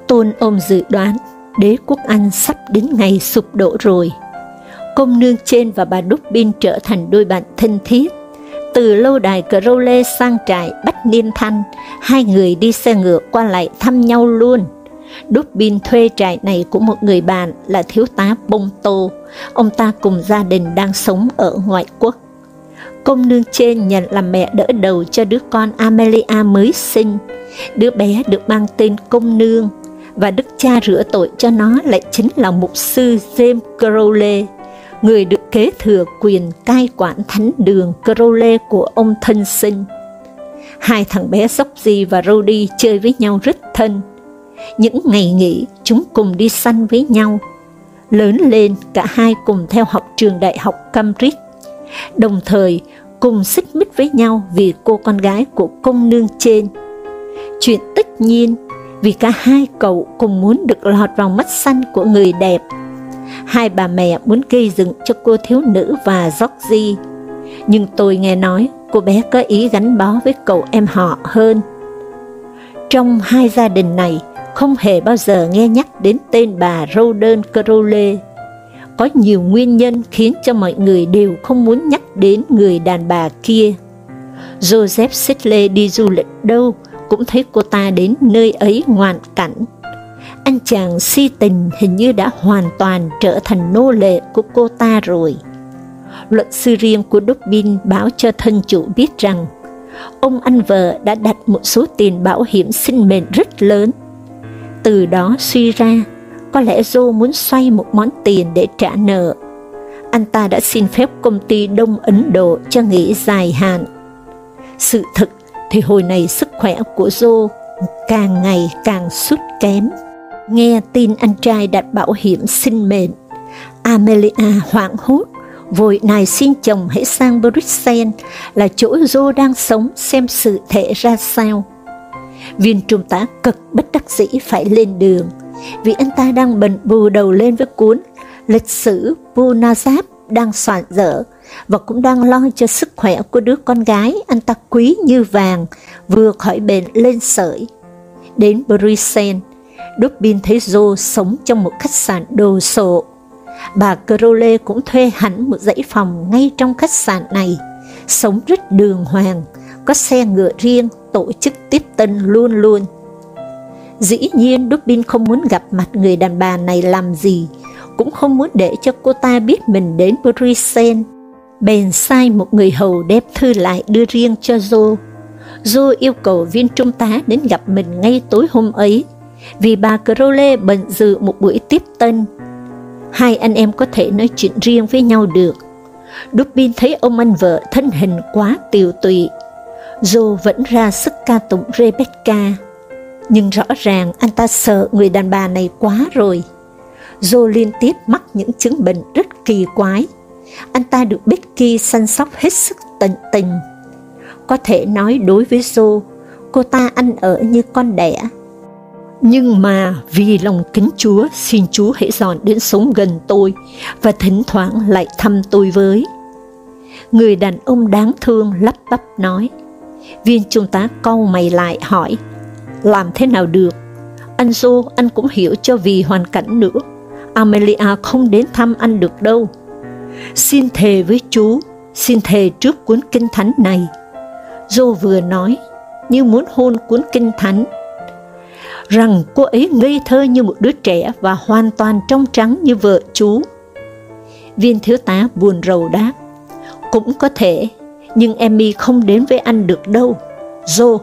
Tôn ông dự đoán đế quốc Anh sắp đến ngày sụp đổ rồi. Công nương trên và bà Đúc Bin trở thành đôi bạn thân thiết. Từ lâu đài Crowley sang trại Bách Niên Thanh, hai người đi xe ngựa qua lại thăm nhau luôn. Đúc Bin thuê trại này của một người bạn là thiếu tá Bông Tô. Ông ta cùng gia đình đang sống ở ngoại quốc. Công nương trên nhận làm mẹ đỡ đầu cho đứa con Amelia mới sinh. Đứa bé được mang tên công nương, và đức cha rửa tội cho nó lại chính là mục sư James Crowley, người được kế thừa quyền cai quản thánh đường Crowley của ông thân sinh. Hai thằng bé Sophie và Rody chơi với nhau rất thân. Những ngày nghỉ, chúng cùng đi săn với nhau. Lớn lên, cả hai cùng theo học trường đại học Cambridge. Đồng thời, cùng xích mích với nhau vì cô con gái của công nương trên. Chuyện tất nhiên vì cả hai cậu cùng muốn được lọt vào mắt xanh của người đẹp. Hai bà mẹ muốn gây dựng cho cô thiếu nữ và Georgie, nhưng tôi nghe nói cô bé có ý gắn bó với cậu em họ hơn. Trong hai gia đình này, không hề bao giờ nghe nhắc đến tên bà Roden Crowley. Có nhiều nguyên nhân khiến cho mọi người đều không muốn nhắc đến người đàn bà kia. Joseph Sidley đi du lịch đâu cũng thấy cô ta đến nơi ấy ngoạn cảnh. Anh chàng si tình hình như đã hoàn toàn trở thành nô lệ của cô ta rồi. Luật sư riêng của Dobbin báo cho thân chủ biết rằng, ông anh vợ đã đặt một số tiền bảo hiểm sinh mệnh rất lớn. Từ đó suy ra, có lẽ Joe muốn xoay một món tiền để trả nợ. Anh ta đã xin phép công ty Đông Ấn Độ cho nghỉ dài hạn. Sự thật thì hồi này sức khỏe của Joe càng ngày càng sút kém. Nghe tin anh trai đặt bảo hiểm sinh mệnh, Amelia hoảng hốt, vội nài xin chồng hãy sang Bruxelles là chỗ Joe đang sống xem sự thể ra sao. Viên trung tá cực bất đắc dĩ phải lên đường, vì anh ta đang bận bù đầu lên với cuốn lịch sử Punajab đang soạn dở và cũng đang lo cho sức khỏe của đứa con gái anh ta quý như vàng, vừa khỏi bệnh lên sởi. Đến Bruxelles, Dubin thấy Joe sống trong một khách sạn đồ sộ. Bà Crowley cũng thuê hẳn một dãy phòng ngay trong khách sạn này, sống rất đường hoàng, có xe ngựa riêng, tổ chức tiếp tân luôn luôn. Dĩ nhiên Dubin không muốn gặp mặt người đàn bà này làm gì, cũng không muốn để cho cô ta biết mình đến Bruxelles bèn sai một người hầu đem thư lại đưa riêng cho Joe. Joe yêu cầu viên trung tá đến gặp mình ngay tối hôm ấy, vì bà Crowley bận dự một buổi tiếp tân. Hai anh em có thể nói chuyện riêng với nhau được. Dubin thấy ông anh vợ thân hình quá tiều tụy. Joe vẫn ra sức ca tụng Rebecca, nhưng rõ ràng anh ta sợ người đàn bà này quá rồi. Joe liên tiếp mắc những chứng bệnh rất kỳ quái. Anh ta được Becky săn sóc hết sức tận tình. Có thể nói đối với Joe, cô ta ăn ở như con đẻ. Nhưng mà vì lòng kính Chúa, xin Chúa hãy dọn đến sống gần tôi và thỉnh thoảng lại thăm tôi với. Người đàn ông đáng thương lắp bắp nói. Viên trung tá câu mày lại hỏi, làm thế nào được? Anh Joe, anh cũng hiểu cho vì hoàn cảnh nữa. Amelia không đến thăm anh được đâu. Xin thề với chú, xin thề trước cuốn kinh thánh này. Dô vừa nói, như muốn hôn cuốn kinh thánh, rằng cô ấy ngây thơ như một đứa trẻ và hoàn toàn trong trắng như vợ chú. Viên thiếu tá buồn rầu đáp, cũng có thể, nhưng Emmy không đến với anh được đâu. Joe,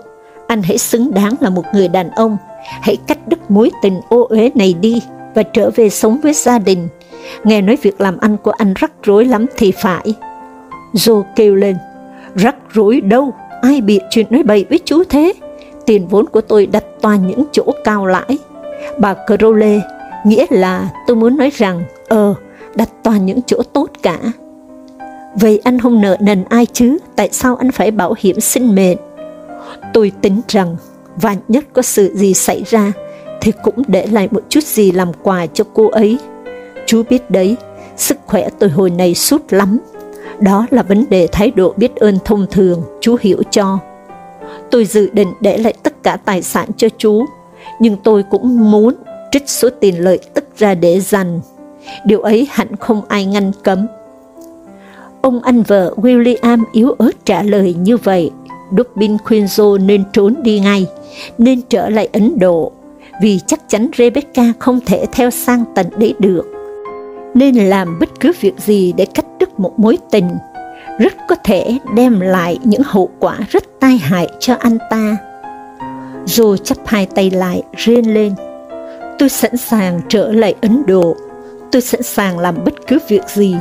anh hãy xứng đáng là một người đàn ông, hãy cắt đứt mối tình ô uế này đi và trở về sống với gia đình. Nghe nói việc làm ăn của anh rắc rối lắm thì phải. Joe kêu lên, rắc rối đâu, ai bị chuyện nói bậy với chú thế? Tiền vốn của tôi đặt toàn những chỗ cao lãi. Bà Crowley, nghĩa là tôi muốn nói rằng, ờ, đặt toàn những chỗ tốt cả. Vậy anh không nợ nần ai chứ, tại sao anh phải bảo hiểm sinh mệnh? Tôi tính rằng, vạn nhất có sự gì xảy ra, thì cũng để lại một chút gì làm quà cho cô ấy. Chú biết đấy, sức khỏe tôi hồi này sút lắm. Đó là vấn đề thái độ biết ơn thông thường, chú hiểu cho. Tôi dự định để lại tất cả tài sản cho chú, nhưng tôi cũng muốn trích số tiền lợi tức ra để dành. Điều ấy hẳn không ai ngăn cấm. Ông anh vợ William yếu ớt trả lời như vậy, Dubin khuyên Joe nên trốn đi ngay, nên trở lại Ấn Độ, vì chắc chắn Rebecca không thể theo sang tận đấy được. Nên làm bất cứ việc gì để cắt đứt một mối tình, rất có thể đem lại những hậu quả rất tai hại cho anh ta. Joe chắp hai tay lại, rên lên. Tôi sẵn sàng trở lại Ấn Độ, tôi sẵn sàng làm bất cứ việc gì,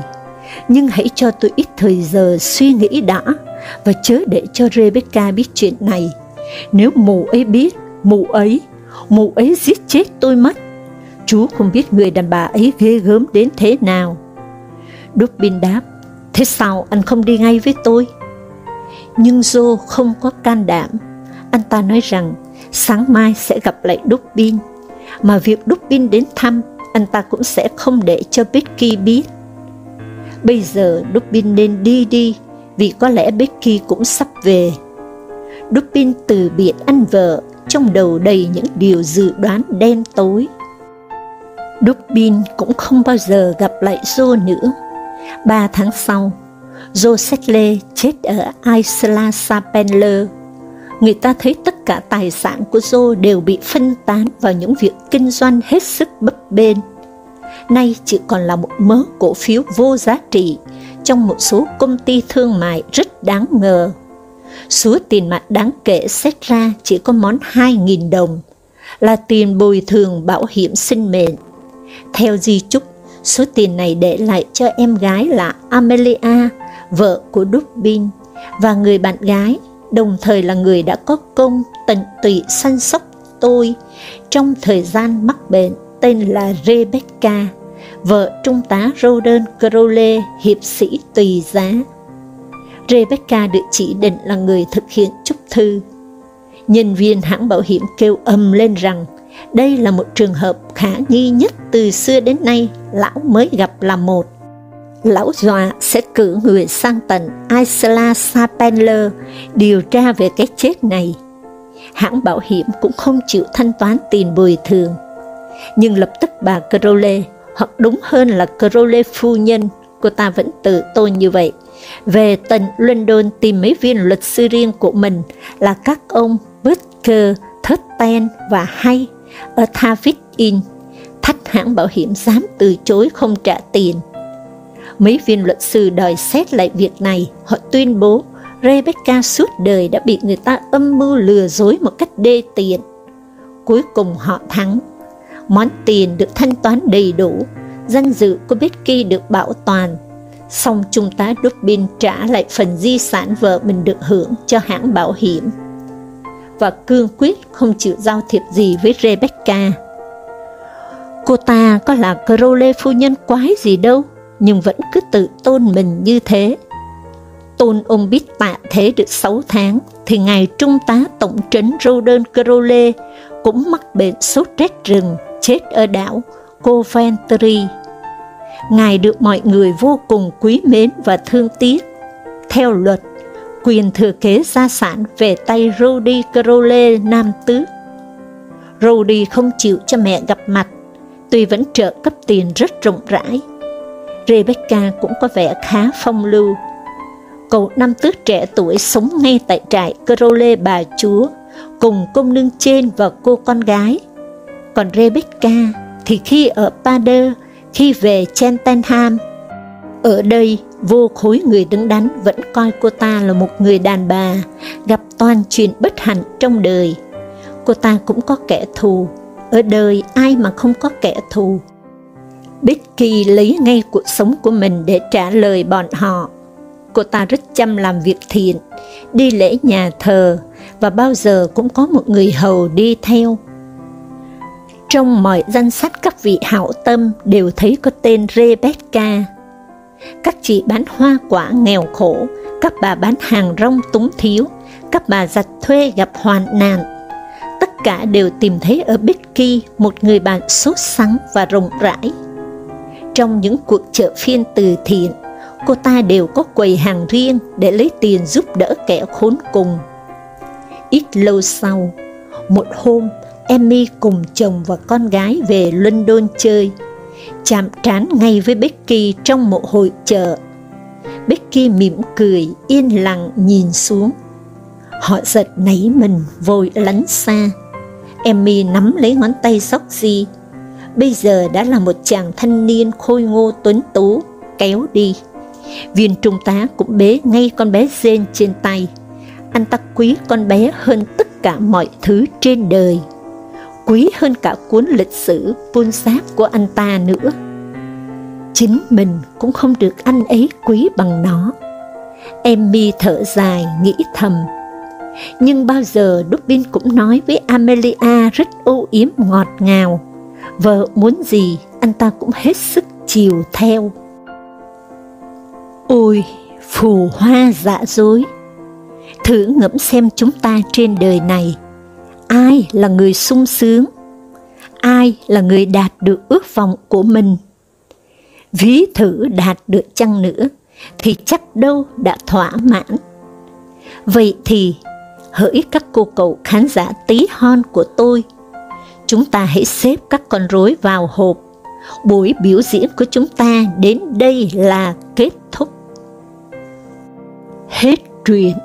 nhưng hãy cho tôi ít thời giờ suy nghĩ đã, và chớ để cho Rebecca biết chuyện này. Nếu mụ ấy biết, mụ ấy, mụ ấy giết chết tôi mất. Chú không biết người đàn bà ấy ghê gớm đến thế nào. Dubin đáp, thế sao anh không đi ngay với tôi? Nhưng Joe không có can đảm. Anh ta nói rằng sáng mai sẽ gặp lại Dubin, mà việc Dubin đến thăm, anh ta cũng sẽ không để cho Becky biết. Bây giờ Dupin nên đi đi, vì có lẽ Becky cũng sắp về. Dupin từ biệt anh vợ, trong đầu đầy những điều dự đoán đen tối. Dupin cũng không bao giờ gặp lại Joe nữa. Ba tháng sau, Joe Settle chết ở Isla Sapenler. Người ta thấy tất cả tài sản của Joe đều bị phân tán vào những việc kinh doanh hết sức bấp bênh. Nay chỉ còn là một mớ cổ phiếu vô giá trị trong một số công ty thương mại rất đáng ngờ. Số tiền mặt đáng kể xét ra chỉ có món 2.000 đồng, là tiền bồi thường bảo hiểm sinh mệnh. Theo di chúc, số tiền này để lại cho em gái là Amelia, vợ của Dubin, và người bạn gái, đồng thời là người đã có công tận tụy săn sóc tôi trong thời gian mắc bệnh tên là Rebecca vợ trung tá Roden Crowley, hiệp sĩ tùy giá. Rebecca được chỉ định là người thực hiện chúc thư. Nhân viên hãng bảo hiểm kêu ầm lên rằng đây là một trường hợp khả nghi nhất từ xưa đến nay lão mới gặp là một. Lão dọa sẽ cử người sang tận Isla Sapenler điều tra về cái chết này. Hãng bảo hiểm cũng không chịu thanh toán tiền bồi thường. Nhưng lập tức bà Crowley hoặc đúng hơn là Crowley phu nhân, cô ta vẫn tự tôn như vậy, về tận London tìm mấy viên luật sư riêng của mình là các ông Butker, Thurten và Hay ở Tavitt Inn, thách hãng bảo hiểm dám từ chối không trả tiền. Mấy viên luật sư đòi xét lại việc này, họ tuyên bố Rebecca suốt đời đã bị người ta âm mưu lừa dối một cách đê tiện. Cuối cùng họ thắng. Món tiền được thanh toán đầy đủ, danh dự của Becky được bảo toàn. Xong trung tá Dubin trả lại phần di sản vợ mình được hưởng cho hãng bảo hiểm. Và cương quyết không chịu giao thiệp gì với Rebecca. Cô ta có là Crowley phu nhân quái gì đâu, nhưng vẫn cứ tự tôn mình như thế. Tôn ông biết tạ thế được 6 tháng, thì ngài trung tá tổng trấn Roden Crowley cũng mắc bệnh sốt rét rừng, chết ở đảo Coventry. Ngài được mọi người vô cùng quý mến và thương tiếc. Theo luật, quyền thừa kế gia sản về tay Rudy Crowley Nam Tứ. Rudy không chịu cho mẹ gặp mặt, tuy vẫn trợ cấp tiền rất rộng rãi. Rebecca cũng có vẻ khá phong lưu. Cậu Nam Tứ trẻ tuổi sống ngay tại trại Crowley bà chúa, cùng công nương trên và cô con gái. Còn Rebecca thì khi ở Pader, khi về Cheltenham, ở đây vô khối người đứng đắn vẫn coi cô ta là một người đàn bà, gặp toàn chuyện bất hạnh trong đời. Cô ta cũng có kẻ thù, ở đời ai mà không có kẻ thù. Becky lấy ngay cuộc sống của mình để trả lời bọn họ. Cô ta rất chăm làm việc thiện, đi lễ nhà thờ, và bao giờ cũng có một người hầu đi theo. Trong mọi danh sách các vị hảo tâm đều thấy có tên Rebecca. Các chị bán hoa quả nghèo khổ, các bà bán hàng rong túng thiếu, các bà giặt thuê gặp hoàn nạn. Tất cả đều tìm thấy ở Becky một người bạn sốt sắng và rộng rãi. Trong những cuộc chợ phiên từ thiện, cô ta đều có quầy hàng riêng để lấy tiền giúp đỡ kẻ khốn cùng. Ít lâu sau, một hôm, Emmy cùng chồng và con gái về London chơi, chạm trán ngay với Becky trong một hội chợ. Becky mỉm cười, yên lặng nhìn xuống. Họ giật nảy mình, vội lánh xa. Emmy nắm lấy ngón tay Soxy, bây giờ đã là một chàng thanh niên khôi ngô tuấn tú, kéo đi. Viên trung tá cũng bế ngay con bé Jane trên tay. Anh ta quý con bé hơn tất cả mọi thứ trên đời. Quý hơn cả cuốn lịch sử buôn sáp của anh ta nữa. Chính mình cũng không được anh ấy quý bằng nó. Emmy thở dài, nghĩ thầm. Nhưng bao giờ Dubin cũng nói với Amelia rất ưu yếm ngọt ngào. Vợ muốn gì, anh ta cũng hết sức chiều theo. Ôi, phù hoa dạ dối! Thử ngẫm xem chúng ta trên đời này, ai là người sung sướng? Ai là người đạt được ước vọng của mình? Ví thử đạt được chăng nữa, thì chắc đâu đã thỏa mãn. Vậy thì, hỡi các cô cậu khán giả tí hon của tôi, chúng ta hãy xếp các con rối vào hộp. Buổi biểu diễn của chúng ta đến đây là kết thúc. Hết truyện